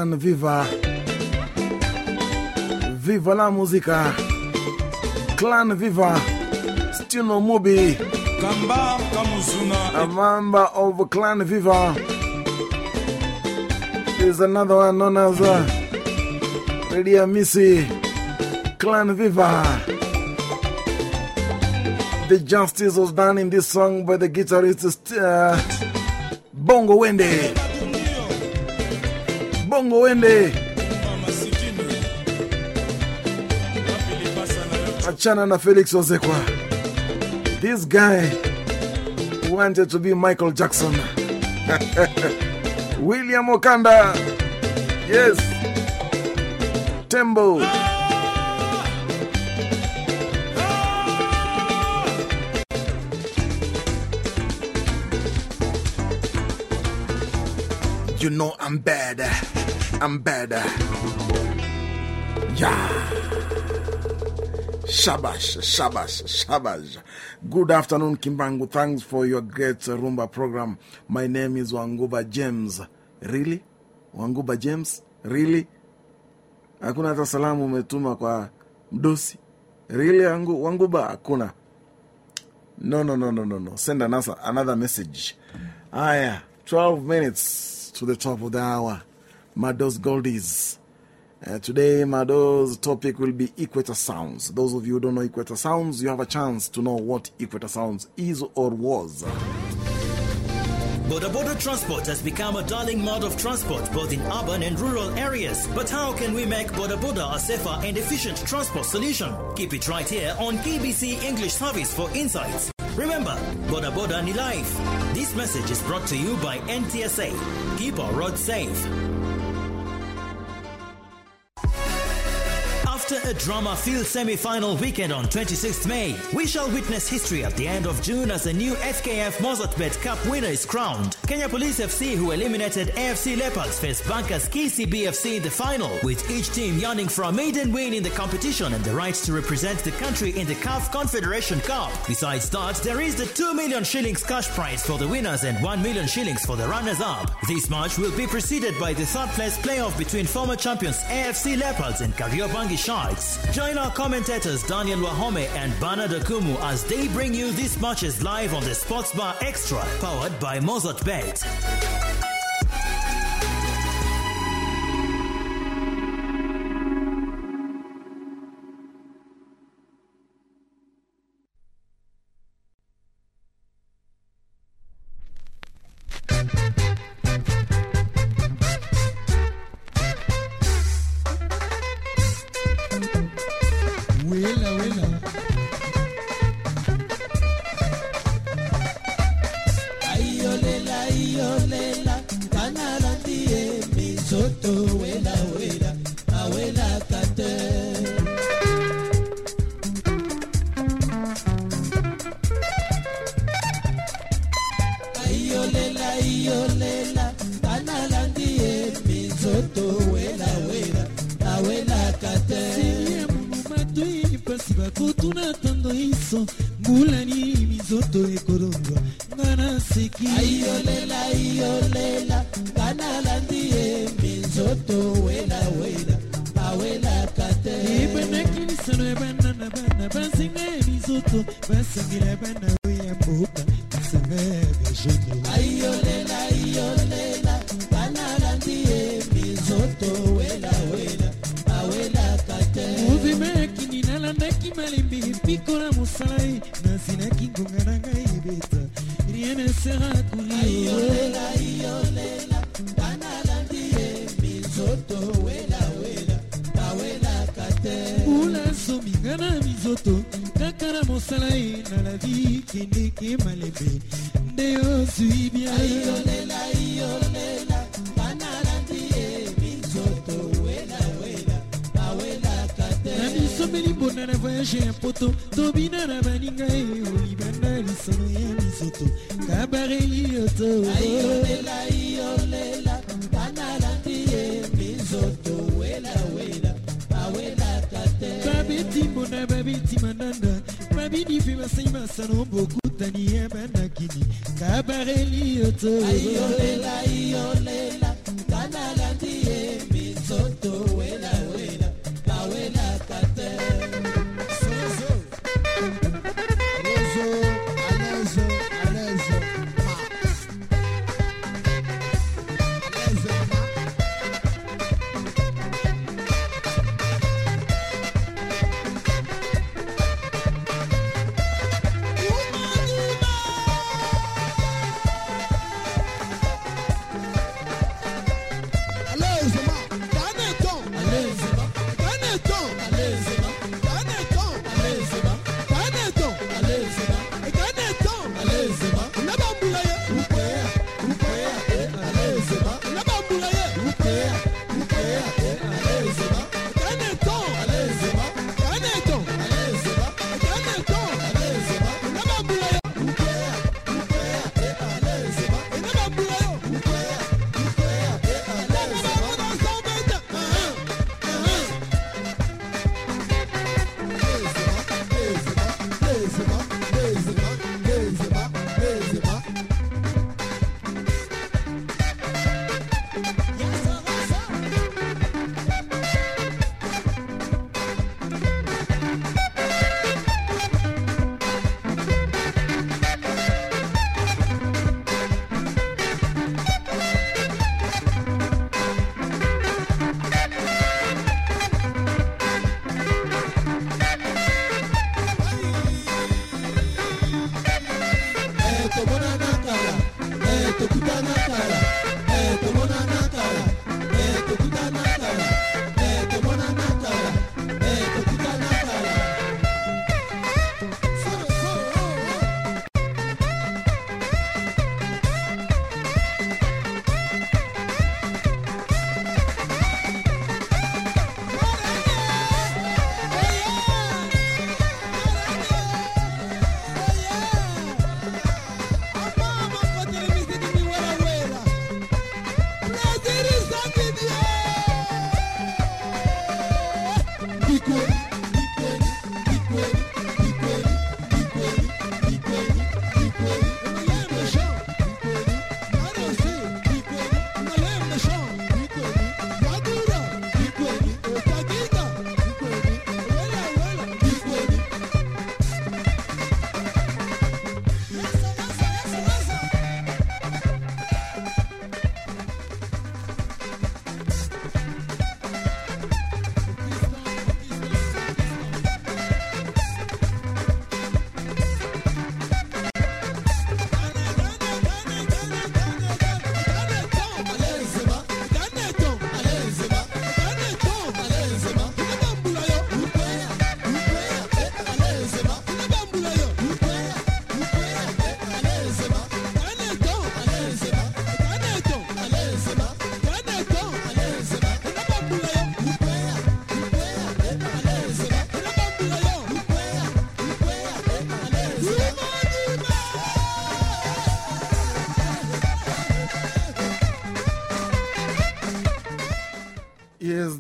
Italian Viva. Viva la musica. Clan Viva. still Stino Mobi. A member of Clan Viva. There's another one known as uh, Reddy Amisi. Clan Viva. The justice was done in this song by the guitarist uh, Bongo Wende msongo uende. Achana na Felix Ozekwa. This guy wanted to be Michael Jackson. William Okanda. Yes. Tembo. You know I'm bad. I'm bad. Yeah. Shabash, shabash, shabash. Good afternoon, Kimbangu. Thanks for your great Rumba program. My name is Wanguba James. Really? Wanguba James? Really? Hakuna hata salamu umetuma kwa mdosi. Really, Wangu, Wanguba? Hakuna. No, no, no, no, no, no. Send another, another message. Aya, 12 minutes to the top of the hour. Mados Goldies. Uh, today, Mado's topic will be Equator Sounds. Those of you who don't know Equator Sounds, you have a chance to know what Equator Sounds is or was. Boda Boda Transport has become a darling mode of transport both in urban and rural areas. But how can we make Boda Boda a safer and efficient transport solution? Keep it right here on KBC English Service for insights. Remember, Boda Boda ni life. This message is brought to you by NTSA. Keep our roads safe. After a drama filled semi final weekend on 26th May, we shall witness history at the end of June as a new FKF Mozartbet Cup winner is crowned. Kenya Police FC, who eliminated AFC Leopards, face Bankers KCB FC in the final, with each team yearning for a maiden win in the competition and the right to represent the country in the CAF Confederation Cup. Besides that, there is the 2 million shillings cash prize for the winners and 1 million shillings for the runners up. This match will be preceded by the third place playoff between former champions AFC Leopards and Kariobangi Join our commentators Daniel Wahome and Bernard Akumu as they bring you these matches live on the Sports Bar Extra, powered by Mozart Bet.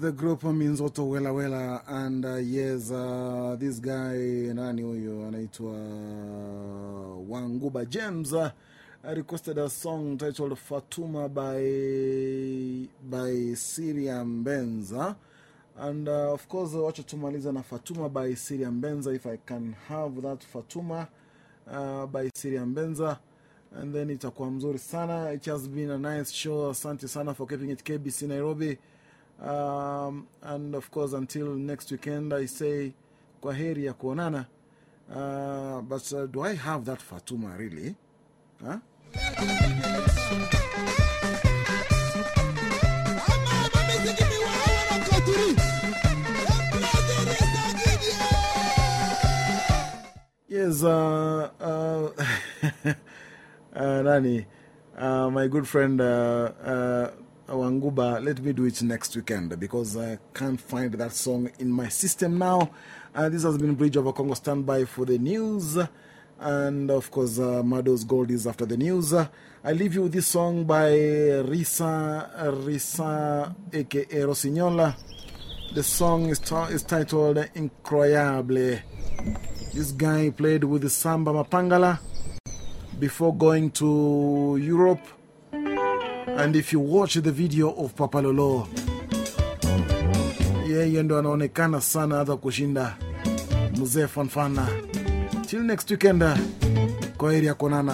The group means Otto Wela Wela and uh, yes, uh, this guy nani huyo anaitwa Wanguba James uh, requested a song titled Fatuma by, by Syria Benza. And uh, of course, wacha tumaliza na Fatuma by Syria Benza. If I can have that Fatuma uh, by Syria Benza. And then itakuwa mzuri sana. It has been a nice show. Asante sana for keeping it KBC Nairobi. Um, and of course, until next weekend, I say kwa heri ya kuonana. Uh, but uh, do I have that Fatuma really? Huh? Yes, uh, uh, uh, Nani, uh, my good friend Wanguba, let me do it next weekend because I can't find that song in my system now. Uh, this has been Bridge over Congo standby for the news. And of course, uh, Mado's Gold is after the news. I leave you with this song by Risa, Risa aka Rosignola. The song is, is titled Incroyable. This guy played with the Samba Mapangala before going to Europe. And if you watch the video of Papa Lolo, yeye ndo anaonekana sana hata kushinda mzee Fanfana. Till next weekend, kwa heri ya kuonana.